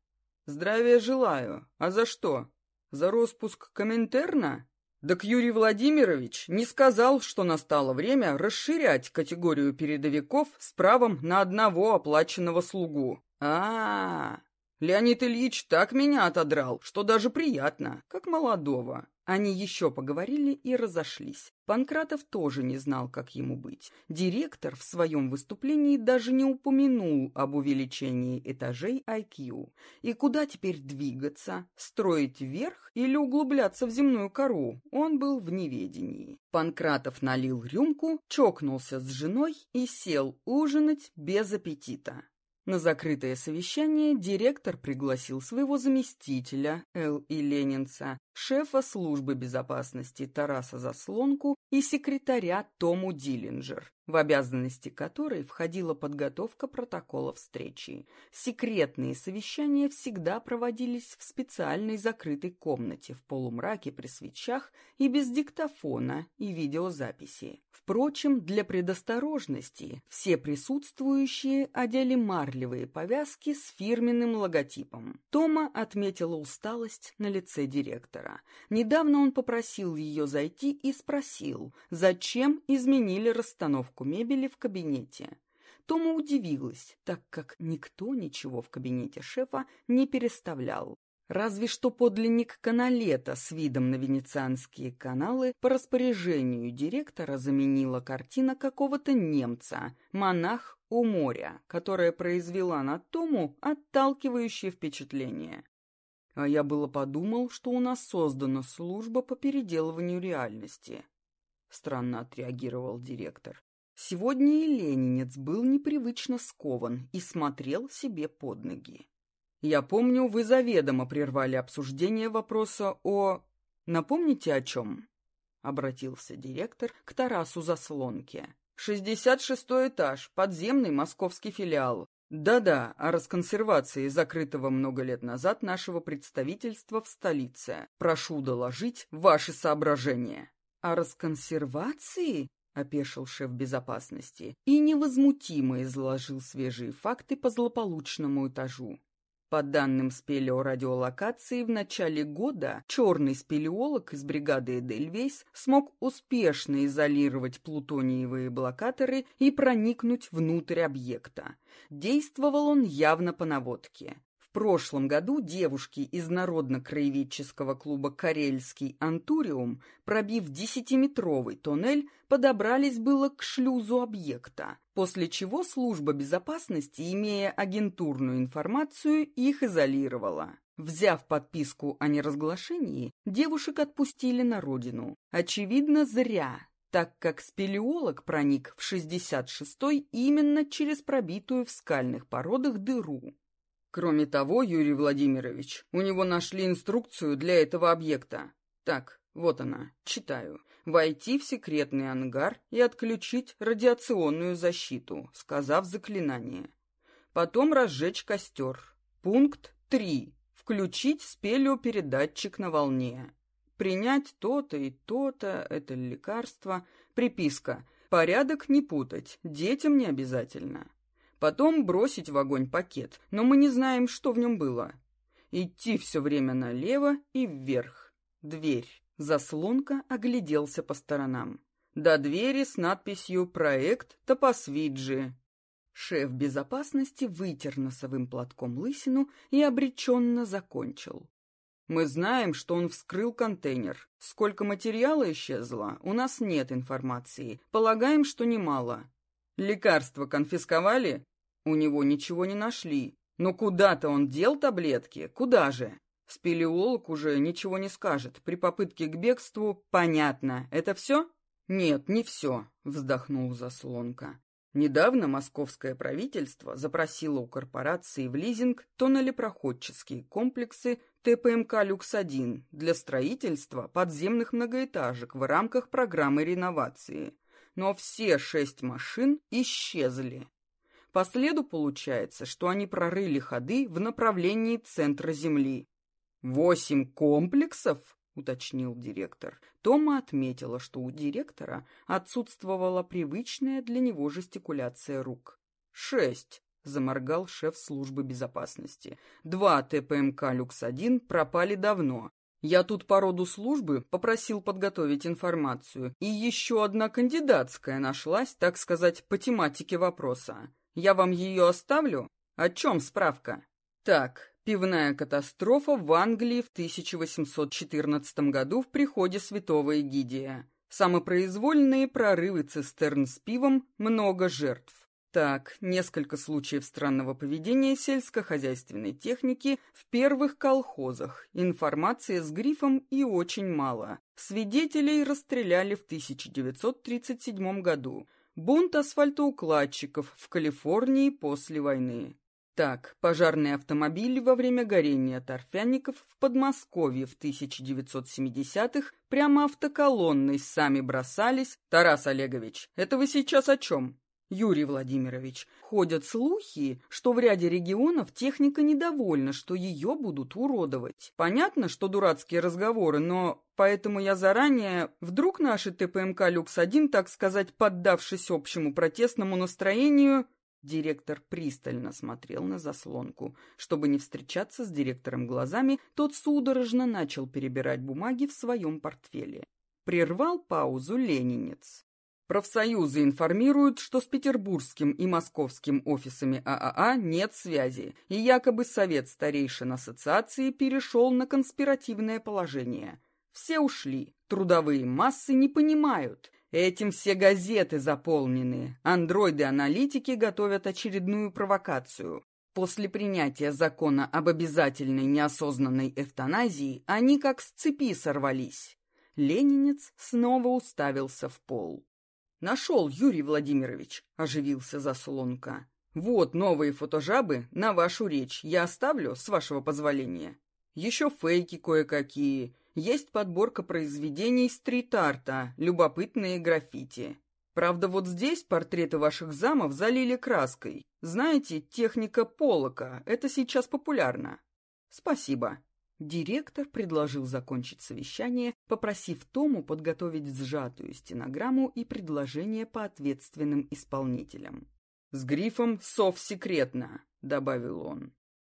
«Здравия желаю. А за что? За распуск Коминтерна?» Так Юрий Владимирович не сказал, что настало время расширять категорию передовиков с правом на одного оплаченного слугу. А, -а, -а. Леонид Ильич так меня отодрал, что даже приятно, как молодого. Они еще поговорили и разошлись. Панкратов тоже не знал, как ему быть. Директор в своем выступлении даже не упомянул об увеличении этажей IQ. И куда теперь двигаться? Строить вверх или углубляться в земную кору? Он был в неведении. Панкратов налил рюмку, чокнулся с женой и сел ужинать без аппетита. На закрытое совещание директор пригласил своего заместителя Л. И. Ленинца, шефа службы безопасности Тараса Заслонку и секретаря Тому Диллинджер, в обязанности которой входила подготовка протокола встречи. Секретные совещания всегда проводились в специальной закрытой комнате в полумраке при свечах и без диктофона и видеозаписи. Впрочем, для предосторожности все присутствующие одели марлевые повязки с фирменным логотипом. Тома отметила усталость на лице директора директора. Недавно он попросил ее зайти и спросил, зачем изменили расстановку мебели в кабинете. Тома удивилась, так как никто ничего в кабинете шефа не переставлял. Разве что подлинник каналета с видом на венецианские каналы по распоряжению директора заменила картина какого-то немца, монах у моря, которая произвела на Тому отталкивающее впечатление. А я было подумал, что у нас создана служба по переделыванию реальности. Странно отреагировал директор. Сегодня и ленинец был непривычно скован и смотрел себе под ноги. Я помню, вы заведомо прервали обсуждение вопроса о... Напомните, о чем? Обратился директор к Тарасу Заслонке. «Шестьдесят шестой этаж, подземный московский филиал. Да-да, о расконсервации закрытого много лет назад нашего представительства в столице. Прошу доложить ваши соображения». «О расконсервации?» — опешил шеф безопасности и невозмутимо изложил свежие факты по злополучному этажу. По данным спелеорадиолокации, в начале года черный спелеолог из бригады Эдельвейс смог успешно изолировать плутониевые блокаторы и проникнуть внутрь объекта. Действовал он явно по наводке. Прошлом году девушки из Народно-краеведческого клуба «Карельский Антуриум», пробив десятиметровый тоннель, подобрались было к шлюзу объекта, после чего служба безопасности, имея агентурную информацию, их изолировала. Взяв подписку о неразглашении, девушек отпустили на родину. Очевидно, зря, так как спелеолог проник в 66-й именно через пробитую в скальных породах дыру. Кроме того, Юрий Владимирович, у него нашли инструкцию для этого объекта. Так, вот она, читаю войти в секретный ангар и отключить радиационную защиту, сказав заклинание. Потом разжечь костер. Пункт 3. Включить спелеопередатчик на волне. Принять то-то и то-то, это лекарство. Приписка. Порядок не путать, детям не обязательно. Потом бросить в огонь пакет, но мы не знаем, что в нем было. Идти все время налево и вверх. Дверь. Заслонка огляделся по сторонам. До двери с надписью «Проект Топосвиджи». Шеф безопасности вытер носовым платком лысину и обреченно закончил. «Мы знаем, что он вскрыл контейнер. Сколько материала исчезло, у нас нет информации. Полагаем, что немало. Лекарства конфисковали? У него ничего не нашли. Но куда-то он дел таблетки? Куда же?» Спелеолог уже ничего не скажет. При попытке к бегству понятно. Это все? Нет, не все, вздохнул Заслонка. Недавно московское правительство запросило у корпорации в лизинг тоннелепроходческие комплексы ТПМК «Люкс-1» для строительства подземных многоэтажек в рамках программы реновации. Но все шесть машин исчезли. По следу получается, что они прорыли ходы в направлении центра Земли. «Восемь комплексов?» — уточнил директор. Тома отметила, что у директора отсутствовала привычная для него жестикуляция рук. «Шесть», — заморгал шеф службы безопасности. «Два ТПМК «Люкс-1» пропали давно. Я тут по роду службы попросил подготовить информацию, и еще одна кандидатская нашлась, так сказать, по тематике вопроса. Я вам ее оставлю? О чем справка?» «Так, Пивная катастрофа в Англии в 1814 году в приходе святого Эгидия. Самопроизвольные прорывы цистерн с пивом, много жертв. Так, несколько случаев странного поведения сельскохозяйственной техники в первых колхозах. Информации с грифом и очень мало. Свидетелей расстреляли в 1937 году. Бунт асфальтоукладчиков в Калифорнии после войны. Так, пожарный автомобиль во время горения торфяников в Подмосковье в 1970-х прямо автоколонной сами бросались. Тарас Олегович, это вы сейчас о чем? Юрий Владимирович, ходят слухи, что в ряде регионов техника недовольна, что ее будут уродовать. Понятно, что дурацкие разговоры, но поэтому я заранее... Вдруг наши ТПМК «Люкс-1», так сказать, поддавшись общему протестному настроению, Директор пристально смотрел на заслонку. Чтобы не встречаться с директором глазами, тот судорожно начал перебирать бумаги в своем портфеле. Прервал паузу ленинец. Профсоюзы информируют, что с петербургским и московским офисами ААА нет связи, и якобы Совет старейшин ассоциации перешел на конспиративное положение. Все ушли, трудовые массы не понимают. Этим все газеты заполнены. Андроиды-аналитики готовят очередную провокацию. После принятия закона об обязательной неосознанной эвтаназии они как с цепи сорвались. Ленинец снова уставился в пол. «Нашел, Юрий Владимирович», — оживился заслонка. «Вот новые фотожабы на вашу речь я оставлю, с вашего позволения. Еще фейки кое-какие, есть подборка произведений стрит-арта, любопытные граффити. Правда, вот здесь портреты ваших замов залили краской. Знаете, техника полока, это сейчас популярно. Спасибо. Директор предложил закончить совещание, попросив Тому подготовить сжатую стенограмму и предложение по ответственным исполнителям. «С грифом «Сов-секретно», — добавил он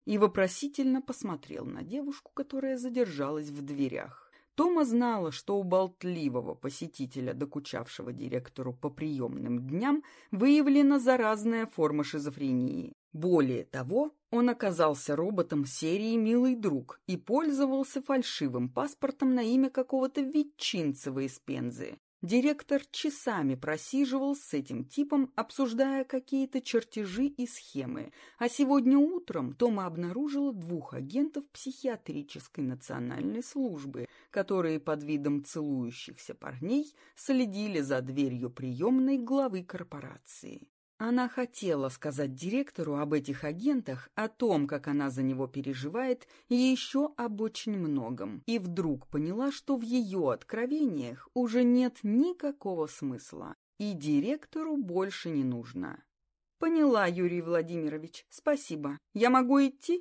и вопросительно посмотрел на девушку, которая задержалась в дверях. Тома знала, что у болтливого посетителя, докучавшего директору по приемным дням, выявлена заразная форма шизофрении. Более того, он оказался роботом серии «Милый друг» и пользовался фальшивым паспортом на имя какого-то Ветчинцева из Пензы. Директор часами просиживал с этим типом, обсуждая какие-то чертежи и схемы, а сегодня утром Тома обнаружила двух агентов психиатрической национальной службы, которые под видом целующихся парней следили за дверью приемной главы корпорации. Она хотела сказать директору об этих агентах, о том, как она за него переживает, и еще об очень многом, и вдруг поняла, что в ее откровениях уже нет никакого смысла, и директору больше не нужно. «Поняла, Юрий Владимирович, спасибо. Я могу идти?»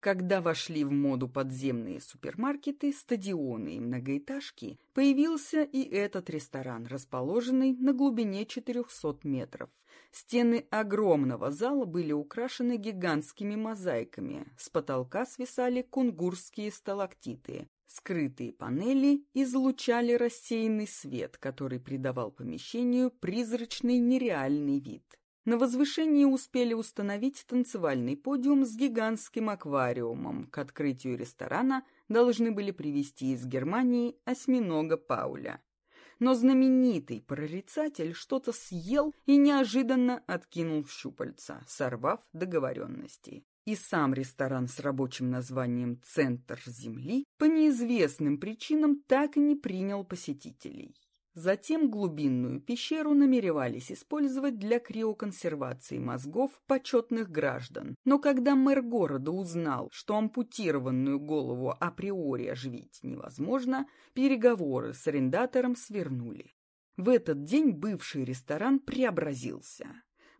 Когда вошли в моду подземные супермаркеты, стадионы и многоэтажки, появился и этот ресторан, расположенный на глубине 400 метров. Стены огромного зала были украшены гигантскими мозаиками, с потолка свисали кунгурские сталактиты. Скрытые панели излучали рассеянный свет, который придавал помещению призрачный нереальный вид. На возвышении успели установить танцевальный подиум с гигантским аквариумом. К открытию ресторана должны были привезти из Германии осьминога Пауля. Но знаменитый прорицатель что-то съел и неожиданно откинул щупальца, сорвав договоренности. И сам ресторан с рабочим названием «Центр Земли» по неизвестным причинам так и не принял посетителей. Затем глубинную пещеру намеревались использовать для криоконсервации мозгов почетных граждан. Но когда мэр города узнал, что ампутированную голову априори оживить невозможно, переговоры с арендатором свернули. В этот день бывший ресторан преобразился.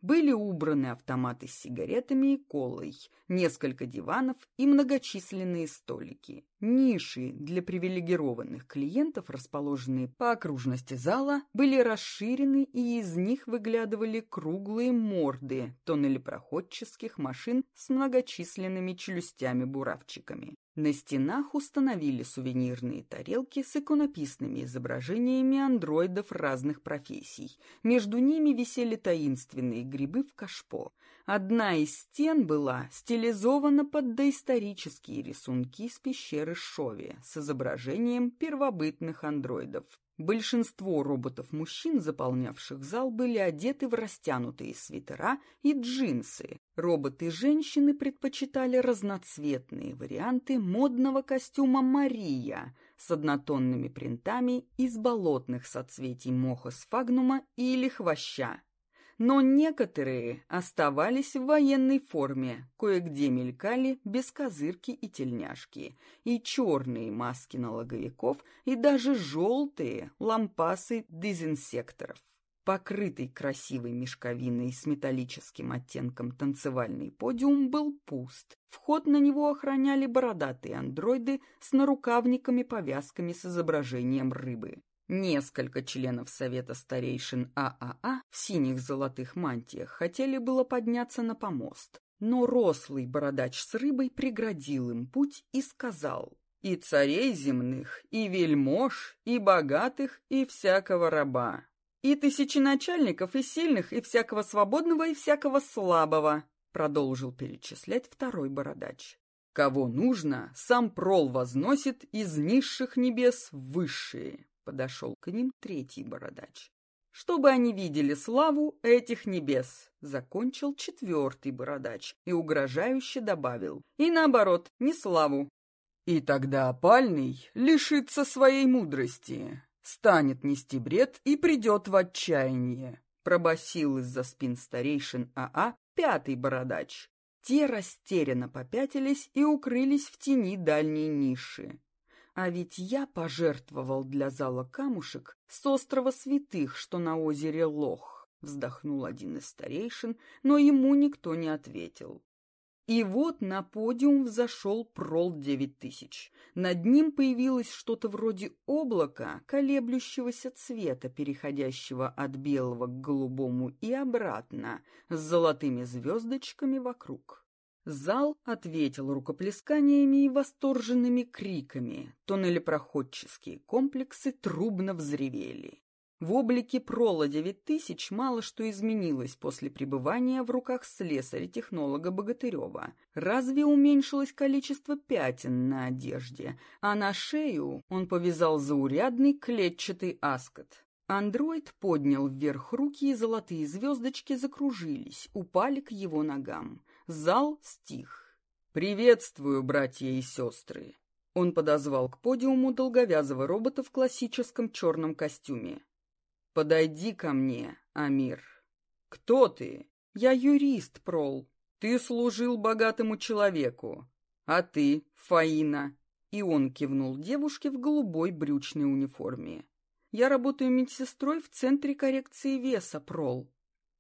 Были убраны автоматы с сигаретами и колой, несколько диванов и многочисленные столики. Ниши для привилегированных клиентов, расположенные по окружности зала, были расширены, и из них выглядывали круглые морды тоннелепроходческих машин с многочисленными челюстями-буравчиками. На стенах установили сувенирные тарелки с иконописными изображениями андроидов разных профессий. Между ними висели таинственные грибы в кашпо. Одна из стен была стилизована под доисторические рисунки с пещеры Шови с изображением первобытных андроидов. Большинство роботов-мужчин, заполнявших зал, были одеты в растянутые свитера и джинсы. Роботы-женщины предпочитали разноцветные варианты модного костюма «Мария» с однотонными принтами из болотных соцветий моха сфагнума или хвоща но некоторые оставались в военной форме, кое-где мелькали бескозырки и тельняшки, и черные маски налоговиков, и даже желтые лампасы дезинсекторов. Покрытый красивой мешковиной с металлическим оттенком танцевальный подиум был пуст. Вход на него охраняли бородатые андроиды с нарукавниками-повязками с изображением рыбы. Несколько членов Совета старейшин ААА в синих золотых мантиях хотели было подняться на помост, но рослый бородач с рыбой преградил им путь и сказал «И царей земных, и вельмож, и богатых, и всякого раба, и тысячи начальников, и сильных, и всякого свободного, и всякого слабого», продолжил перечислять второй бородач. «Кого нужно, сам прол возносит из низших небес в высшие». Подошел к ним третий бородач. Чтобы они видели славу этих небес, закончил четвертый бородач и угрожающе добавил. И наоборот, не славу. И тогда опальный лишится своей мудрости, станет нести бред и придет в отчаяние. Пробасил из-за спин старейшин АА пятый бородач. Те растерянно попятились и укрылись в тени дальней ниши. А ведь я пожертвовал для зала камушек с острова Святых, что на озере Лох, вздохнул один из старейшин, но ему никто не ответил. И вот на подиум взошел прол девять тысяч. Над ним появилось что-то вроде облака, колеблющегося цвета, переходящего от белого к голубому и обратно, с золотыми звездочками вокруг. Зал ответил рукоплесканиями и восторженными криками. Тоннелепроходческие комплексы трубно взревели. В облике Прола 9000 мало что изменилось после пребывания в руках слесаря-технолога Богатырева. Разве уменьшилось количество пятен на одежде, а на шею он повязал заурядный клетчатый аскот. Андроид поднял вверх руки, и золотые звездочки закружились, упали к его ногам. Зал стих. «Приветствую, братья и сестры!» Он подозвал к подиуму долговязого робота в классическом черном костюме. «Подойди ко мне, Амир». «Кто ты?» «Я юрист, Прол. Ты служил богатому человеку. А ты, Фаина?» И он кивнул девушке в голубой брючной униформе. «Я работаю медсестрой в Центре коррекции веса, Прол.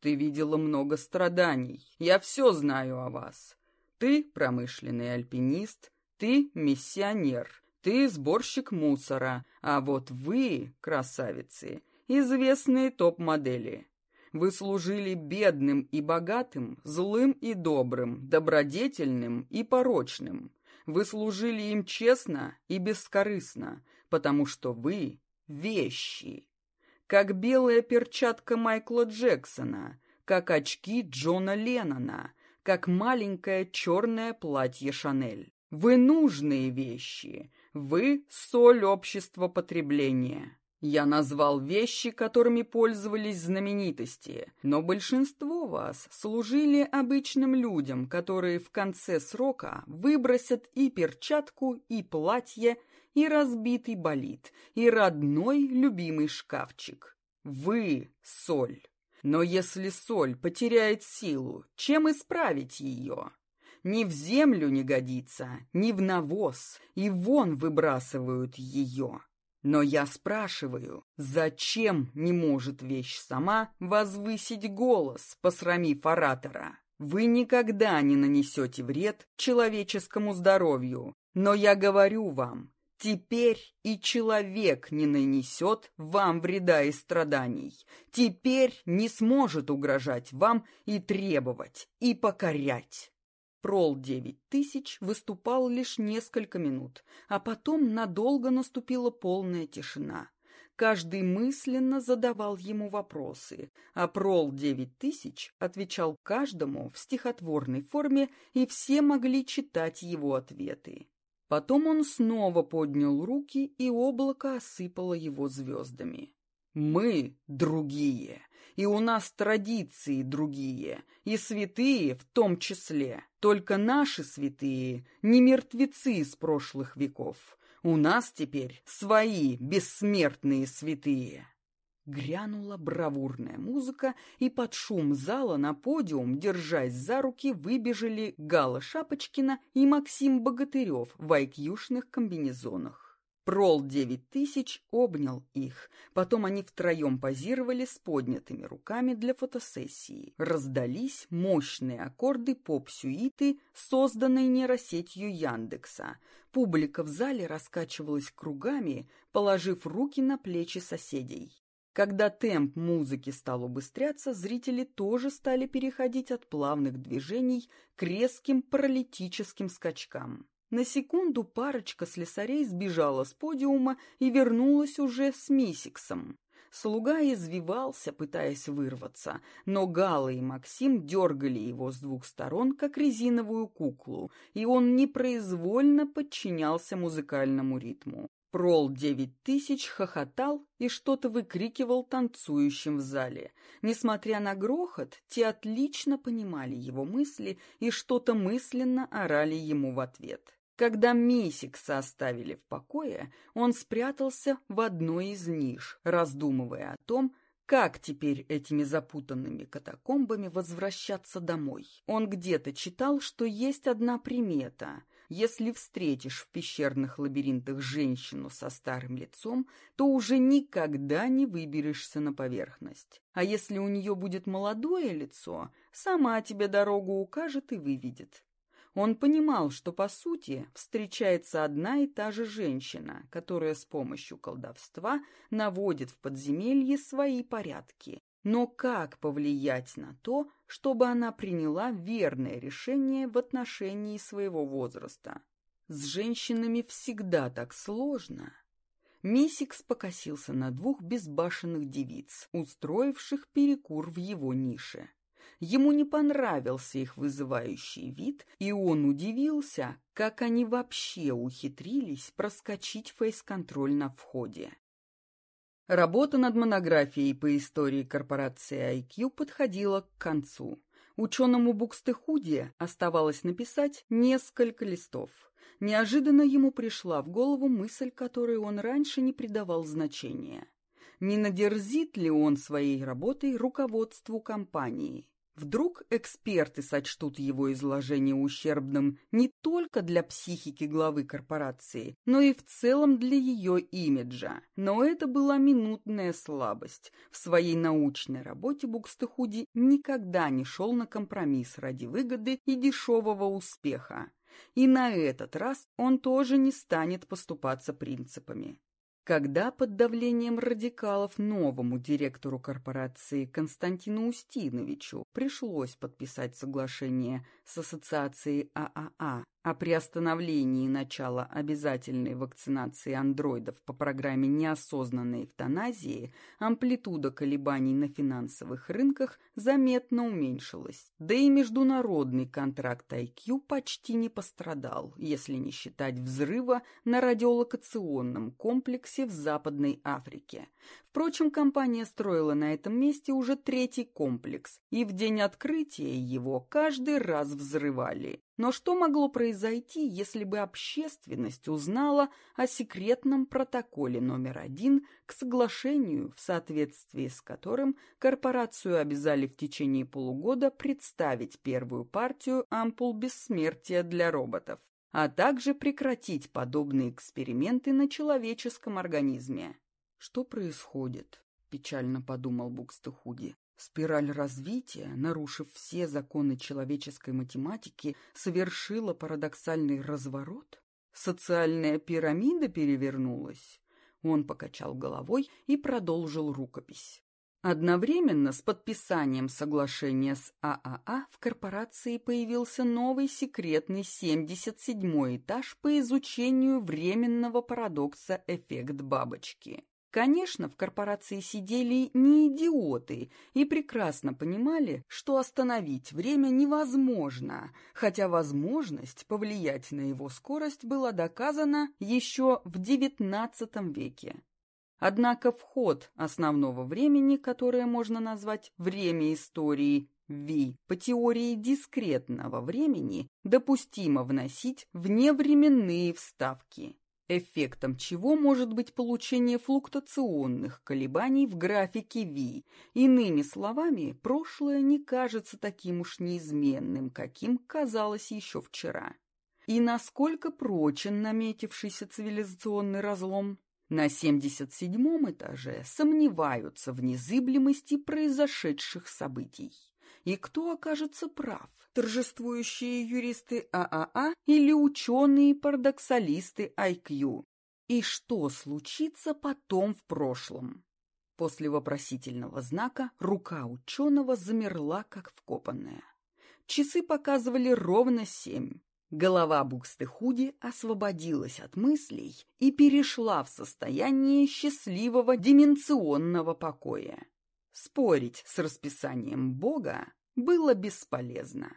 Ты видела много страданий. Я все знаю о вас. Ты промышленный альпинист, ты миссионер, ты сборщик мусора, а вот вы, красавицы, известные топ-модели. Вы служили бедным и богатым, злым и добрым, добродетельным и порочным. Вы служили им честно и бескорыстно, потому что вы — вещи как белая перчатка Майкла Джексона, как очки Джона Леннона, как маленькое черное платье Шанель. Вы нужные вещи, вы соль общества потребления. Я назвал вещи, которыми пользовались знаменитости, но большинство вас служили обычным людям, которые в конце срока выбросят и перчатку, и платье, и разбитый болид, и родной любимый шкафчик. Вы — соль. Но если соль потеряет силу, чем исправить ее? Ни в землю не годится, ни в навоз, и вон выбрасывают ее. Но я спрашиваю, зачем не может вещь сама возвысить голос, посрамив оратора? Вы никогда не нанесете вред человеческому здоровью, но я говорю вам, Теперь и человек не нанесет вам вреда и страданий. Теперь не сможет угрожать вам и требовать, и покорять. Прол девять тысяч выступал лишь несколько минут, а потом надолго наступила полная тишина. Каждый мысленно задавал ему вопросы, а Прол девять тысяч отвечал каждому в стихотворной форме, и все могли читать его ответы. Потом он снова поднял руки, и облако осыпало его звездами. «Мы другие, и у нас традиции другие, и святые в том числе. Только наши святые не мертвецы из прошлых веков. У нас теперь свои бессмертные святые». Грянула бравурная музыка, и под шум зала на подиум, держась за руки, выбежали Гала Шапочкина и Максим Богатырев в айкьюшных комбинезонах. Прол 9000 обнял их. Потом они втроем позировали с поднятыми руками для фотосессии. Раздались мощные аккорды поп-сюиты, созданной нейросетью Яндекса. Публика в зале раскачивалась кругами, положив руки на плечи соседей. Когда темп музыки стал убыстряться, зрители тоже стали переходить от плавных движений к резким паралитическим скачкам. На секунду парочка слесарей сбежала с подиума и вернулась уже с Мисиксом. Слуга извивался, пытаясь вырваться, но Гала и Максим дергали его с двух сторон, как резиновую куклу, и он непроизвольно подчинялся музыкальному ритму. Прол девять тысяч хохотал и что-то выкрикивал танцующим в зале. Несмотря на грохот, те отлично понимали его мысли и что-то мысленно орали ему в ответ. Когда Мисикса оставили в покое, он спрятался в одной из ниш, раздумывая о том, как теперь этими запутанными катакомбами возвращаться домой. Он где-то читал, что есть одна примета. Если встретишь в пещерных лабиринтах женщину со старым лицом, то уже никогда не выберешься на поверхность. А если у нее будет молодое лицо, сама тебе дорогу укажет и выведет. Он понимал, что, по сути, встречается одна и та же женщина, которая с помощью колдовства наводит в подземелье свои порядки. Но как повлиять на то, чтобы она приняла верное решение в отношении своего возраста? С женщинами всегда так сложно. Мисикс покосился на двух безбашенных девиц, устроивших перекур в его нише. Ему не понравился их вызывающий вид, и он удивился, как они вообще ухитрились проскочить фейс-контроль на входе. Работа над монографией по истории корпорации IQ подходила к концу. Ученому Букстехуде оставалось написать несколько листов. Неожиданно ему пришла в голову мысль, которой он раньше не придавал значения. Не надерзит ли он своей работой руководству компании? Вдруг эксперты сочтут его изложение ущербным не только для психики главы корпорации, но и в целом для ее имиджа. Но это была минутная слабость. В своей научной работе Букстехуди никогда не шел на компромисс ради выгоды и дешевого успеха. И на этот раз он тоже не станет поступаться принципами. Когда под давлением радикалов новому директору корпорации Константину Устиновичу пришлось подписать соглашение с ассоциацией ААА о приостановлении начала обязательной вакцинации андроидов по программе неосознанной эвтаназии, амплитуда колебаний на финансовых рынках заметно уменьшилась. Да и международный контракт IQ почти не пострадал, если не считать взрыва на радиолокационном комплексе в Западной Африке. Впрочем, компания строила на этом месте уже третий комплекс, и в день открытия его каждый раз взрывали. Но что могло произойти, если бы общественность узнала о секретном протоколе номер один к соглашению, в соответствии с которым корпорацию обязали в течение полугода представить первую партию ампул бессмертия для роботов, а также прекратить подобные эксперименты на человеческом организме? «Что происходит?» — печально подумал Букстехуди. Спираль развития, нарушив все законы человеческой математики, совершила парадоксальный разворот? Социальная пирамида перевернулась? Он покачал головой и продолжил рукопись. Одновременно с подписанием соглашения с ААА в корпорации появился новый секретный 77-й этаж по изучению временного парадокса эффект бабочки. Конечно, в корпорации сидели не идиоты и прекрасно понимали, что остановить время невозможно, хотя возможность повлиять на его скорость была доказана еще в XIX веке. Однако вход основного времени, которое можно назвать «время истории», V по теории дискретного времени допустимо вносить вневременные вставки эффектом чего может быть получение флуктуационных колебаний в графике V. Иными словами, прошлое не кажется таким уж неизменным, каким казалось еще вчера. и насколько прочен наметившийся цивилизационный разлом. На 77-м этаже сомневаются в незыблемости произошедших событий. И кто окажется прав? Торжествующие юристы ААА или ученые-парадоксалисты IQ? И что случится потом в прошлом? После вопросительного знака рука ученого замерла, как вкопанная. Часы показывали ровно семь. Голова Букстехуди освободилась от мыслей и перешла в состояние счастливого деменционного покоя. Спорить с расписанием Бога было бесполезно.